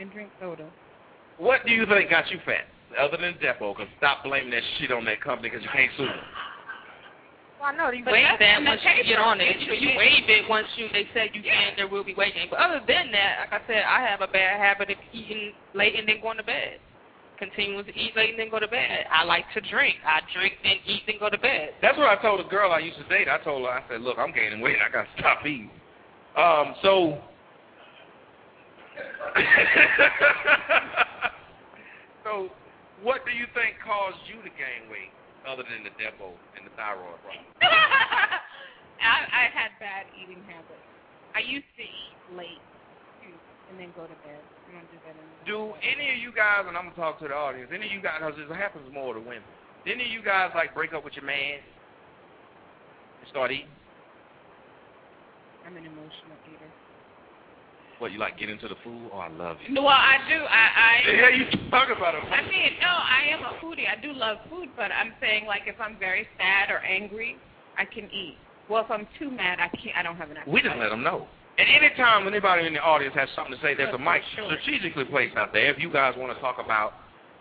and drink soda. What do you think got you fat? Other than Depo, because stop blaming that shit on that company because you can't sue them. Well, I know you But waive that in the you get on it. You, you waive it once you they said you can. There will be weight gain. But other than that, like I said, I have a bad habit of eating late and then going to bed. Continuing to eat late and then go to bed. I like to drink. I drink and eat and go to bed. That's what I told a girl I used to date. I told her, I said, look, I'm gaining weight. I got to stop eating. Um, so, so what do you think caused you to gain weight other than the Depo and the thyroid problem? I, I had bad eating habits. I used to eat late and then go to bed. I don't do that anymore. Do any of you guys, and I'm going to talk to the audience, any of you guys, because it happens more to women, do any of you guys like break up with your man and start eating? I'm an emotional eater. What, you like get into the food? Oh, I love you. Well, I do. I. I The hell you talking about? it. I mean, no, I am a foodie. I do love food, but I'm saying like if I'm very sad or angry, I can eat. Well, if I'm too mad, I can't. I don't have an appetite. We just let them know. And anytime anybody in the audience has something to say, there's a mic strategically placed out there. If you guys want to talk about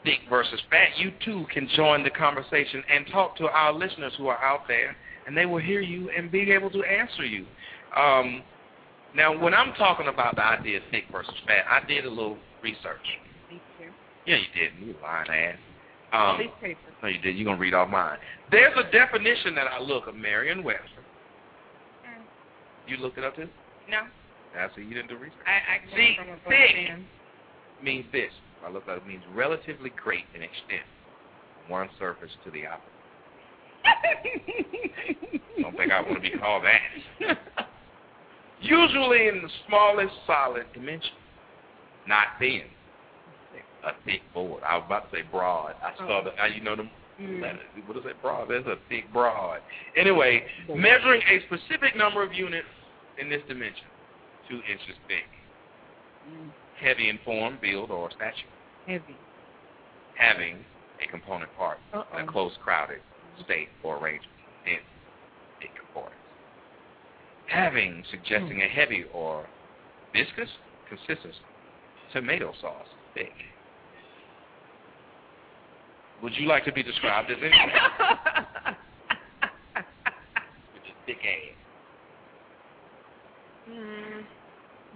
thick versus fat, you too can join the conversation and talk to our listeners who are out there, and they will hear you and be able to answer you. Um, now, when I'm talking about the idea of thick versus fat, I did a little research. Me too. Yeah, you did. You lying ass. Um, these papers. no, you did. You're going to read off mine. There's a definition that I look of Merriam-Webster. Mm. You looked it up too? No, I see you didn't do research. I. I See, come from a both thick means this. I look like it means relatively great in extent from one surface to the opposite. Don't think I want to be called that. Usually in the smallest solid dimension, not thin. A thick board. I was about to say broad. I saw the. I, you know the. Mm. What is it? Broad. That's a thick broad. Anyway, measuring a specific number of units in this dimension, two inches thick, Mm. heavy in form, build, or stature Heavy. having a component part Uh-oh. a close, crowded state or arrangement, dense, thick components. Having, suggesting a heavy or viscous consistency. Tomato sauce, thick. Would you like to be described as anything? With your thick ass. Mm,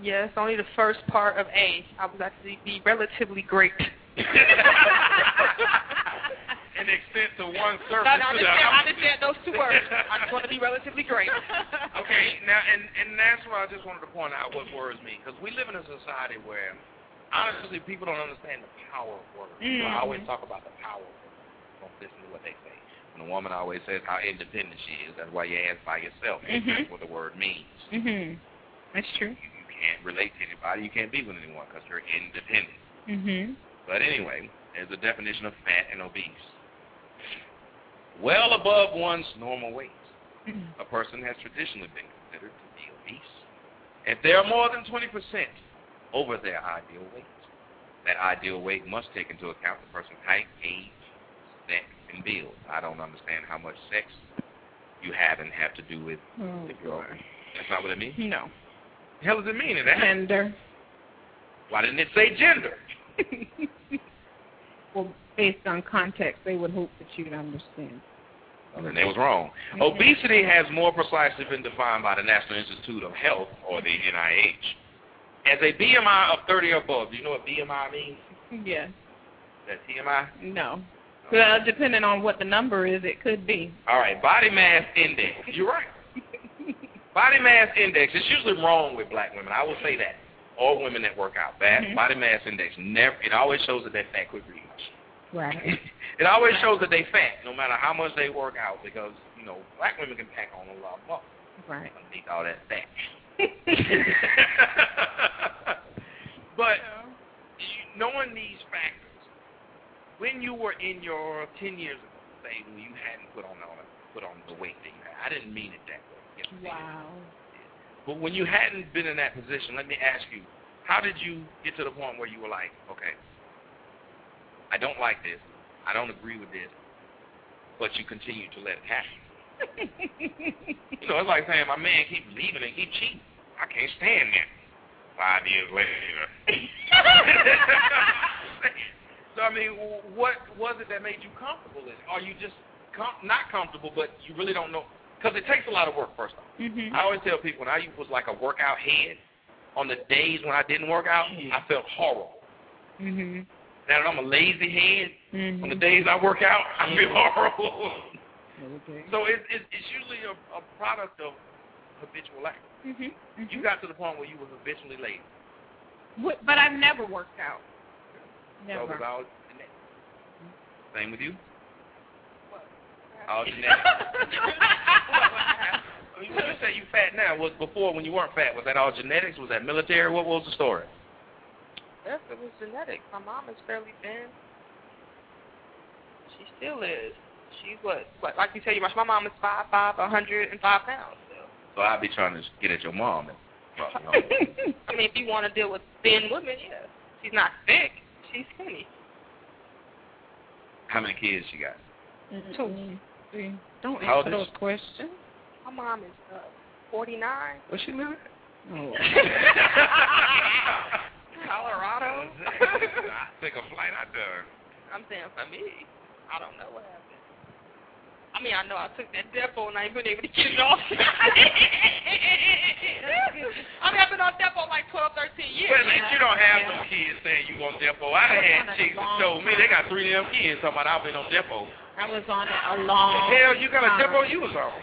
yes, only the first part of A. I was actually be relatively great. In extent to one surface No, no, I understand, I understand those two words. I just want to be relatively great. Okay, now and and that's what I just wanted to point out what worries me because we live in a society where honestly, people don't understand the power of words. So Mhm. I always talk about the power of words. Don't listen to what they say. When a woman always says how independent she is, that's why you ask by yourself. Mhm. That's what the word means. Mhm. That's true. You can't relate to anybody. You can't be with anyone because you're independent. Mhm. But anyway, there's a definition of fat and obese. Well above one's normal weight. A person has traditionally been considered to be obese. If they are more than 20% over their ideal weight, that ideal weight must take into account the person's height, age, sex, and build. I don't understand how much sex you have and have to do with Oh, if you're. That's not what it means? No. The hell does it mean? It has- Gender. Why didn't it say gender? Well, based on context, they would hope that you'd understand. Well, then they was wrong. Mhm. Obesity has more precisely been defined by the National Institute of Health, or the NIH, as a BMI of 30 or above. Do you know what BMI means? Yes. That TMI? No. Well, depending on what the number is, it could be. All right, body mass index. You're right. Body mass index. It's usually wrong with black women. I will say that. Or women that work out. Bad Mhm. body mass index. Never. It always shows that they're fat quick release. Right. It always shows that they fat, no matter how much they work out, because you know black women can pack on a lot of muscle Right. underneath all that fat. but knowing these factors, when you were in your ten years ago, say when you hadn't put on all put on the weight that you had, I didn't mean it that way. Know, Wow. But when you hadn't been in that position, let me ask you, how did you get to the point where you were like, okay, I don't like this, I don't agree with this, but you continue to let it happen? You know, it's like saying my man keeps leaving and keep cheating. I can't stand that. Five years later. so I mean, what was it that made you comfortable in? it? Are you just com- not comfortable, but you really don't know? Because it takes a lot of work. First off, Mhm. I always tell people when I was like a workout head. On the days when I didn't work out, I felt horrible. Mhm. Now that I'm a lazy head, Mhm. on the days I work out, I feel horrible. Okay. So it, it, it's usually a, a product of habitual act. Mhm. You got to the point where you were habitually lazy. But I've never worked out. So it was Never. Same with you? Oh, all genetic. you you say you fat now. Was before when you weren't fat? Was that all genetics? Was that military? What was the story? Yes, it was genetic. My mom is fairly thin. She still is. She's what? What? Like you tell you, my my mom is five five, a hundred and five pounds. So I'd be trying to get at your mom. And, well, you know. I mean, if you want to deal with thin women, yeah. She's not thick. She's skinny. How many kids she got? Mm-hmm. Two. Three. Don't How old answer is those questions. My mom is uh, 49. Where she live? Oh. Colorado. I take a flight out there. I'm saying for me, I don't know what happened. I mean, I know I took that Depo and I ain't been able to get it off. I mean, I've been on Depo like 12, 13 years. But at least you don't have some kids saying you on Depo. I had chicks that told me they got three of them kids talking about I've been on Depo. I was on it a long The hell you got a time. Depo you was on?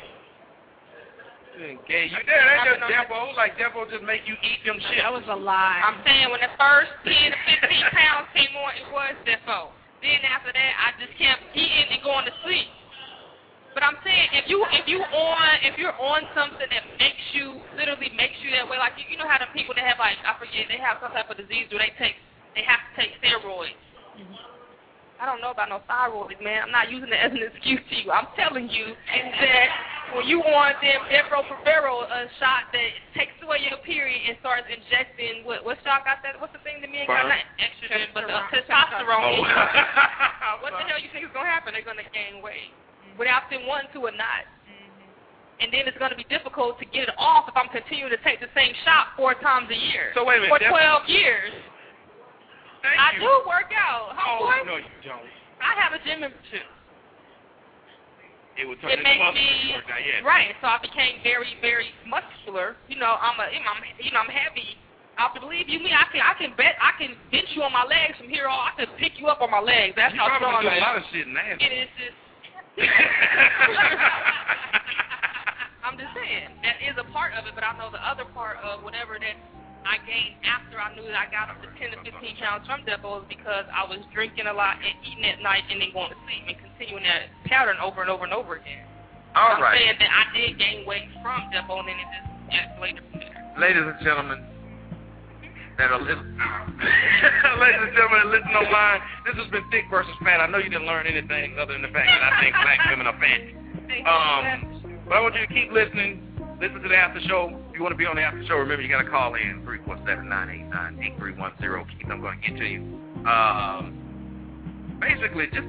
Okay, you there? That just Depo. Like Depo just make you eat them shit. That was a lie. I'm saying when the first 10 to 15 pounds came on, it was Depo. Then after that, I just kept eating and going to sleep. But I'm saying if you if you on if you're on something that makes you literally makes you that way, like you, you know how the people that have like I forget they have some type of disease where they take they have to take steroids. Mm-hmm. I don't know about no thyroid, man. I'm not using it as an excuse to you. I'm telling you that when you on them Depo-Provera a uh, shot that takes away your period and starts injecting what what shot got that? What's the thing that me and got Sperm? not estrogen, but the Testosterone. testosterone. Oh. what the hell you think is gonna happen? They're gonna gain weight mm-hmm. without them wanting to or not. Mm-hmm. And then it's going to be difficult to get it off if I'm continuing to take the same shot four times a year. So wait a minute, For 12 years. Thank I you. do work out. Oh no, you don't. I have a gym membership. It would turn It into makes me right. So I became very, very muscular. You know, I'm a, you know, I'm, you know, I'm heavy. I believe you me. I can, I can bet, I can bench you on my legs from here on. I can pick you up on my legs. That's You how strong do I a am. lot of shit now. It is just. I'm just saying that is a part of it, but I know the other part of whatever that I gained after I knew that I got up to 10 to 15 pounds from Depo is because I was drinking a lot and eating at night and then going to sleep and continuing that pattern over and over and over again. All I'm right. saying that I did gain weight from Depo and then it just escalated from there. Ladies and gentlemen, that are listening, ladies and gentlemen that listen online, this has been Thick versus Fat. I know you didn't learn anything other than the fact that I think black women are fat. Um, but I want you to keep listening. Listen to the after show. You want to be on the after show, remember you got to call in 347-989-8310. Keith, I'm going to get to you. Um, basically, just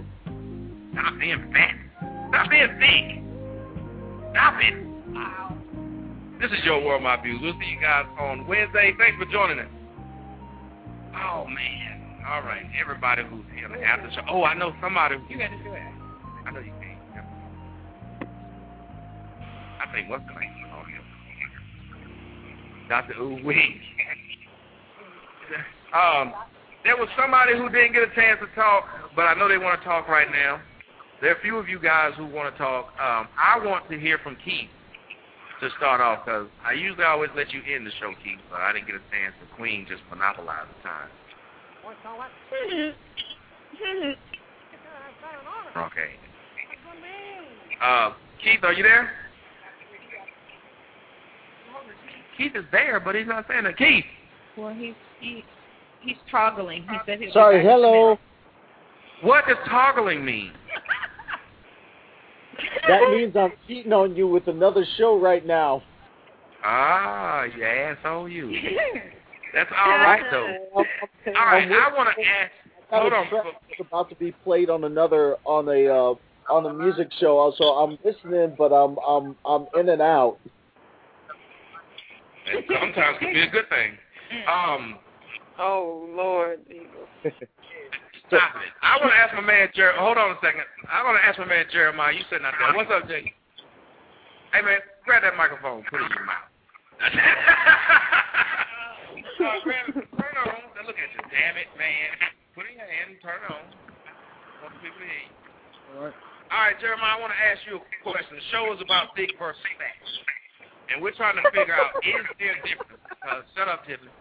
stop being fat. Stop being thick. Stop it. This is your world, my views. We'll see you guys on Wednesday. Thanks for joining us. Oh man. All right, everybody who's here on the after show. Oh, I know somebody. You got to do it. I know you can. I think what's name on? Dr. Ooh Wee. um, there was somebody who didn't get a chance to talk, but I know they want to talk right now. There are a few of you guys who want to talk. Um, I want to hear from Keith to start off because I usually always let you end the show, Keith, but I didn't get a chance. The Queen just monopolized the time. Okay. Uh, Keith, are you there? Keith is there, but he's not saying that. Keith. Well, he's he he's toggling. He said he'll Sorry, be back in a hello. What does toggling mean? That means I'm cheating on you with another show right now. Ah, you asshole, you. That's all right though. All right, I want to ask. Hold on. It's about to be played on another on a uh, on a music show, so I'm listening, but I'm I'm I'm in and out. It sometimes can be a good thing. Um, Oh Lord, stop it. I want to ask my man Jer. Hold on a second. I want to ask my man Jeremiah. You sitting out there. What's up, Jay? Hey man, grab that microphone. Put it in your mouth. Uh, grab it. Turn it on. Now look at you. Damn it, man. Put it in your hand. Turn it on. Want the people to hear you. All right. All right, Jeremiah, I want to ask you a question. The show is about thick versus fat. And we're trying to figure out, is there a difference? Uh, shut up, Tiffany.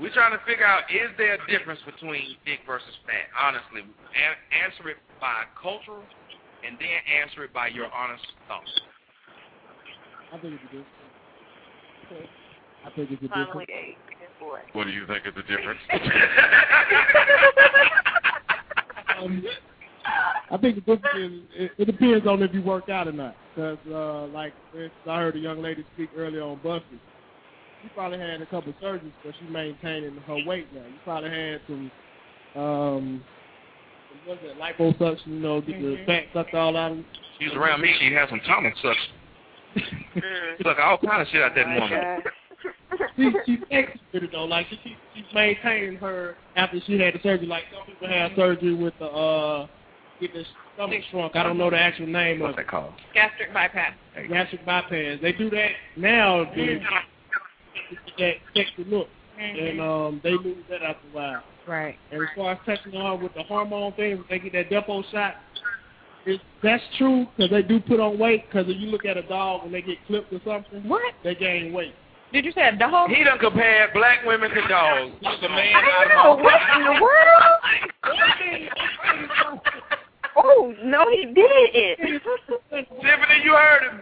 We're trying to figure out, is there a difference between thick versus fat? Honestly, a- answer it by cultural, and then answer it by your honest thoughts. I think it's a difference. Okay. I think it's a finally difference. ate. Good boy. What do you think is the difference? Um, I think the difference is it, it depends on if you work out or not. Because, uh, like, for I heard a young lady speak earlier on buses. She probably had a couple of surgeries, but she's maintaining her weight now. You probably had some, um, what's it, liposuction, you know, get the fat sucked all out of you. She was around me, she'd have some tummy sucks. Look, all kind of shit out that woman. she she's executed though. Like she she- she's maintaining her after she had the surgery. Like some people have surgery with the uh get the stomach shrunk. I don't know the actual name What's of it. What's that called? Gastric bypass. Gastric bypass. They do that now to get that sexy look, and um they lose that after a while. Right. And as far as touching on with the hormone thing, they get that Depo shot, it's, that's true because they do put on weight. Because if you look at a dog when they get clipped or something, what they gain weight. Did you say a dog? He done compared black women to dogs. He's a man I don't know. What in the world? oh no, he didn't. Tiffany, you heard him.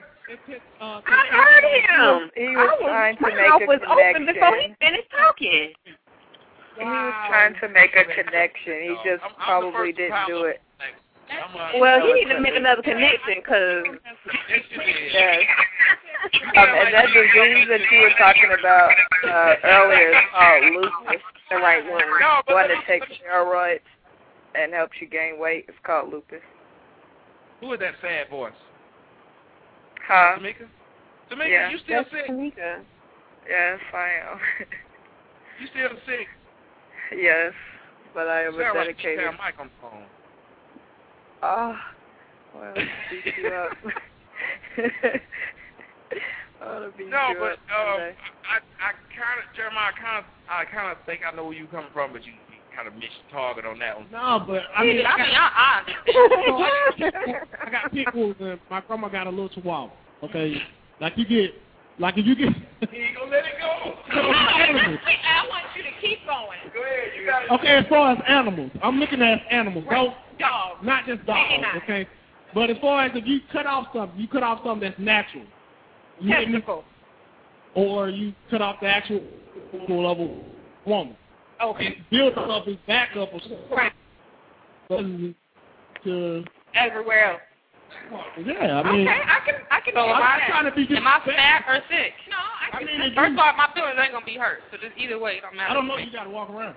I heard him. He was I trying to make a was open before he connection. finished talking. He was trying to make a connection. He just probably didn't do it. Well, he need to make another connection because Yes. Um, and that disease that you were talking about uh, earlier is called lupus. The right one, one that takes steroids and helps you gain weight. It's called lupus. Who is that sad voice? Huh? Tamika? Tamika, Yeah. you still That's sick? Tamika. Yes, I am. You still sick? yes, but I am a Sarah, dedicated. Sarah, mic on the phone. Oh, well, beat you up. I want to beat No, but um. I, I kind of, Jeremiah, I kind of, I kind of think I know where you coming from, but you, you kind of missed target on that one. No, but I mean, I, got, I got pit bulls, and my grandma got a little chihuahua. Okay, like you get, like if you get, He ain't gonna let it go. animals. I want you to keep going. Go ahead. You got Okay, as far as animals, I'm looking at animals. Don't Dogs. not just dogs. Canine. Okay, but as far as if you cut off something, you cut off something that's natural. You get me? Testicle. Or you cut off the actual testicle of a woman. Okay. Build up his back up or Right. something to Everywhere else. yeah. I mean, okay, I can I can So I'm not that. trying to be Am I fat or sick? No, I can. I mean, First you- of all, my feelings ain't gonna be hurt. So just either way, it don't matter. I don't know if you got to walk around.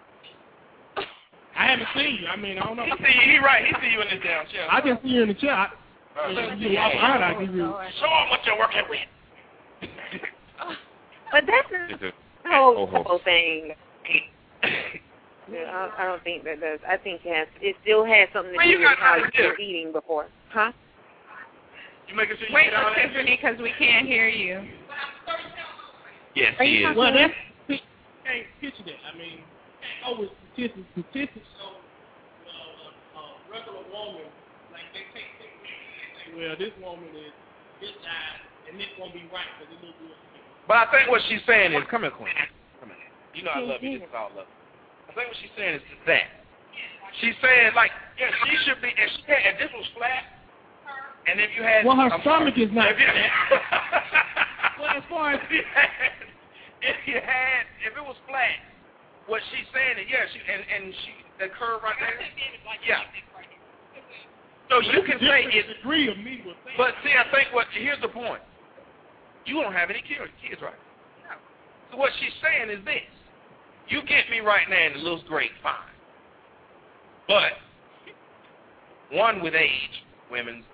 I haven't seen you. I mean, I don't know. He see you. He right. He see you in this damn chair. I just see you in the chair. I, Uh, if you walk around, I give you. Show him what you're working with. But that's a- the whole, whole thing. Yeah, I, I don't think that does. I think it has. It still has something to Well, do with how you to were eating before, huh? You making sure you Wait get all for? Tiffany because we can't hear you. Yes, Are he you is. talking Well, that's can't picture that. I mean, can't go with statistics. Statistics show uh, a regular woman like they take things and say, well, this woman is this size and this won't be right because it looks good. But I think what she's saying is, come here, Queen. Come here. You know I love you. This is all love. I think what she's saying is that. She's saying like, yeah, she should be. If she had, if this was flat, and if you had, Well, her I'm stomach sorry, is not If you, Well, as far as if you had, if you had, if it was flat, what she's saying is, yeah, she and and she the curve right there. Yeah. So you can say different it. degree of me with. But see, I think what here's the point. You don't have any kids, kids, right? No. So what she's saying is this: you get me right now, and it looks great, fine. But one with age, women's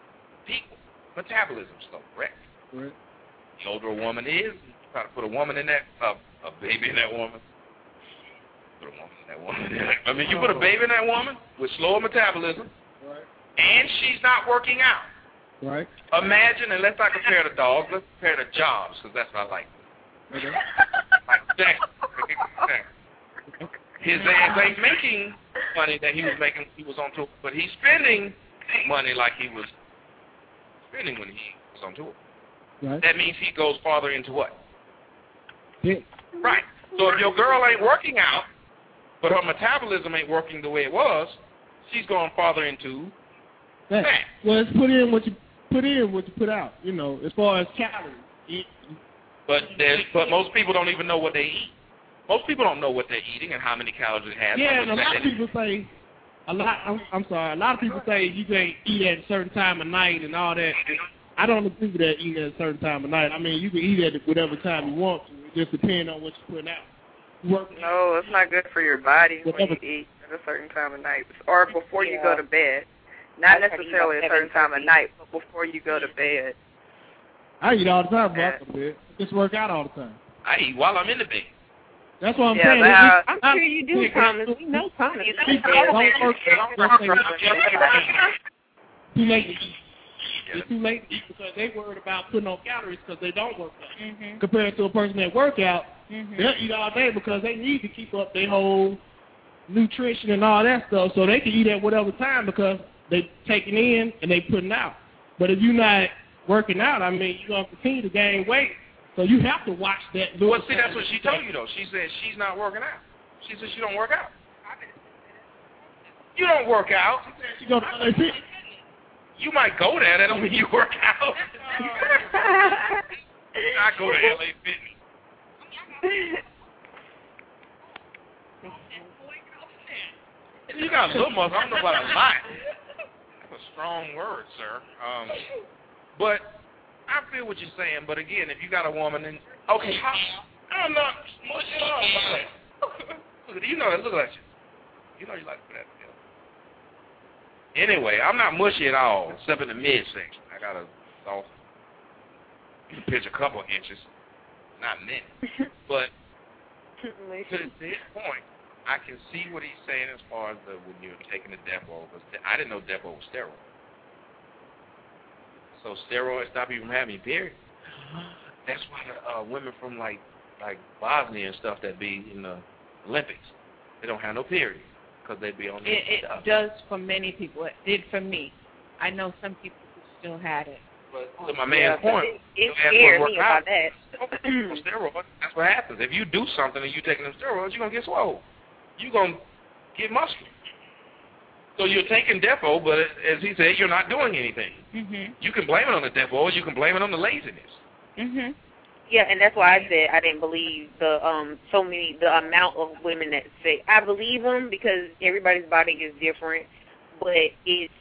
people metabolism slow, correct? Right. The older a woman is, you try to put a woman in that, uh, a baby in that woman. Put a woman in that woman. I mean, you put a baby in that woman with slower metabolism, Right. and she's not working out. Right. Imagine, and let's not compare the dogs, let's compare the jobs, because that's what I like. Okay. Like Jack. His ass ain't making money that he was making he was on tour, but he's spending money like he was spending when he was on tour. Right. That means he goes farther into what? Yeah. Right. So if your girl ain't working out, but her metabolism ain't working the way it was, she's going farther into That. fat. Well, it's put in what you put in, what you put out. You know, as far as calories. But there's, but most people don't even know what they eat. Most people don't know what they're eating and how many calories it has. yeah, and a lot of people say, a lot. I'm, I'm sorry. A lot of people say you can't eat at a certain time of night and all that. I don't agree with that eating at a certain time of night. I mean, you can eat at whatever time you want to. It just depends on what you're putting out. Working No, it's not good for your body when you eat at a certain time of night or before you go to bed. Not I try to eat necessarily about a certain time of night, but before you go to bed. I eat all the time, bro. I go to bed. I just work out all the time. I eat while I'm in the bed. That's what I'm Yeah, saying. but I'm sure you do, Thomas. We know Thomas. People don't work just too late. It's too late because they worried about putting on calories because they don't work out. Mhm. Compared to a person that work out, Mhm. they'll eat all day because they need to keep up their whole nutrition and all that stuff. So they can eat at whatever time because they taking in and they putting out. But if you're not working out, I mean, you're gonna continue to gain weight. So you have to watch that. little Well, see, that's what she told you though. She said she's not working out. She said she don't work out. You don't work out. She go to LA Fit. You might go there. That don't mean you work out. I go to LA Fitness. You got a little muscle. I don't know about a lot. That's a strong word, sir. Um, but I feel what you're saying. But again, if you got a woman and okay, how, I'm not mushing up about it. Look at you know that. Look at you. You know you like that. Anyway, I'm not mushy at all, except in the midsection. I got a soft. Pitch a couple inches, not many. But to this point, I can see what he's saying as far as the when you're taking the Depo. Because I didn't know Depo was steroid. So steroids stop you from having your period. That's why the uh, women from like like Bosnia and stuff that be in the Olympics, they don't have no period because they be on this It, stuff. it does for many people. It did for me. I know some people who still had it. But to my man's Yeah, point, it, it scared me work about out. that. steroids. That's what happens. If you do something and you taking them steroids, you're gonna get swole. You're gonna get muscular. So you're taking Depo, but as he said, you're not doing anything. Mhm. You can blame it on the Depo, or you can blame it on the laziness. Mhm. Yeah, and that's why I said I didn't believe the um so many the amount of women that say I believe them because everybody's body is different, but it's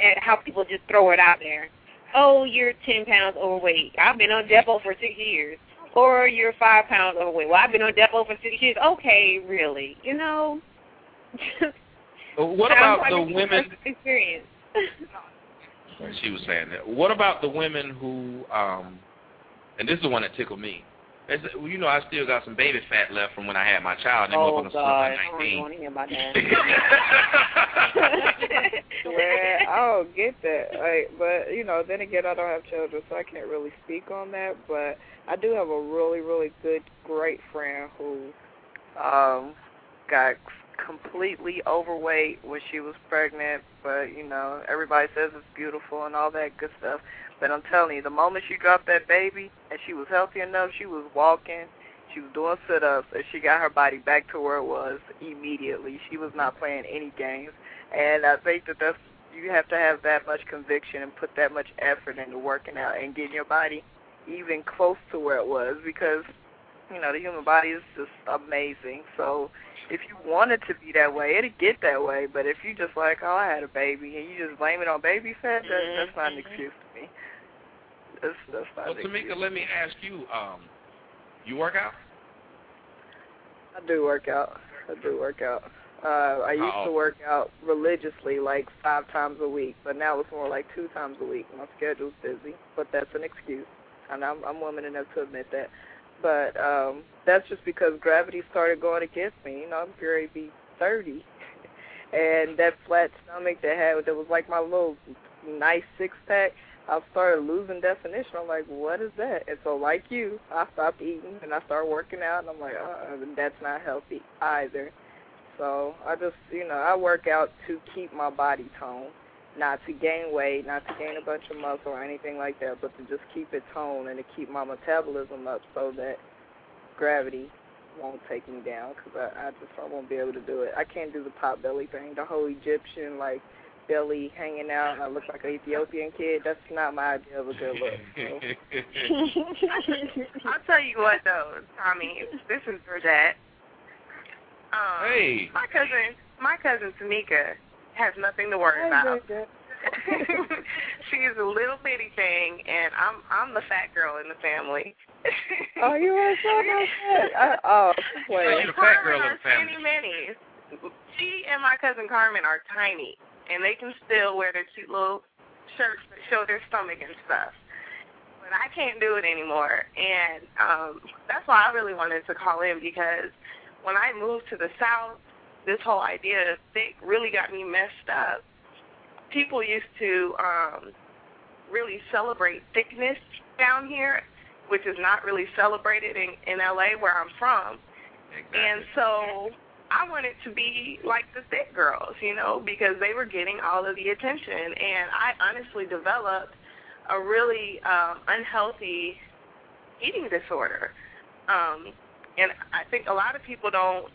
and how people just throw it out there. Oh, you're ten pounds overweight. I've been on Depo for six years. Or you're five pounds overweight. Well, I've been on Depo for six years. Okay, really? You know. But what about the women? Experience. She was saying that. What about the women who, um, and this is the one that tickled me. It's, well, you know, I still got some baby fat left from when I had my child. And them oh motherfuckers God, I like don't 19. want to hear about that. yeah, I don't get that. Like, but you know, then again, I don't have children, so I can't really speak on that. But I do have a really, really good, great friend who um got completely overweight when she was pregnant. But you know, everybody says it's beautiful and all that good stuff. But I'm telling you, the moment she dropped that baby and she was healthy enough, she was walking, she was doing sit-ups, and she got her body back to where it was immediately. She was not playing any games, and I think that that's you have to have that much conviction and put that much effort into working out and getting your body even close to where it was because you know the human body is just amazing. So if you want it to be that way, it'd get that way. But if you just like, oh, I had a baby, and you just blame it on baby fat, that, that's not an excuse to me. That's, that's not Well, an excuse. Tamika, let me ask you, um, you work out? I do work out. I do work out. Uh, I used How to work out religiously, like five times a week, but now it's more like two times a week. My schedule's busy, but that's an excuse, and I'm I'm woman enough to admit that. But um, that's just because gravity started going against me. You know, I'm to be 30, and that flat stomach that had that was like my little nice six pack. I started losing definition. I'm like, what is that? And so, like you, I stopped eating and I started working out, and I'm like, uh, that's not healthy either. So I just, you know, I work out to keep my body toned, not to gain weight, not to gain a bunch of muscle or anything like that, but to just keep it toned and to keep my metabolism up so that gravity won't take me down because I, I just I won't be able to do it. I can't do the pot belly thing, the whole Egyptian like belly hanging out and I look like an Ethiopian kid. That's not my idea of a good look. So. I'll tell you what though, Tommy. This is Georgette. Um, Hey. My cousin, my cousin Tamika has nothing to worry about. She's a little bitty thing, and I'm I'm the fat girl in the family. oh, you are so nice. I, oh, wait. you're the fat girl in the family. are skinny minis. She and my cousin Carmen are tiny, and they can still wear their cute little shirts that show their stomach and stuff. But I can't do it anymore, and um, that's why I really wanted to call in because when I moved to the South, this whole idea of thick really got me messed up. People used to um, really celebrate thickness down here, which is not really celebrated in, in LA where I'm from. Exactly. And so I wanted to be like the thick girls, you know, because they were getting all of the attention. And I honestly developed a really um, unhealthy eating disorder. Um, and I think a lot of people don't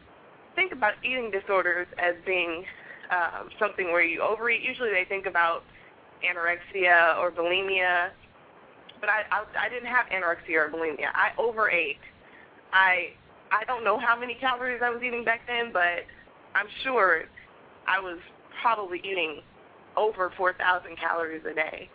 think about eating disorders as being um, something where you overeat. Usually they think about anorexia or bulimia, but I, I I didn't have anorexia or bulimia. I overate. I I don't know how many calories I was eating back then, but I'm sure I was probably eating over 4,000 calories a day.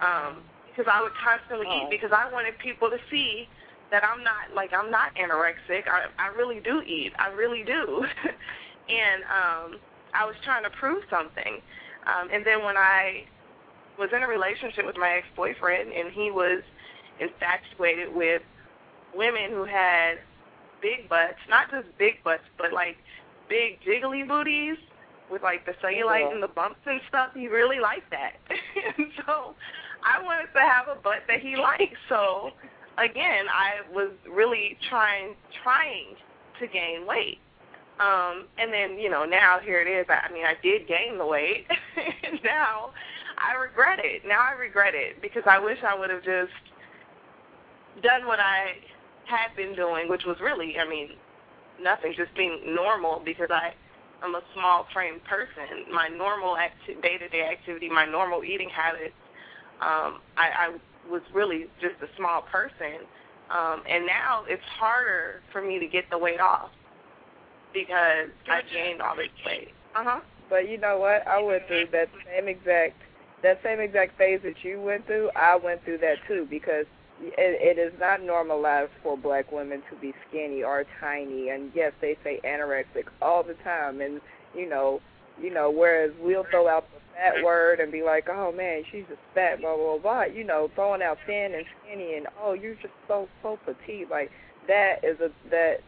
Um, because I would constantly eat Oh. because I wanted people to see that I'm not like I'm not anorexic. I I really do eat. I really do. and um I was trying to prove something. Um and then when I was in a relationship with my ex-boyfriend and he was infatuated with women who had big butts, not just big butts, but like big jiggly booties with like the cellulite and the bumps and stuff. He really liked that. and so I wanted to have a butt that he liked. So again, I was really trying trying to gain weight. Um, and then, you know, now here it is. I mean, I did gain the weight. and now I regret it. Now I regret it because I wish I would have just done what I had been doing, which was really, I mean, nothing, just being normal because I I'm a small frame person. My normal day-to-day activity, my normal eating habits, um, I, I was really just a small person. Um, and now it's harder for me to get the weight off because I gained all this weight. Uh huh. But you know what? I went through that same exact that same exact phase that you went through. I went through that too because it, it is not normalized for black women to be skinny or tiny. And yes, they say anorexic all the time. And you know, you know, whereas we'll throw out the fat word and be like, oh man, she's just fat, blah blah blah. You know, throwing out thin and skinny and oh, you're just so so petite. Like that is a that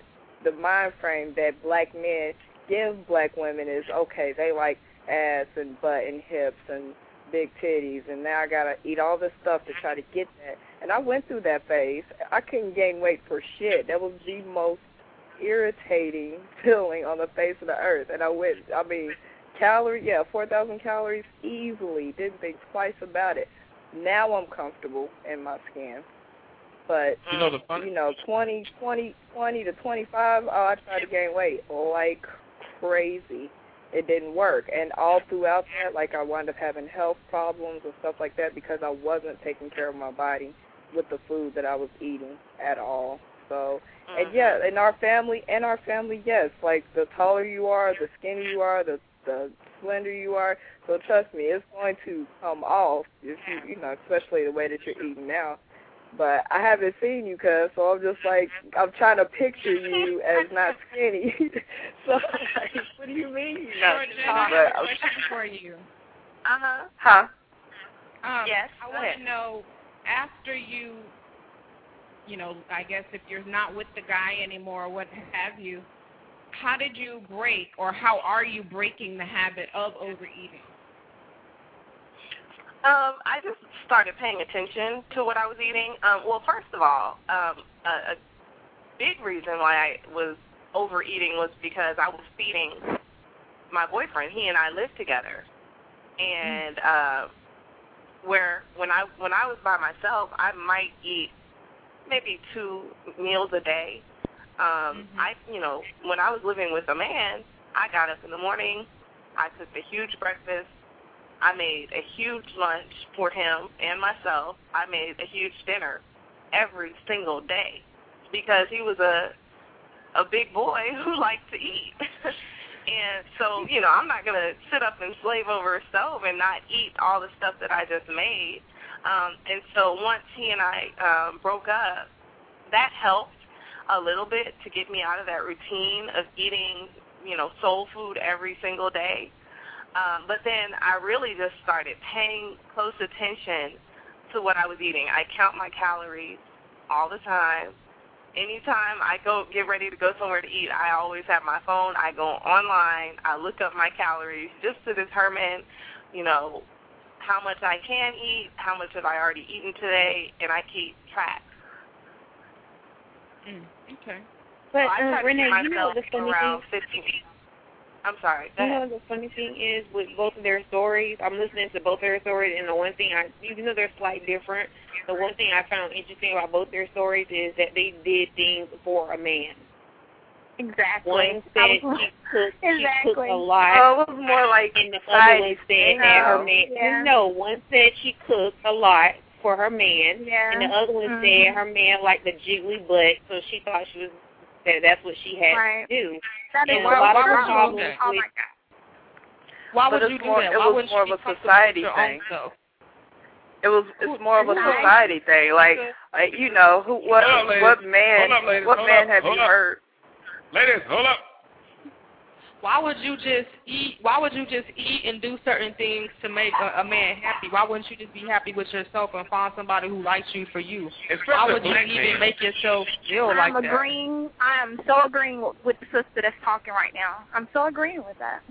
the mind frame that black men give black women is okay. They like ass and butt and hips and big titties, and now I gotta eat all this stuff to try to get that. And I went through that phase. I couldn't gain weight for shit. That was the most irritating feeling on the face of the earth. And I went. I mean, calorie, yeah, four thousand calories easily. Didn't think twice about it. Now I'm comfortable in my skin. But You know the fun- you know, twenty, twenty, twenty to twenty five. Oh, I tried to gain weight like crazy. It didn't work, and all throughout that, like I wound up having health problems and stuff like that because I wasn't taking care of my body with the food that I was eating at all. So, and mm-hmm. yeah, in our family, in our family, yes, like the taller you are, the skinnier you are, the the slender you are. So trust me, it's going to come off if you, you know, especially the way that you're eating now. But I haven't seen you, cuz, so I'm just like, I'm trying to picture you as not skinny. so, like, what do you mean you're not I have But a I'm question for you. Uh huh. Huh? Um, Yes, I want to know after you, you know, I guess if you're not with the guy anymore or what have you, how did you break or how are you breaking the habit of overeating? Um, I just started paying attention to what I was eating. Um, well, first of all, um, a, a big reason why I was overeating was because I was feeding my boyfriend. He and I lived together, and uh, where when I when I was by myself, I might eat maybe two meals a day. Um, I, you know, when I was living with a man, I got up in the morning, I cooked a huge breakfast, I made a huge lunch for him and myself. I made a huge dinner every single day because he was a a big boy who liked to eat. and so, you know, I'm not going to sit up and slave over a stove and not eat all the stuff that I just made. Um and so once he and I um broke up, that helped a little bit to get me out of that routine of eating, you know, soul food every single day. Um, but then I really just started paying close attention to what I was eating. I count my calories all the time. Anytime I go get ready to go somewhere to eat, I always have my phone. I go online. I look up my calories just to determine, you know, how much I can eat, how much have I already eaten today, and I keep track. Mm, okay. But well, uh, Renee, you know what the funny thing? 15. I'm sorry. Go You ahead. know the funny thing is with both of their stories. I'm listening to both their stories, and the one thing I, even though they're slightly different, the one thing I found interesting about both their stories is that they did things for a man. Exactly. One said was- she cooked, she exactly. cooked a lot. Oh, it was more like and the other society one said thing, that her man. Yeah. No, one said she cooked a lot for her man, Yeah. and the other one Mhm. said her man liked the jiggly butt, so she thought she was that that's what she had Right. to do. That and is a lot of why the would you problems? Oh my god. Why But would it's you do more- that? it Why was wouldn't more you of a society your thing. own self? It was it's more of a society thing. Like, like you know, who what Hold up, what man up, what Hold man up. have you up. heard? Ladies, hold up. Why would you just eat? Why would you just eat and do certain things to make a, a man happy? Why wouldn't you just be happy with yourself and find somebody who likes you for you? Why would you even make yourself feel like that? I'm agreeing. I am so agreeing with, with the sister that's talking right now. I'm so agreeing with that.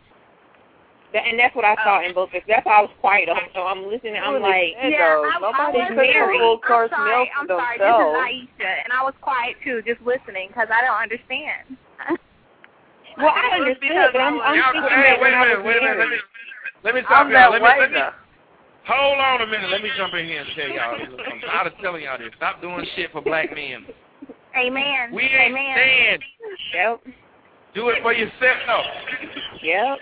That, and that's what I saw in both. That's why I was quiet. I'm, so I'm listening. I'm like, yeah, I, I Nobody's was cooking very- course I'm sorry, meal for I'm sorry. themselves. This is Aisha, and I was quiet too, just listening because I don't understand. well, I understood, but I'm, I'm Y'all, thinking hey, that wait when a I minute, was wait a minute. Let me, let me stop I'm y'all. that Let me, let me. Hold on a minute. Let me jump in here and tell y'all. I'm tired of telling y'all this. Stop doing shit for black men. Amen. We ain't Amen. stand. Yep. Do it for yourself. No. Yep.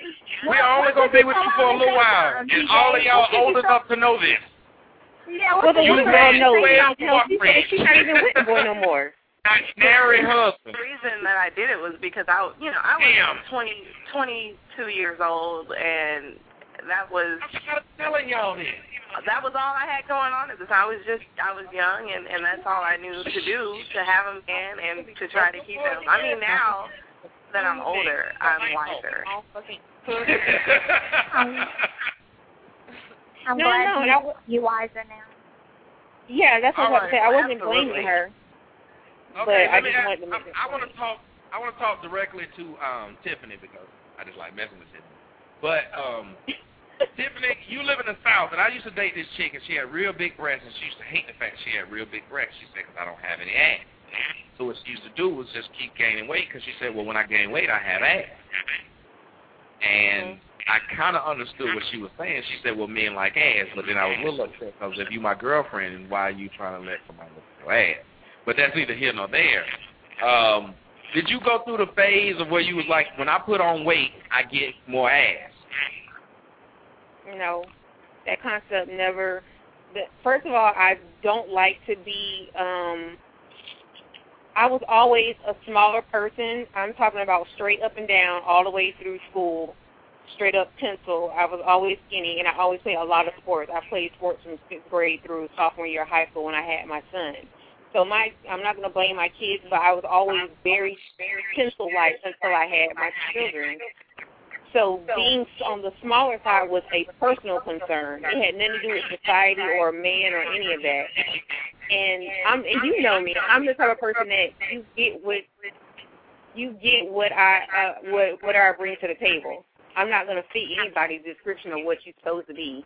We're only going to be with you for a little while. And all of y'all old enough to know this. Yeah, well, the You one girl had knows. twelve She said boyfriends. she's not even with the boy no more. Married husband. The reason that I did it was because I, you know, I was 20, 22 years old, and that was. I'm telling y'all this. That was all I had going on at the time. I was just, I was young, and and that's all I knew to do to have him in and to try to keep him. I mean, now that I'm older, I'm wiser. I'm No, glad no, you, that you wiser now. Yeah, that's what I was about to say. I oh, wasn't blaming her. Okay, But I just ask, to I, I want to talk. I want to talk directly to um, Tiffany because I just like messing with Tiffany. But um, Tiffany, you live in the South, and I used to date this chick, and she had real big breasts, and she used to hate the fact she had real big breasts. She said, "Because I don't have any ass." So what she used to do was just keep gaining weight, because she said, "Well, when I gain weight, I have ass." And I kind of understood what she was saying. She said, "Well, men like ass," but then I was a little upset because if you my girlfriend, then why are you trying to let somebody look at your ass? But that's neither here nor there. Um, did you go through the phase of where you was like, when I put on weight, I get more ass? No, that concept never. First of all, I don't like to be. um I was always a smaller person. I'm talking about straight up and down, all the way through school, straight up pencil. I was always skinny, and I always played a lot of sports. I played sports from sixth grade through sophomore year of high school when I had my son. So my, I'm not going to blame my kids, but I was always very, pencil-like until I had my children. So being on the smaller side was a personal concern. It had nothing to do with society or man or any of that. And I'm, and you know me, I'm the type of person that you get what you get what I uh, what what I bring to the table. I'm not going to fit anybody's description of what you're supposed to be.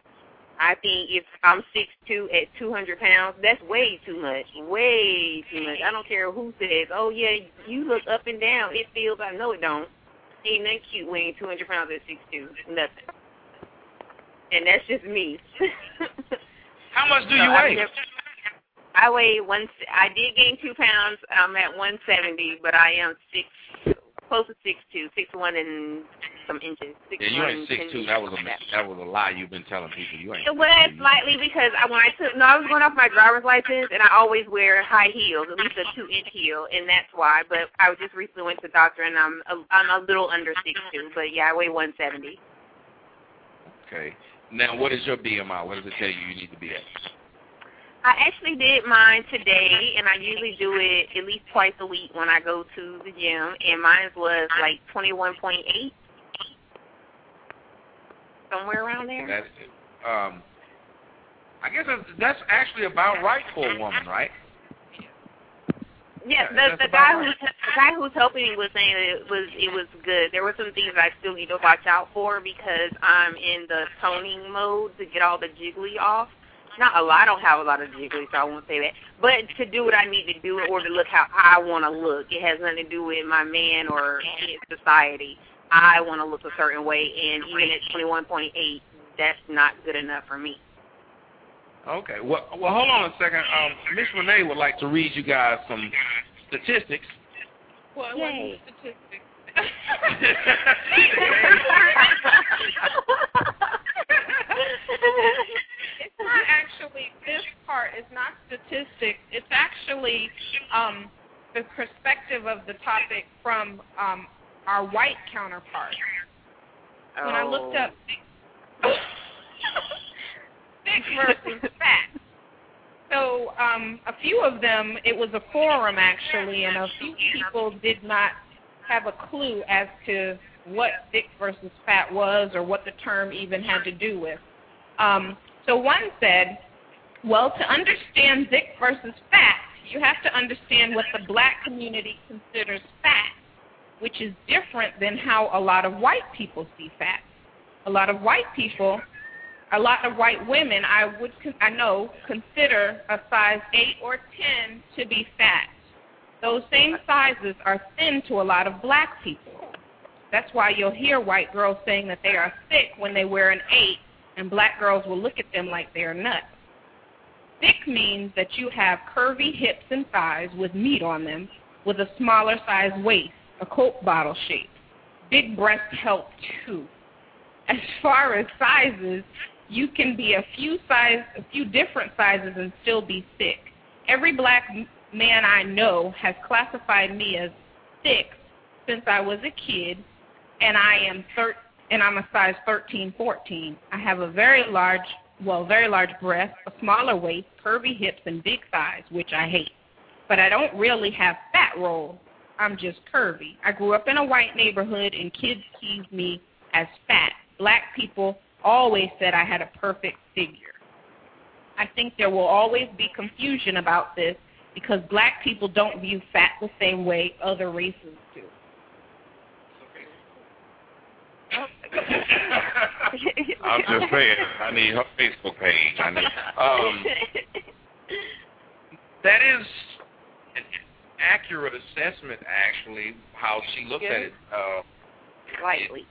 I think if I'm six two at 200 pounds, that's way too much. Way too much. I don't care who says, "Oh yeah, you look up and down." It feels. I know it don't. Ain't nothing cute weighing 200 pounds at six two. Nothing. And that's just me. How much do So you weigh? never- I weigh one. I did gain two pounds. I'm at 170, but I am six, close to six two, six one and some inches. Six Yeah, you ain't six two. That was a that was a lie you've been telling people. You ain't. It was slightly because I, when I took no, I was going off my driver's license, and I always wear high heels, at least a two inch heel, and that's why. But I was just recently went to the doctor, and I'm a, I'm a little under six two, but yeah, I weigh 170. Okay. Now, what is your BMI? What does it tell you you need to be at? I actually did mine today, and I usually do it at least twice a week when I go to the gym, and mine was like 21.8, somewhere around there. That um, I guess that's, that's actually about right for a woman, right? Yeah, Yeah, the the guy right. who's the guy who's helping me was saying that it was it was good. There were some things I still need to watch out for because I'm in the toning mode to get all the jiggly off. Not a lot. I don't have a lot of jiggly, so I won't say that. But to do what I need to do in order to look how I want to look, it has nothing to do with my man or society. I want to look a certain way, and even at 21.8, that's not good enough for me. Okay. Well, well, hold on a second. Um, Miss Renee would like to read you guys some statistics. Well, it Yay. wasn't statistics. not actually this part is not statistics. It's actually um, the perspective of the topic from um, our white counterparts. When I looked up thick versus fat. So um, a few of them, it was a forum actually, and a few people did not have a clue as to what thick versus fat was or what the term even had to do with. Um, so one said, well, to understand thick versus fat, you have to understand what the black community considers fat, which is different than how a lot of white people see fat. A lot of white people a lot of white women I would I know consider a size 8 or 10 to be fat. Those same sizes are thin to a lot of black people. That's why you'll hear white girls saying that they are thick when they wear an 8 and black girls will look at them like they're nuts. Thick means that you have curvy hips and thighs with meat on them, with a smaller size waist, a Coke bottle shape. Big breasts help too. As far as sizes, you can be a few size, a few different sizes and still be thick. Every black man I know has classified me as thick since I was a kid, and I am thir- and I'm a size 13, 14. I have a very large, well, very large breast, a smaller waist, curvy hips, and big thighs, which I hate. But I don't really have fat rolls. I'm just curvy. I grew up in a white neighborhood, and kids teased me as fat. Black people always said I had a perfect figure. I think there will always be confusion about this because black people don't view fat the same way other races do. I'm just saying, I need her Facebook page. I need. Um, that is an accurate assessment, actually, how she looked at it. Uh, Slightly.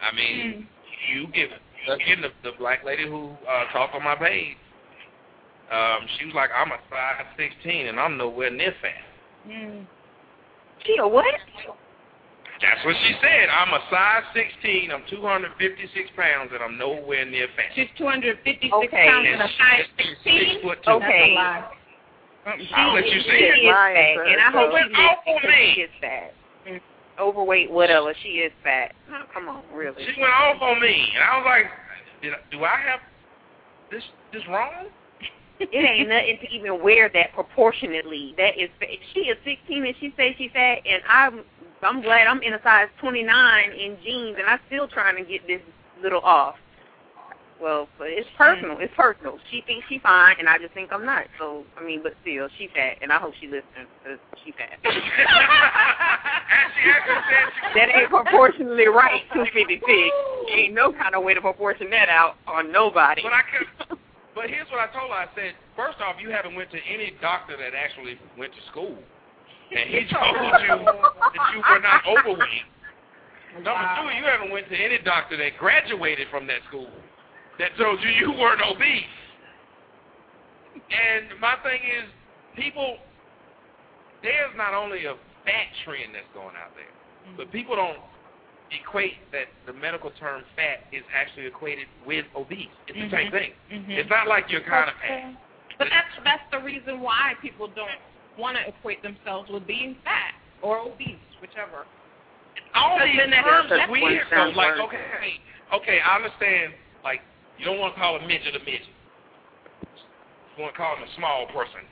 I mean, you give you getting the, the black lady who uh, talked on my page. Um, she was like, "I'm a size 16, and I'm nowhere near fat." Mm. She a what? That's what she said. I'm a size 16. I'm 256 pounds, and I'm nowhere near fat. She's 256 Okay. pounds and a size 16. Six foot two. Okay. That's a lie. I'll let you She see it. is fat, and I hope Went she off on me. she is fat. Mm. Overweight, whatever. She is fat. Oh, come on, really. She went off on me, and I was like, Did I, "Do I have this this wrong?" It ain't nothing to even wear that proportionately. That is, she is 16 and she says she's fat, and I'm I'm glad I'm in a size 29 in jeans, and I'm still trying to get this little off. Well, but it's personal. It's personal. She thinks she's fine, and I just think I'm not. So I mean, but still, she fat, and I hope she listens because she fat. that ain't proportionally right. 256. Ain't no kind of way to proportion that out on nobody. But I could. But here's what I told her. I said, first off, you haven't went to any doctor that actually went to school, and he told you that you were not overweight. Number two, you haven't went to any doctor that graduated from that school that told you you weren't obese. And my thing is, people, there's not only a fat trend that's going out there, but mm-hmm. people don't equate that the medical term fat is actually equated with obese. It's the same Mhm. thing. Mhm. It's not like you're kind of fat. But that's that's the reason why people don't want to equate themselves with being fat or obese, whichever. All these then that- terms that's are weird. So, like, okay, okay, I understand. Like, you don't want to call a midget a midget. You want to call him a small person.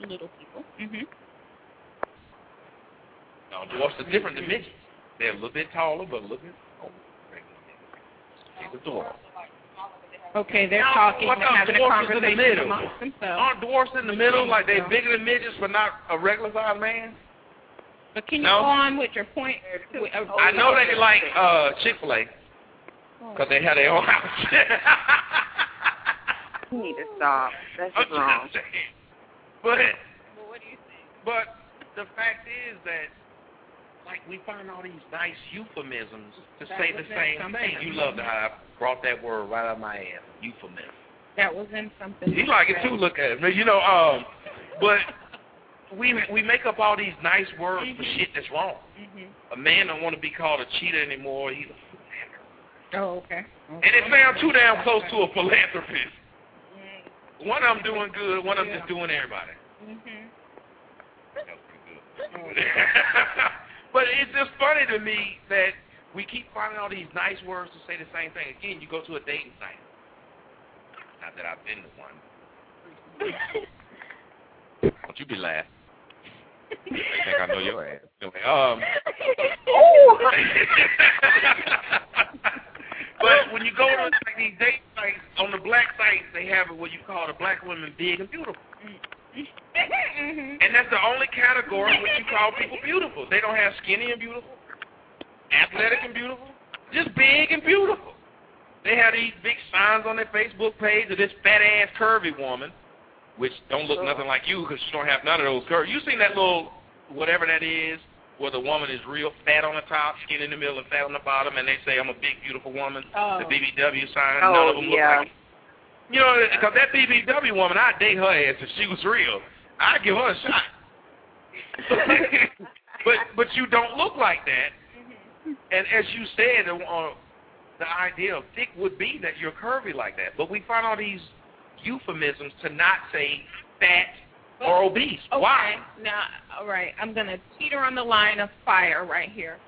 Little people. Mhm. No, dwarfs are different than midgets. They're a little bit taller, but a little bit. Oh, He's a dwarf. Okay, they're No, talking what and about having a dwarfs in the conversation middle? amongst themselves. Aren't dwarfs in the middle like they're bigger than midgets, but not a regular sized man? But can you No. go on with your point? I know they like uh, Chick Fil A because they have their own house. You need to stop. That's I'm just what do you think? But the fact is that, like, we find all these nice euphemisms to That say the same thing. You love how I brought that word right out of my ass. Euphemism. That was in something. You like it too, look at it. You know, um, but we we make up all these nice words for Mm-hmm. shit that's wrong. A man don't want to be called a cheater anymore. He's a Oh, okay. and it sounds too damn close to a philanthropist. One of them doing good, one of them just doing everybody. Mhm. but it's just funny to me that we keep finding all these nice words to say the same thing. Again, you go to a dating site. Not that I've been to one. Don't you be laughing. I think I know your ass. Anyway, um, but when you go to like these date sites, on the black sites, they have what you call the black women big and beautiful. Mm-hmm. And that's the only category in which you call people beautiful. They don't have skinny and beautiful, athletic and beautiful, just big and beautiful. They have these big signs on their Facebook page of this fat ass curvy woman, which don't look nothing like you because you don't have none of those curves. You seen that little whatever that is where the woman is real fat on the top, skinny in the middle, and fat on the bottom, and they say I'm a big, beautiful woman. Oh. The BBW sign. Oh, none of them yeah. look like. You know, because that BBW woman, I'd date her ass if she was real. I'd give her a shot. but but you don't look like that. And as you said, uh, the idea of thick would be that you're curvy like that. But we find all these euphemisms to not say fat or obese. Okay. Why? Now, all right. I'm going to teeter on the line of fire right here.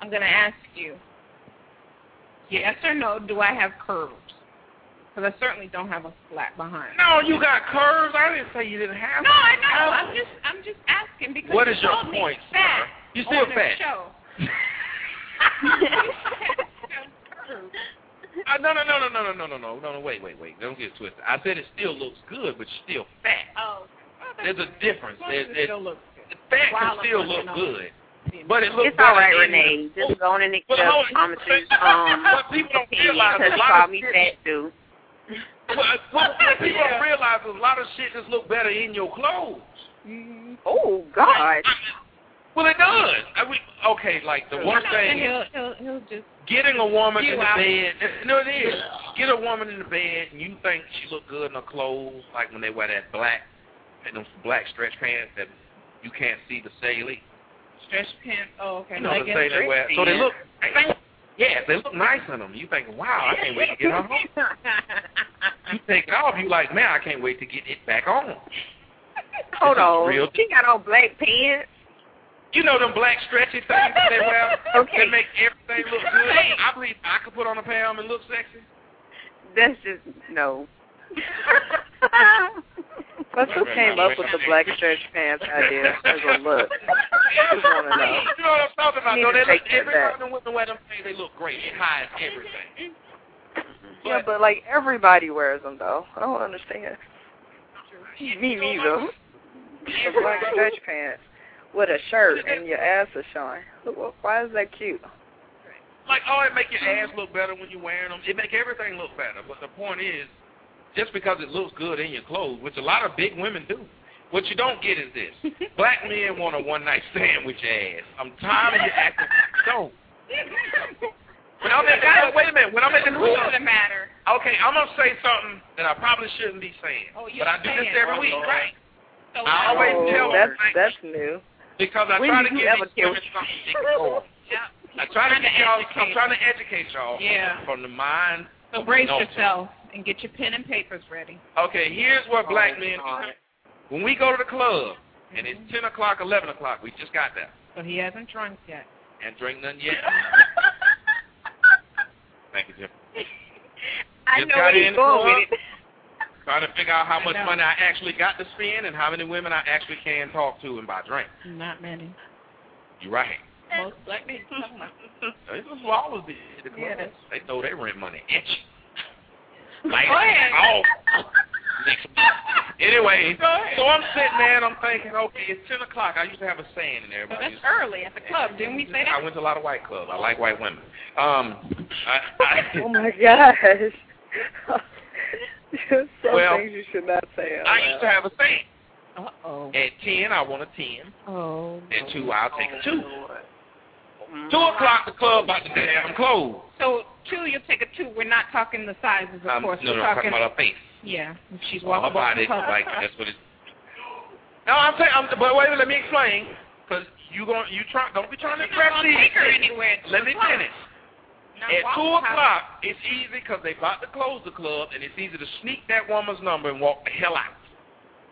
I'm going to ask you, yes or no, do I have curves? Because I certainly don't have a flat behind. No, you got curves. I didn't say you didn't have No. I know. I'm just, I'm just asking because What you is your told me point, fat? You still on fat. Show. Uh, no, no, no, no, no, no, no, no, no, no, no. Wait, wait, wait. Don't get twisted. I said it still looks good, but you're still fat. Oh. There's a difference. There's, It there's, still looks fat While can still working look on good, but it looks It's all right, better Renee. Just go on and Well, accept hold on. Thomas's um What people don't opinion realize because a he lot called of me fat too. What, what, what people don't realize is a lot of shit just look better in your clothes. Mm-hmm. Oh God. Well, it does. I mean, okay, like the one thing. He'll, he'll, he'll just Getting a woman You in the out. bed, no, it is. Get a woman in the bed, and you think she look good in her clothes, like when they wear that black, and those black stretch pants that you can't see the cellulite. stretch pants. Oh, okay. You know Like the thing they wear. So they look, yeah, they look nice in them. You think, wow, I can't wait to get her home. You take it off, you like, man, I can't wait to get it back on. Hold on. real. She got on black pants. You know them black stretchy things that they wear Okay. that make everything look good. I believe I could put on a pair of them and look sexy. That's just no. But who came up with the black stretch pants idea as a look? Just want to know. You know what I'm talking about? Though? They look, take that every back. time the women wear them things, they look great. It hides everything. Yeah, but like everybody wears them though. I don't understand. Me neither. The black stretch pants with a shirt and your ass is showing. Why is that cute? Like, oh, it make your ass look better when you're wearing them. It make everything look better. But the point is, just because it looks good in your clothes, which a lot of big women do, what you don't get is this. Black men want a one-night stand with your ass. I'm tired of you acting so. When I'm at the, wait a minute. When I'm at the What's club, the matter? okay, I'm gonna say something that I probably shouldn't be saying, Oh, but I do this every week, Lord. right? So I always Oh, tell that's women that's new. because I When try did to you give ever these kill- women something to ignore. Yeah. I try to to get y'all. I'm trying to educate y'all Yeah. from the mind. So of brace yourself and get your pen and papers ready. Okay, here's what black Oh, men God. do. When we go to the club and it's ten o'clock, eleven o'clock, we just got there So he hasn't drunk yet. and drink none yet. Thank you, Jim. I Just know got where he's in the going club. with it. Trying to figure out how much know. money I actually got to spend and how many women I actually can talk to and buy drinks. Not many. You're right. Most black men. talking about. This is what all of the, the club. Yeah, They throw their rent money at you. Like, Go ahead. oh. Anyway, so I'm sitting there and I'm thinking, okay, it's 10 o'clock. I used to have a saying in there. everybody that's early at the club. Didn't we say that? I went to a lot of white clubs. I like white women. Um, I, I, Oh my gosh. Some Well, things you should not say. I used to have a saying. Uh-oh. At 10, I want a 10. Oh. At 2, I'll take a 2. 2 o'clock, the club about to damn close. So two, you'll take a two. We're not talking the sizes, of Um, course. no, We're no, I'm talking. talking about her face. yeah, if she's Well, her walking body, in public. like, that's what it No, I'm saying, I'm, but wait, let me explain. Because you going you try, don't be trying to You're impress gonna these take her anywhere. Let me o'clock. finish. Not At 2 o'clock, it's easy because they about to close the club, and it's easy to sneak that woman's number and walk the hell out.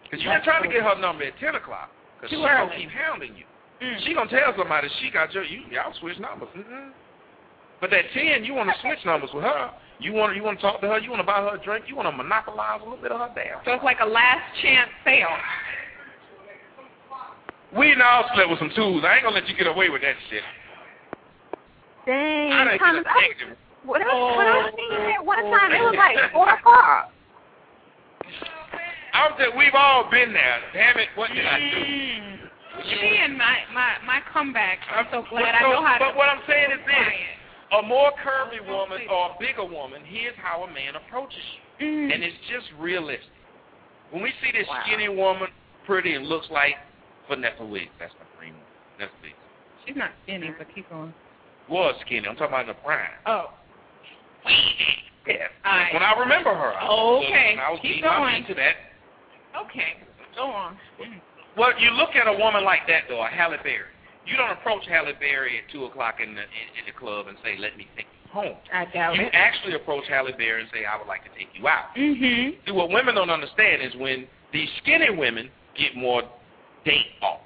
Because you ain't trying to get her number at 10 o'clock. Because Too she's going to keep hounding you. Mm. She going to tell somebody she got your, you, y'all switch numbers. Mm-hmm. But that 10, you want to switch numbers with her. You want, you want to talk to her. You want to buy her a drink. You want to monopolize a little bit of her damn. So it's like a last chance sale. We and all slept with some tools. I ain't going to let you get away with that shit. I Dang, done Thomas, get a I, negative. when I, when I seen that one time, it was like four o'clock. I'm just, we've all been there. Damn it, what did I do? Mm. Seeing my, my, my comeback, I'm so glad But I know how to. But what I'm saying is this. A more curvy woman or a bigger woman, here's how a man approaches you. Mm. And it's just realistic. When we see this Wow. skinny woman, pretty and looks like Vanessa Wiggs, that's my dream. woman, Vanessa Wiggs. She's not skinny, but keep going. Was skinny. I'm talking about the prime. Oh. Yeah. Alright. When I remember her. I was, Okay, I was keep going. to that. Okay. Go on. Well, you look at a woman like that, though, a Halle Berry. You don't approach Halle Berry at 2 o'clock in the, in, in the club and say, let me take you home. I doubt You it. actually approach Halle Berry and say, I would like to take you out. Mm-hmm. See, what women don't understand is when these skinny women get more date offers.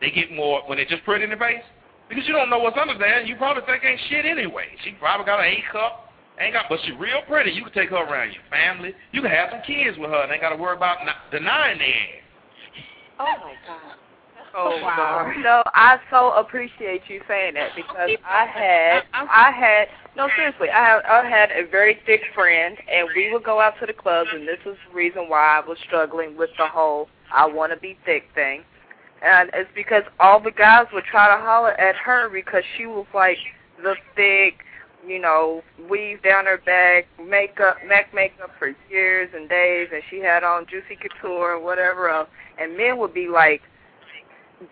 They get more, when they're just pretty in the face, because you don't know what's under there, you probably think ain't shit anyway. She probably got an A cup, ain't got, but she real pretty. You can take her around your family. You can have some kids with her, and ain't got to worry about not, denying their ass. Oh my God. Oh Wow. No, I so appreciate you saying that because I had I had no seriously, I had I had a very thick friend and we would go out to the clubs and this is the reason why I was struggling with the whole I wanna be thick thing. And it's because all the guys would try to holler at her because she was like the thick, you know, weave down her back, makeup, MAC makeup for years and days, and she had on Juicy Couture and whatever else. And men would be like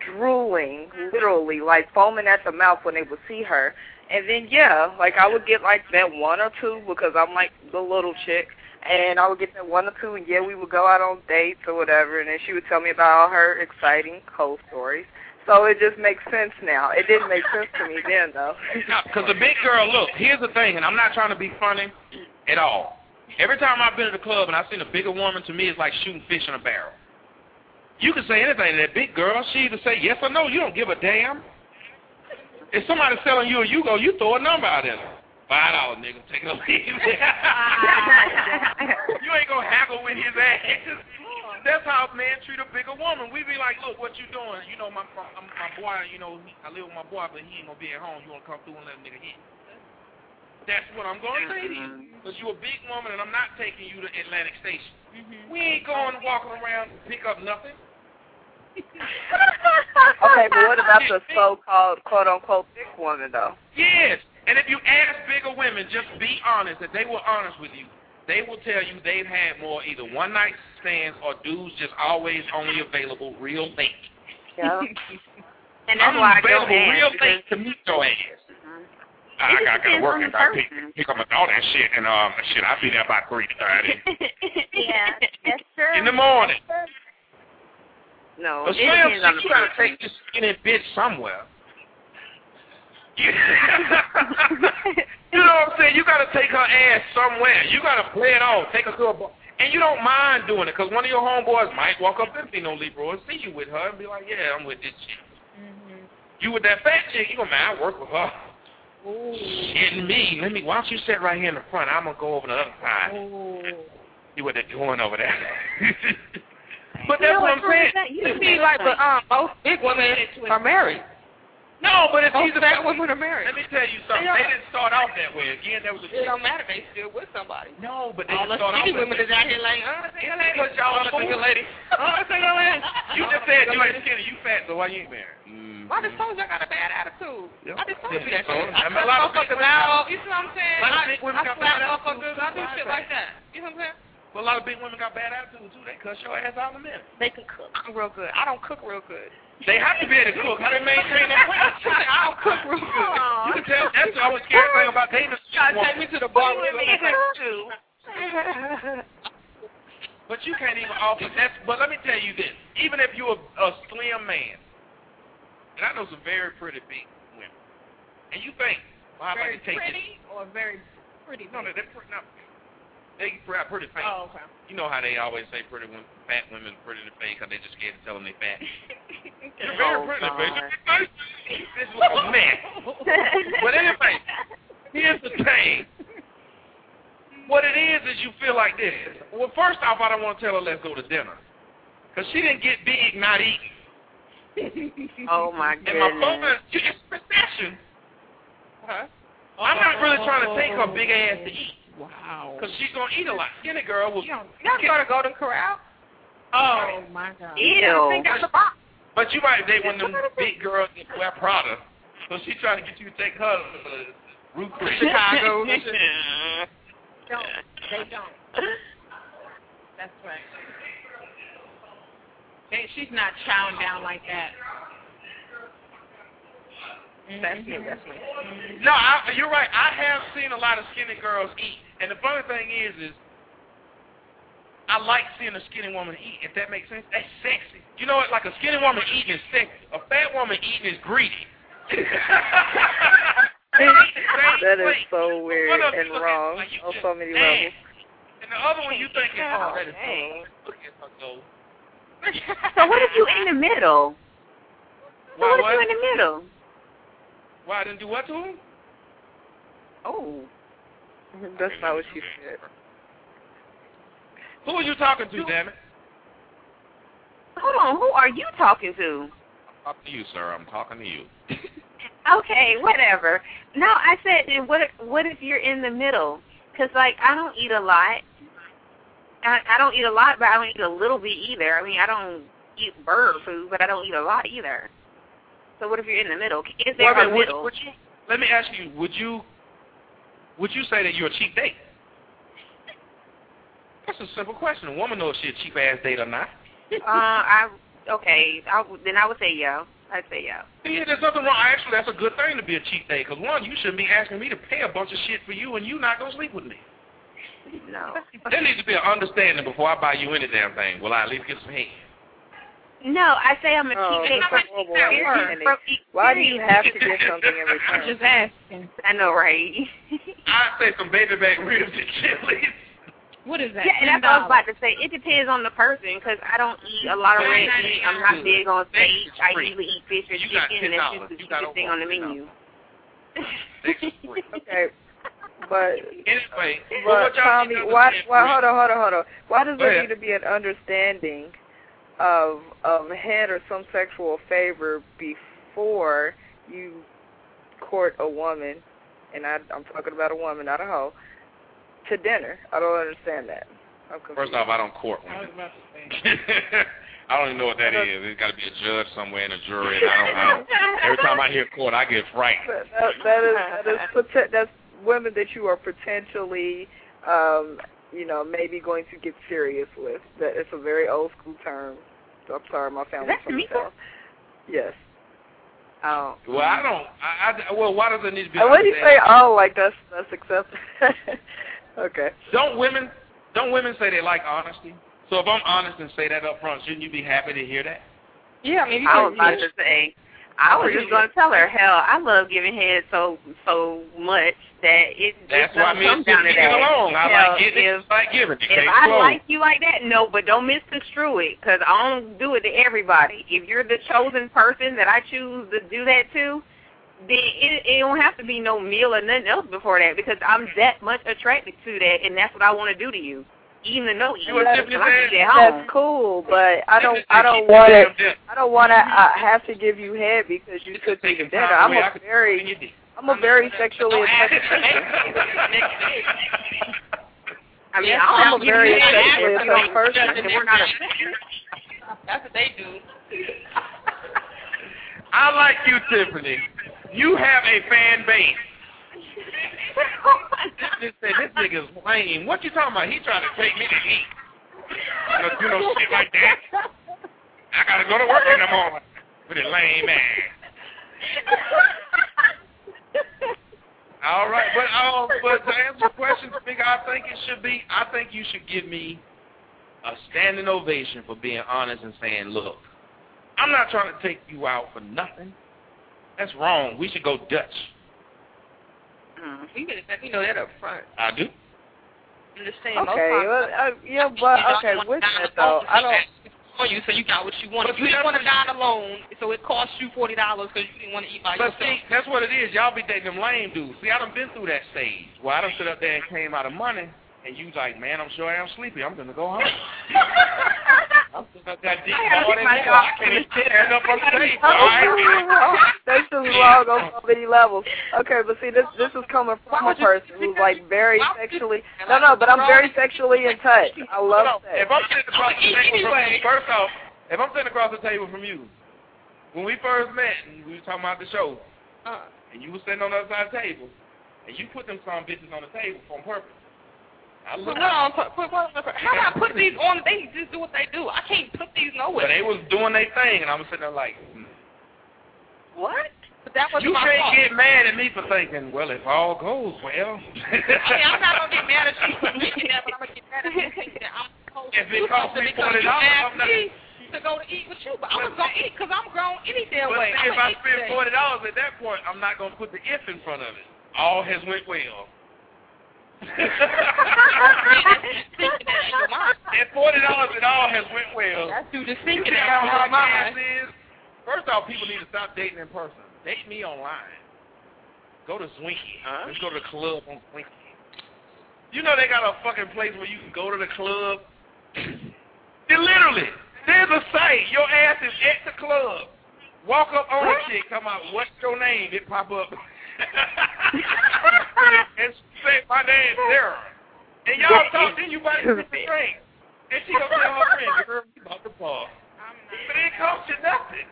drooling, literally, like foaming at the mouth when they would see her. And then, yeah, like I would get like that one or two because I'm like the little chick. And I would get that one or two, and yeah, we would go out on dates or whatever, and then she would tell me about all her exciting cold stories. So it just makes sense now. It didn't make sense to me then, though. Because the big girl, look, here's the thing, and I'm not trying to be funny at all. Every time I've been to the club and I've seen a bigger woman, to me, it's like shooting fish in a barrel. You can say anything to that big girl. She either say yes or no. You don't give a damn. If somebody's selling you a Yugo, you throw a number out in her. Five dollars, nigga. Take it or leave it. you ain't gonna haggle with his ass. That's how men treat a bigger woman. We be like, look, what you doing? You know, my my, my boy, you know, he, I live with my boy, but he ain't gonna be at home. You wanna come through and let a nigga hit? That's what I'm gonna say to you. Mm-hmm. Because you a big woman, and I'm not taking you to Atlantic Station. Mm-hmm. We ain't going walking around to pick up nothing. Okay, but what about the so-called quote-unquote thick woman, though? Yes. And if you ask bigger women, just be honest, that they were honest with you, they will tell you they've had more either one night stands or dudes just always only available real late. Yeah. And that's I'm why I available don't real late to meet your ass. It I, I just got to work on and the I pick, person. pick up my daughter and shit, and um, shit, I'll be there about three thirty yeah, that's true. in the morning. No, But it Slim, depends on the you gotta take this skinny bitch somewhere. You, know what I'm saying? You gotta take her ass somewhere. You gotta play it off. Take her to a bar. And you don't mind doing it, because one of your homeboys might walk up and be no Libra and see you with her and be like, yeah, I'm with this chick. Mm-hmm. You with that fat chick, you go, man, I work with her. Shitting me. Let me, why don't you sit right here in the front? I'm going to go over the other side. See what they're doing over there. but that's what I'm saying. You see, like, but um, most big women are married. No, but if Most he's a fat women are married. Let me tell you something. They They didn't start off that way. Again, there was a It don't matter. They still with somebody. No, but they All the didn't start off skinny that women is out here like, oh, single lady. Because y'all are single lady. Oh, single lady. You just said you ain't skinny. You fat, so why you ain't married? I just told you I got a bad attitude. I just told you that shit. I I mean, a lot of motherfuckers out. You see what I'm saying? I, big women I got slap motherfuckers. I do shit like that. You know what I'm saying? But a lot of big women got bad attitudes too. They cuss your ass out in a minute. They can cook real good. I don't cook real good. They have to be able to cook. How they maintain that weight? I don't cook real good. You can tell that's the always scary thing about dating. Gotta take me to the bar with me. too. But you can't even offer that. But let me tell you this: even if you're a, a slim man, and I know some very pretty big women, and you think, well, I'd very like to take pretty or very pretty? No, No, they're pretty. No, they pretty, pretty fake. Oh, okay. You know how they always say pretty women, fat women pretty to fake because they just scared to tell them they fat. You're very Oh, pretty, God. baby. This is a mess. but anyway, here's the thing. What it is is you feel like this. Well, first off, I don't want to tell her let's go to dinner. Because she didn't get big not eating. Oh my god. And my goodness. phone is, it's recession. Huh? Oh, I'm not really trying to take her oh. big ass to eat. Wow. Because she's going to eat a lot. Skinny girl will... Y'all go to Golden Corral? Oh, oh my God. Ew. They got the box. But you might date one of them big girls that wear Prada. So she's trying to get you to take her to Ruth's Chris. Chicago. Don't. They don't. That's right. They, she's not chowing down like that. That's me. That's me. No, I, you're right. I have seen a lot of skinny girls eat, and the funny thing is, is I like seeing a skinny woman eat. If that makes sense, that's sexy. You know what? Like a skinny woman eating is sexy. A fat woman eating is greedy. that is so weird and you wrong like, on so many ass. levels. And the other one you think is, oh, that is so. Look at her go. So what if you in the middle? So Why, what if what? you in the middle? Why I didn't do what to him? Oh. That's not what she said. Who are you talking to, damn it? Hold on, who are you talking to? I'm talking to you, sir. I'm talking to you. Okay, whatever. No, I said, then what? If, what if you're in the middle? Because like I don't eat a lot. I, I don't eat a lot, but I don't eat a little bit either. I mean, I don't eat bird food, but I don't eat a lot either. So what if you're in the middle? Is there Well, a then, would- middle? would you- let me ask you: Would you would you say that you're a cheap date? That's a simple question. A woman knows she a cheap ass date or not. uh, I okay. I, then I would say yeah. I'd say yeah. Yeah, there's nothing wrong. Actually, that's a good thing to be a cheap date. Because one, you shouldn't be asking me to pay a bunch of shit for you, and you not gonna sleep with me. No. There needs to be an understanding before I buy you any damn thing. Will I at least get some head? No, I say I'm a Oh, cheap date. that's a horrible. Why do you have to get something in return? Just asking. I know, right? I say some baby back ribs and chili. What is that? Yeah, and that's what I was about to say. It depends on the person because I don't eat a lot of red meat. I'm not big on steak. I usually eat fish or You chicken, and that's $10. just the You got cheapest thing on the menu. Okay, but Anyway, but what Tommy, why? Why? Hold on, hold on, hold on. Why does Go there need to be an understanding of of head or some sexual favor before you court a woman? And I, I'm talking about a woman, not a hoe. To dinner. I don't understand that. First off, I don't court women. I don't even know what that is. There's got to be a judge somewhere and a jury. And I don't, I don't. Every time I hear court, I get frightened. That, that, that is that is poten- that's women that you are potentially, um, you know, maybe going to get serious with. That it's a very old school term. So I'm sorry, my family that from me? the south. Yes. Oh. Well, I don't. I, I, well, why does it need to be? And when you say understanding? oh, like that's that's accepted. okay. Don't women? Don't women say they like honesty? So if I'm honest and say that up front, shouldn't you be happy to hear that? Yeah, I mean, you I can- was about to say. I was just gonna tell her, hell, I love giving head so so much that it That's why me and down to that. along. I Hell, like getting, if, it, like giving. You if I close. like you like that, no, but don't misconstrue it, because I don't do it to everybody. If you're the chosen person that I choose to do that to, then it, it don't have to be no meal or nothing else before that, because I'm that much attracted to that, and that's what I want to do to you, even though you. Well, that's, home. that's cool, but I don't I don't want to I don't want to uh, have to give you head because you took me to dinner. I'm a very I'm a very sexually attracted. I mean, Yeah, I I'm a very give sexually attracted person. and we're not a That's what they do. I like you, Tiffany. You have a fan base. This, this, this nigga's lame. What you talking about? He trying to take me to eat. You know, you know shit like that. I gotta go to work in the morning with a lame ass. All right, but uh, but to answer the question, Big, I think it should be. I think you should give me a standing ovation for being honest and saying, "Look, I'm not trying to take you out for nothing. That's wrong. We should go Dutch." You better let me know that up front. I do. Understand? most Okay, times- well, uh, yeah, but okay, with that though, I don't. For you, so you got what you want. But If you see, didn't want to that's- dine alone, so it cost you forty dollars because you didn't want to eat by But yourself. see, that's what it is. Y'all be dating them lame dudes. See, I done been through that stage where I done sit up there and came out of money, and you like, man, I'm sure I am sleepy. I'm gonna go home. I'm just up that deep I gotta morning. get my I can't stand up on stage. All right. That's just wrong on so many levels. Okay, but see, this this is coming from a person who's like very sexually. No, no, but I'm very sexually in touch. I love sex. If I'm sitting across the table from you, first off, if I'm sitting across the table from you, when we first met and we were talking about the show, Uh, and you were sitting on the other side of the table, and you put them some bitches on the table on purpose. I put looked what on? Put, put? How do I put these on? They just do what they do. I can't put these nowhere. But they was doing their thing, and I was sitting there like, hmm. What? But that wasn't You my can't fault. get mad at me for thinking, well, if all goes well. I mean, I'm not gonna get mad at you for thinking that, but I'm gonna get mad at you thinking that I'm supposed If to it do costs something me because $40, you asked I'm not- me to go to eat with you. But I'm gonna eat because I'm grown any damn But way. see, if I spend forty dollars at that point, I'm not gonna put the if in front of it. All has went well. At forty dollars, it all has went well. That's just You thinking that how in hard your mind. this is? First off, people need to stop dating in person. Date me online. Go to Zwinky. Let's go to the club on Zwinky. You know they got a fucking place where you can go to the club. They literally, there's a site. Your ass is at the club. Walk up on a chick, come out, what's your name? It pop up. and say, my name's Sarah. And y'all talk, then you buy the drink. And she gonna tell her friend, girl, we about to fall. But it costs you nothing.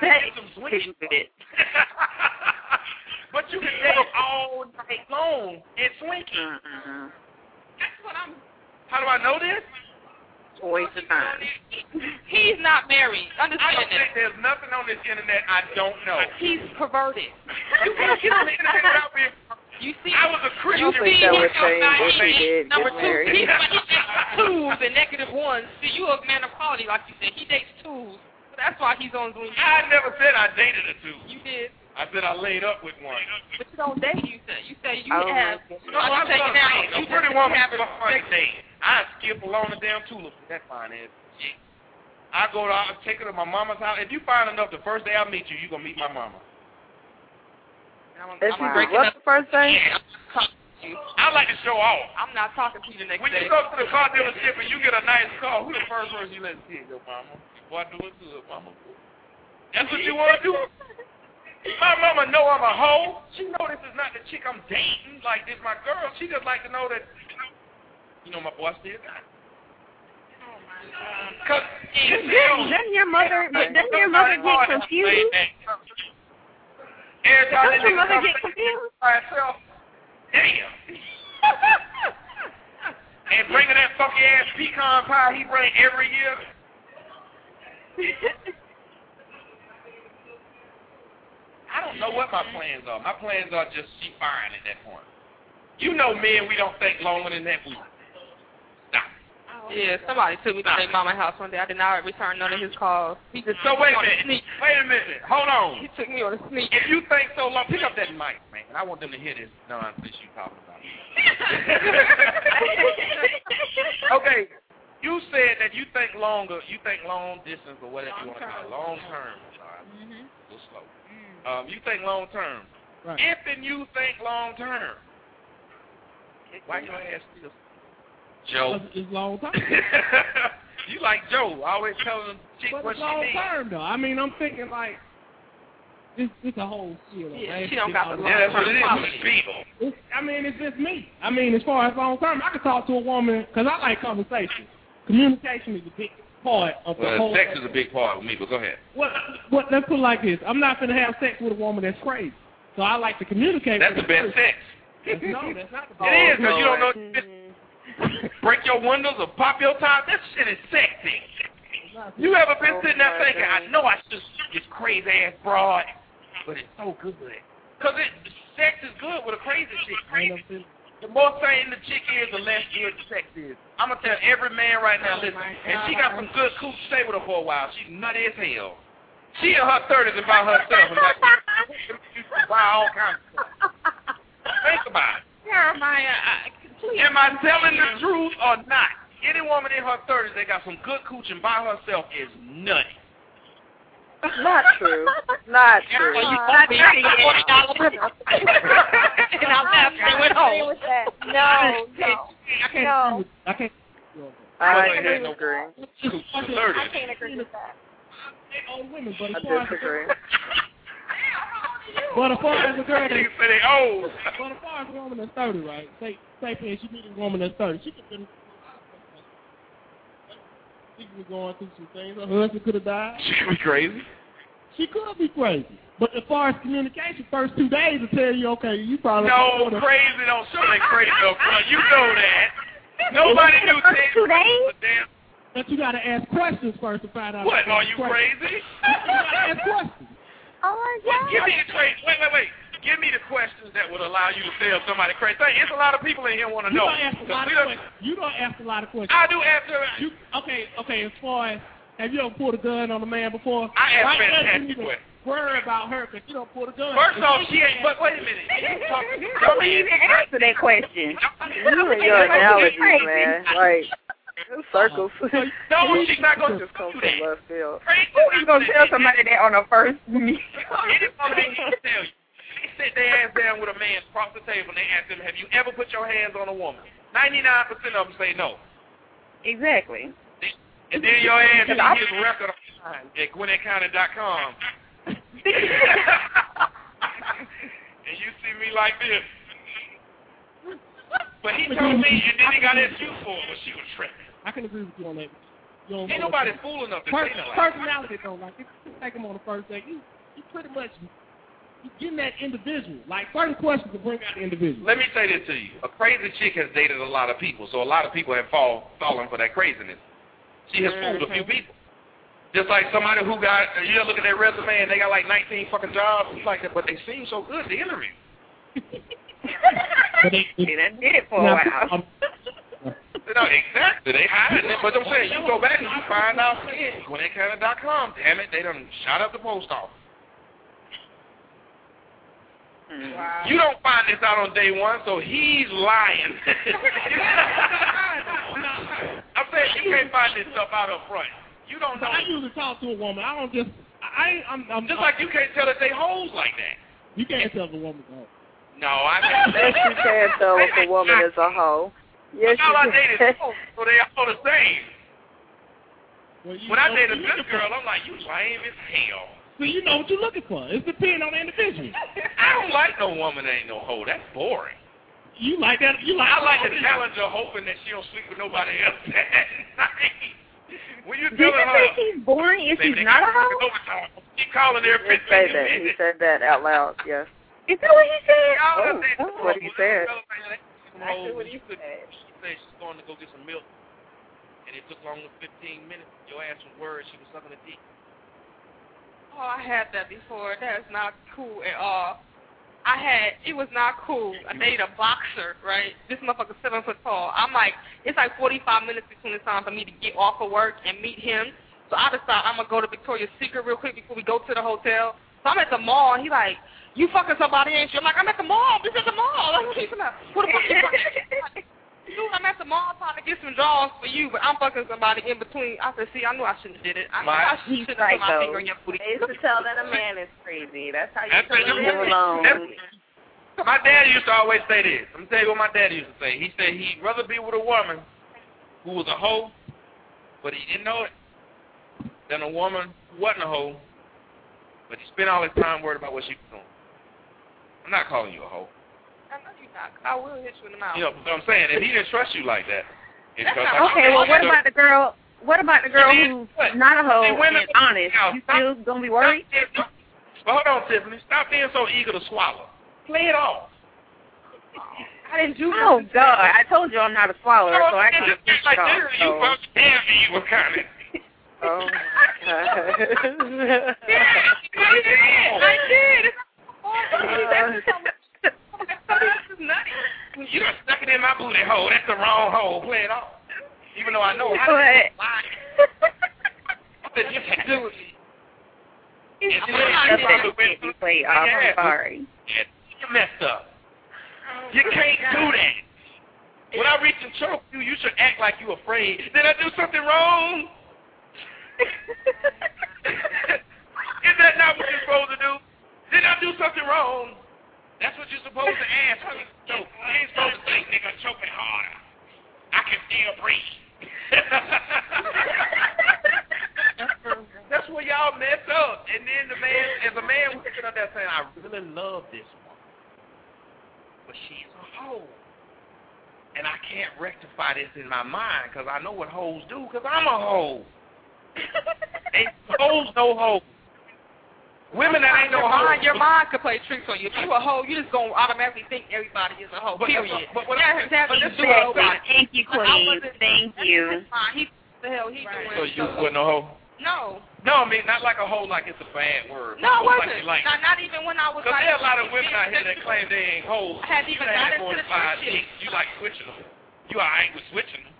That Get some sweet But you can date all night long at Zwinky. That's what I'm. How do I know this? Waste of time. He's not married. I Understand don't think that. there's nothing on this internet I don't know. He's perverted. You can't get on the internet without being You see, I was a Christian. You see, that he's would change not if he married. did Number get two, married. he dates twos and negative ones. See, you a man of quality, like you said. He dates twos. So that's why he's on Zoom. I never said I dated a two. You did. I said I laid up with one. But you don't date, you said. You say you Oh, have. No, I'm taking saying out. You pretty just woman have is a fun date. I skip along the damn tulip. That fine ass. I go to I take her to my mama's house. If you find enough the first day I meet you, you gonna meet my mama. If you do what the first day? I like to show off. I'm not talking to you the next When day. you go to the car dealership and you get a nice car, who the first person you let see? Your mama. Boy, doing good, mama. That's what you want to do? My mama know I'm a hoe. She know this is not the chick I'm dating. Like, this my girl. She just like to know that, you know, my boy still got it. Cause Doesn't your mother doesn't your mother get confused? Every time Doesn't your mother get confused? by herself, damn. and bringing that funky ass pecan pie he bring every year. I don't know what my plans are. My plans are just she fine at that point. You know men, we don't think longer than that. We Yeah, somebody took me to their mama house one day. I did not return none of his calls. He just So took me wait a minute. sneak. Wait a minute. Hold on. He took me on a sneak. If you think so long, pick up that mic, man. I want them to hear this nonsense you talking about. okay. You said that you think longer, you think long distance or whatever you want to call it, long term. Mm-hmm. A little slow. Um, you think long term. Right. If and you think long term, why your ass still? Joe. It's- It's long term. you like Joe, always telling them chick But what it's she long needs. term though. I mean, I'm thinking like this. This a whole shit. of Yeah, she don't got the Yeah, that's what it is. People. It's, I mean, it's just me. I mean, as far as long term, I can talk to a woman because I like conversation. Communication is a big part of the Well, whole. sex is a big part with me, but go ahead. Well, What? Let's put it like this. I'm not gonna have sex with a woman that's crazy. So I like to communicate. That's the best her. sex. No, that's not the It is, because you don't know Mm-hmm. break your windows or pop your top. That shit is sexy. You ever been Oh, sitting there thinking, I know I should shoot this crazy ass broad, but it's so good. Because it, sex is good with a crazy chick. The more sane the chick is, the less good the sex is. I'm going to tell every man right now, listen, and she got some good cooch, stay with her for a while. She's nutty as hell. She in her 30s and by herself. And got, used to buy all kinds of stuff. Think about it. Jeremiah, I completely. Am I telling the truth or not? Any woman in her 30s that got some good cooch and by herself is nutty. Not true. Not true. Well, you Not true. you forty dollars. and I left and went home. with that. No, no. I can't No. I can't. I Well, can't no agree. I can't agree with that. Old women, but I as far as disagree. but as far as a girl that Niggas say they old. Well, as far as a woman that's 30, right? Say, say, for instance, you meet a woman that's 30. She could been, she could be going through some things. Her husband could have died. She could be crazy. She could be crazy. But as far as communication, first two days will tell you, okay, you probably No, crazy don't show they crazy up front. You know that. Nobody knew first that. two days? Damn. But you got to ask questions first to find out. What, if are you crazy. crazy? You got to ask questions. Oh my God. Give me the crazy. Wait, wait, wait. Give me the questions that would allow you to tell somebody crazy. Say, It's a lot of people in here want to You know. don't ask a lot of done- questions. You don't ask a lot of questions. I do answer. You, okay, okay. As far as have you ever pulled a gun on a man before? I have Why fantastic else you need. Worry about her because you don't pull a gun. First off, she ain't. But wait a minute. You talk- I wouldn't even answer that question. You and your analogies, man. Like circles. No, she's not gonna just do come from that. left field. Who gonna tell somebody that on a first meet? Any woman ain't tell you. They sit their ass down with a man across the table and they ask them, "Have you ever put your hands on a woman?" Ninety-nine percent of them say no. Exactly. And then your ass And is I- his record online at GwinnettCounty.com. and you see me like this. But he told me, and then he got that you for it, but she was tripping. I can agree with you on that. You Ain't nobody what- fool enough to Per- say no like that. personality though, like if you take him on the first date, you, you pretty much you getting that individual. Like certain questions to bring out the individual. Let me say this to you. A crazy chick has dated a lot of people, so a lot of people have fall, fallen for that craziness. She has fooled a few people. Just like somebody who got, you look at their resume and they got like 19 fucking jobs, it's like that, but they seem so good to interview. But they, They done did it for a while. um, No, exactly. They hiding it, but I'm saying you go back and you find out shit. GwinnettCounty.com, damn it, they done shot up the post office. You don't find this out on day one, so he's lying. I'm saying you can't find this stuff out up front. You don't know. I usually talk to a woman. I don't just. I I'm, I'm Just like you can't tell that they hoes like that. You can't tell the woman. Oh. No, I Yes, you can tell if a woman is a hoe. Yes, all I you dated can. hoes, so they all the same. Well, When I date what a you're good girl, for. I'm like, you lame as hell. So you know what you're looking for. It's depending on the individual. I don't like no woman that ain't no hoe. That's boring. You like that? You like? I like to challenge her, hoping that she don't sleep with nobody else that night. When you Did you telling say her, she's boring if baby, she's not a hoe? fucking overtime. Keep calling her He 15 said that. He said that out loud. Yes. Is that what he said? Oh, that's what he said. Exactly what he said. She said she's going to go get some milk, and it took longer than 15 minutes. Your ass was worried she was sucking a dick. Oh, I had that before. That's not cool at all. I had it was not cool. I dated a boxer, right? This motherfucker seven foot tall. I'm like, it's like 45 minutes between the time for me to get off of work and meet him. So I decide I'm gonna go to Victoria's Secret real quick before we go to the hotel. So I'm at the mall, and he like, you fucking somebody, ain't you? I'm like, I'm at the mall. This is the mall. Like, what are you talking about? What the fuck? Dude, I'm at the mall trying to get some draws for you, but I'm fucking somebody in between. I said, see, I knew I shouldn't have did it. I, knew I shouldn't have put my finger in your booty. It's to tell that a man is crazy. That's how you That's tell him alone. That's- My dad used to always say this. I'm tell you what my dad used to say. He said he'd rather be with a woman who was a hoe, but he didn't know it, than a woman who wasn't a hoe, but he spent all his time worried about what she was doing. I'm not calling you a hoe. I you. I will hit you in the mouth. You know what I'm saying? If he didn't trust you like that, That's because not- Okay, well, what about the girl? What about the girl who's not a hoe See, and honest? You still gonna be worried? Well, hold on, Tiffany. Stop being so eager to swallow. Play it off. I didn't do Oh God! I told you I'm not a swallower, so I can't It's like talk. literally, you So. fucking damn me, you were kind of. Oh. I did. I did. You done stuck it in my booty hole. That's the wrong hole. Play it off. Even though I know how to you can't do it. It's And really then you that probably went it can't be played off. I'm sorry. You messed up. You can't do that. When I reach and choke you, you should act like you afraid. Did I do something wrong? Is that not what you're supposed to do? Did I do something wrong? That's what you're supposed to ask when you choke. You ain't supposed to say, nigga, choke it harder. I can still breathe. That's where y'all mess up. And then the man, as a man, we're sitting up there saying, I really love this woman. But she's a hoe. And I can't rectify this in my mind because I know what hoes do because I'm a hoe. Ain't hoes no hoe. Women that ain't no your hoe. your mind could play tricks on you. If you a hoe, you just gonna automatically think everybody is a hoe. But- Period. but- but- yeah, that's but what this you is what I'm do. saying. Thank you, Queen. Thank you. fine. He the hell he So doing. you wasn't a hoe? No. No, I mean not like a whole like it's a bad word. No, it wasn't. Like, like, not, not even when I was Because like. there are a lot of women out here that claim they ain't hoes. I hadn't you even done got had into more the than five dicks. You like switching them. You alright with switching them.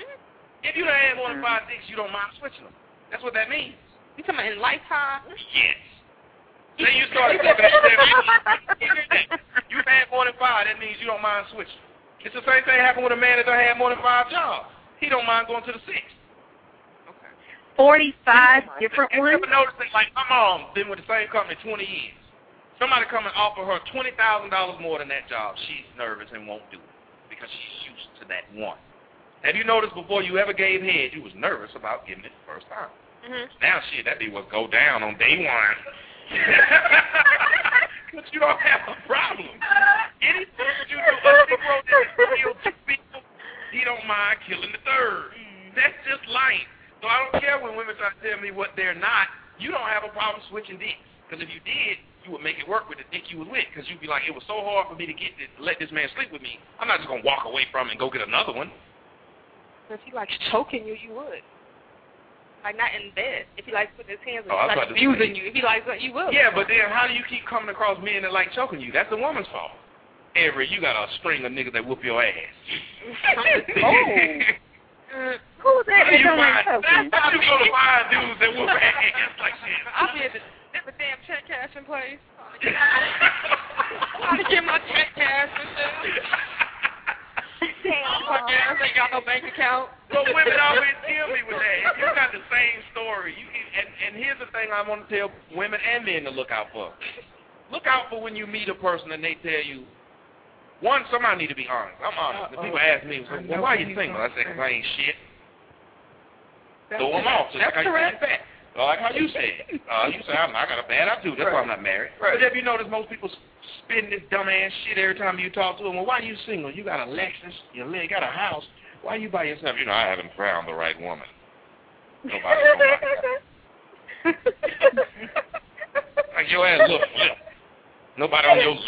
Hmm? If you done had more than five dicks, you don't mind switching them. That's what that means. You talking about in lifetime? Yes. Then you started talking at seven. You've had more than five. That means you don't mind switching. It's the same thing happened with a man that done had more than five jobs. He don't mind going to the six. 45 different and ones? never noticed that, like my mom been with the same company 20 years. Somebody come and offer her $20,000 more than that job. She's nervous and won't do it because she's used to that one. Have you noticed before you ever gave head, you was nervous about getting it the first time? Mm-hmm. Now, shit, that be what go down on day one. but you don't have a problem. Anything you do, a Negro that kill two people, he don't mind killing the third. Mm-hmm. That's just life. So I don't care when women try to tell me what they're not. You don't have a problem switching dicks. Because if you did, you would make it work with the dick you was with. Because you'd be like, it was so hard for me to get this, let this man sleep with me. I'm not just going to walk away from him and go get another one. If he likes choking you, you would. Like not in bed. If he likes putting his hands on Oh, I was you, like about to say- abusing you. If he likes that, you will. Yeah, but then how do you keep coming across men that like choking you? That's the woman's fault. Every you got a string of niggas that whoop your ass. Oh. Who's that How that you don't like find- choking? How you go to find dudes that whoop ass like shit? I'll be at the, at the damn check cashing place. Trying to get my check cash and shit. My gas ain't got no bank account. But women always kill me with that. If you got the same story, you can, and and here's the thing I want to tell women and men to look out for. Look out for when you meet a person and they tell you. One, somebody need to be honest. I'm honest. If people ask me, well, why are you single? I say, 'cause I ain't shit. Throw them off. Just That's like correct. said. Uh, like how you said. Uh, you say, I'm, I got a bad attitude. That's why I'm not married. Right. But if you notice, most people spin this dumbass shit every time you talk to them. Well, why are you single? You got a Lexus. You got a house. Why are you by yourself? You know, I haven't found the right woman. Nobody, nobody. like your ass look flip. Nobody on your level.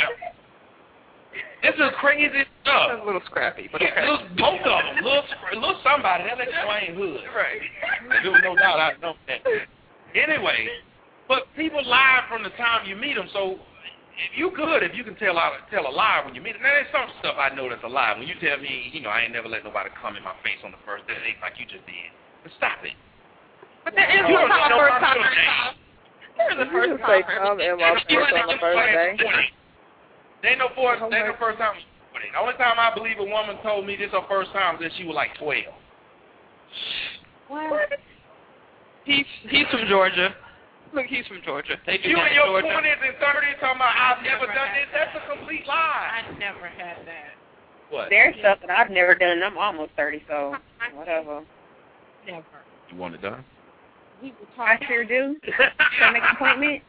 This is crazy stuff. a little scrappy, but Yeah, little, both of them. Little, little somebody. That explain hood. Right. There was no doubt I know that. Anyway, but people lie from the time you meet them. So if you good, if you can tell out, tell a lie when you meet them. Now there's some stuff I know that's a lie. When you tell me, you know, I ain't never let nobody come in my face on the first date like you just did. But stop it. But there is You one don't time, know first my time, middle first There's a first You time. say for come everything. in my You face on the first playing day. with it. There ain't no first, there ain't no first time. The only time I believe a woman told me this her first time is that she was like 12. What? He's he's from Georgia. Look, he's from Georgia. They do You that in your Georgia. 20s and 30s talking about I've never never done had this. That's a complete lie. I never had that. What? There's stuff that I've never done. and I'm almost 30, so whatever. Never. You want it done? We were I talking. sure do. Can I make an appointment?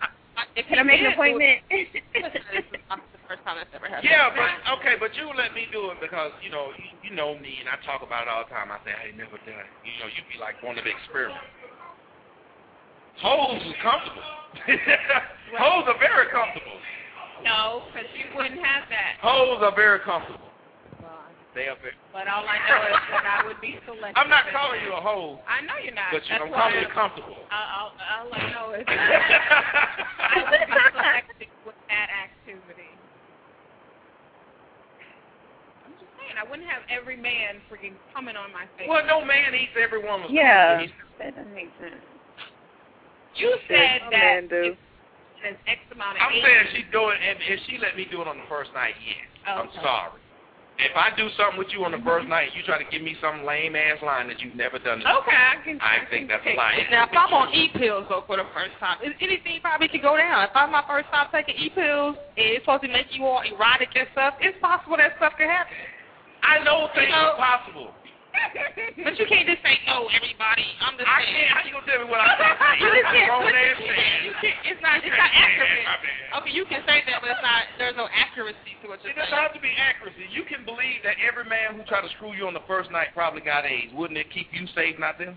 If Can I make an did do appointment? it- This is the first time that's ever happened. Yeah, but okay, but you let me do it because you know you, you know me and I talk about it all the time. I say I ain't never done it. You know, you'd be like one of the experiments. Hoes is comfortable. Hoes are very comfortable. No, because you wouldn't have that. Hoes are very comfortable. Well, They are very. But all I know is that I would be selective. I'm not calling you a hoe, I know you're not. but you, That's I'm why calling you I'm- comfortable. All, all, all I know is that I would be selective with that activity. I'm just saying, I wouldn't have every man freaking coming on my face. Well, no man eats every woman's Yeah. coochie. That doesn't make sense. You said Some that do. if there's X amount of I'm age- saying she do it, and if she let me do it on the first night, yes. Oh, I'm Okay. sorry. If I do something with you on the first night, you try to give me some lame ass line that you've never done. before, Okay, I can. I think that's a lie. Now, if I'm on e-pills though for the first time, is anything probably could go down. If I'm my first time taking e-pills, and it's supposed to make you all erotic and stuff, it's possible that stuff could happen. I know things You know- are possible. But you can't just say no, everybody. I'm just I saying. can't. How you gonna tell me what I can't say? You just can't. You can't- you can't- It's not. It's not accurate. Okay, you can say that, but it's not. There's no accuracy to what you're It doesn't have to be accuracy. You can believe that every man who tried to screw you on the first night probably got AIDS. Wouldn't it keep you safe, not them?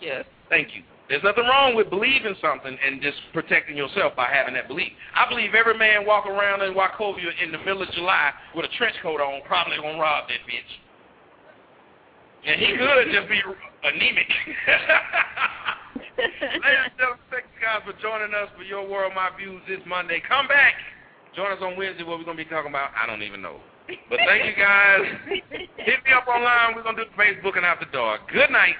Yes. Thank you. There's nothing wrong with believing something and just protecting yourself by having that belief. I believe every man walking around in Wachovia in the middle of July with a trench coat on probably gonna rob that bitch. And he could just be anemic. Ladies and gentlemen, thank you guys for joining us for Your World, My Views this Monday. Come back. Join us on Wednesday where we're going to be talking about, I don't even know. But thank you guys. Hit me up online. We're going to do Facebook and After Dark. Good night.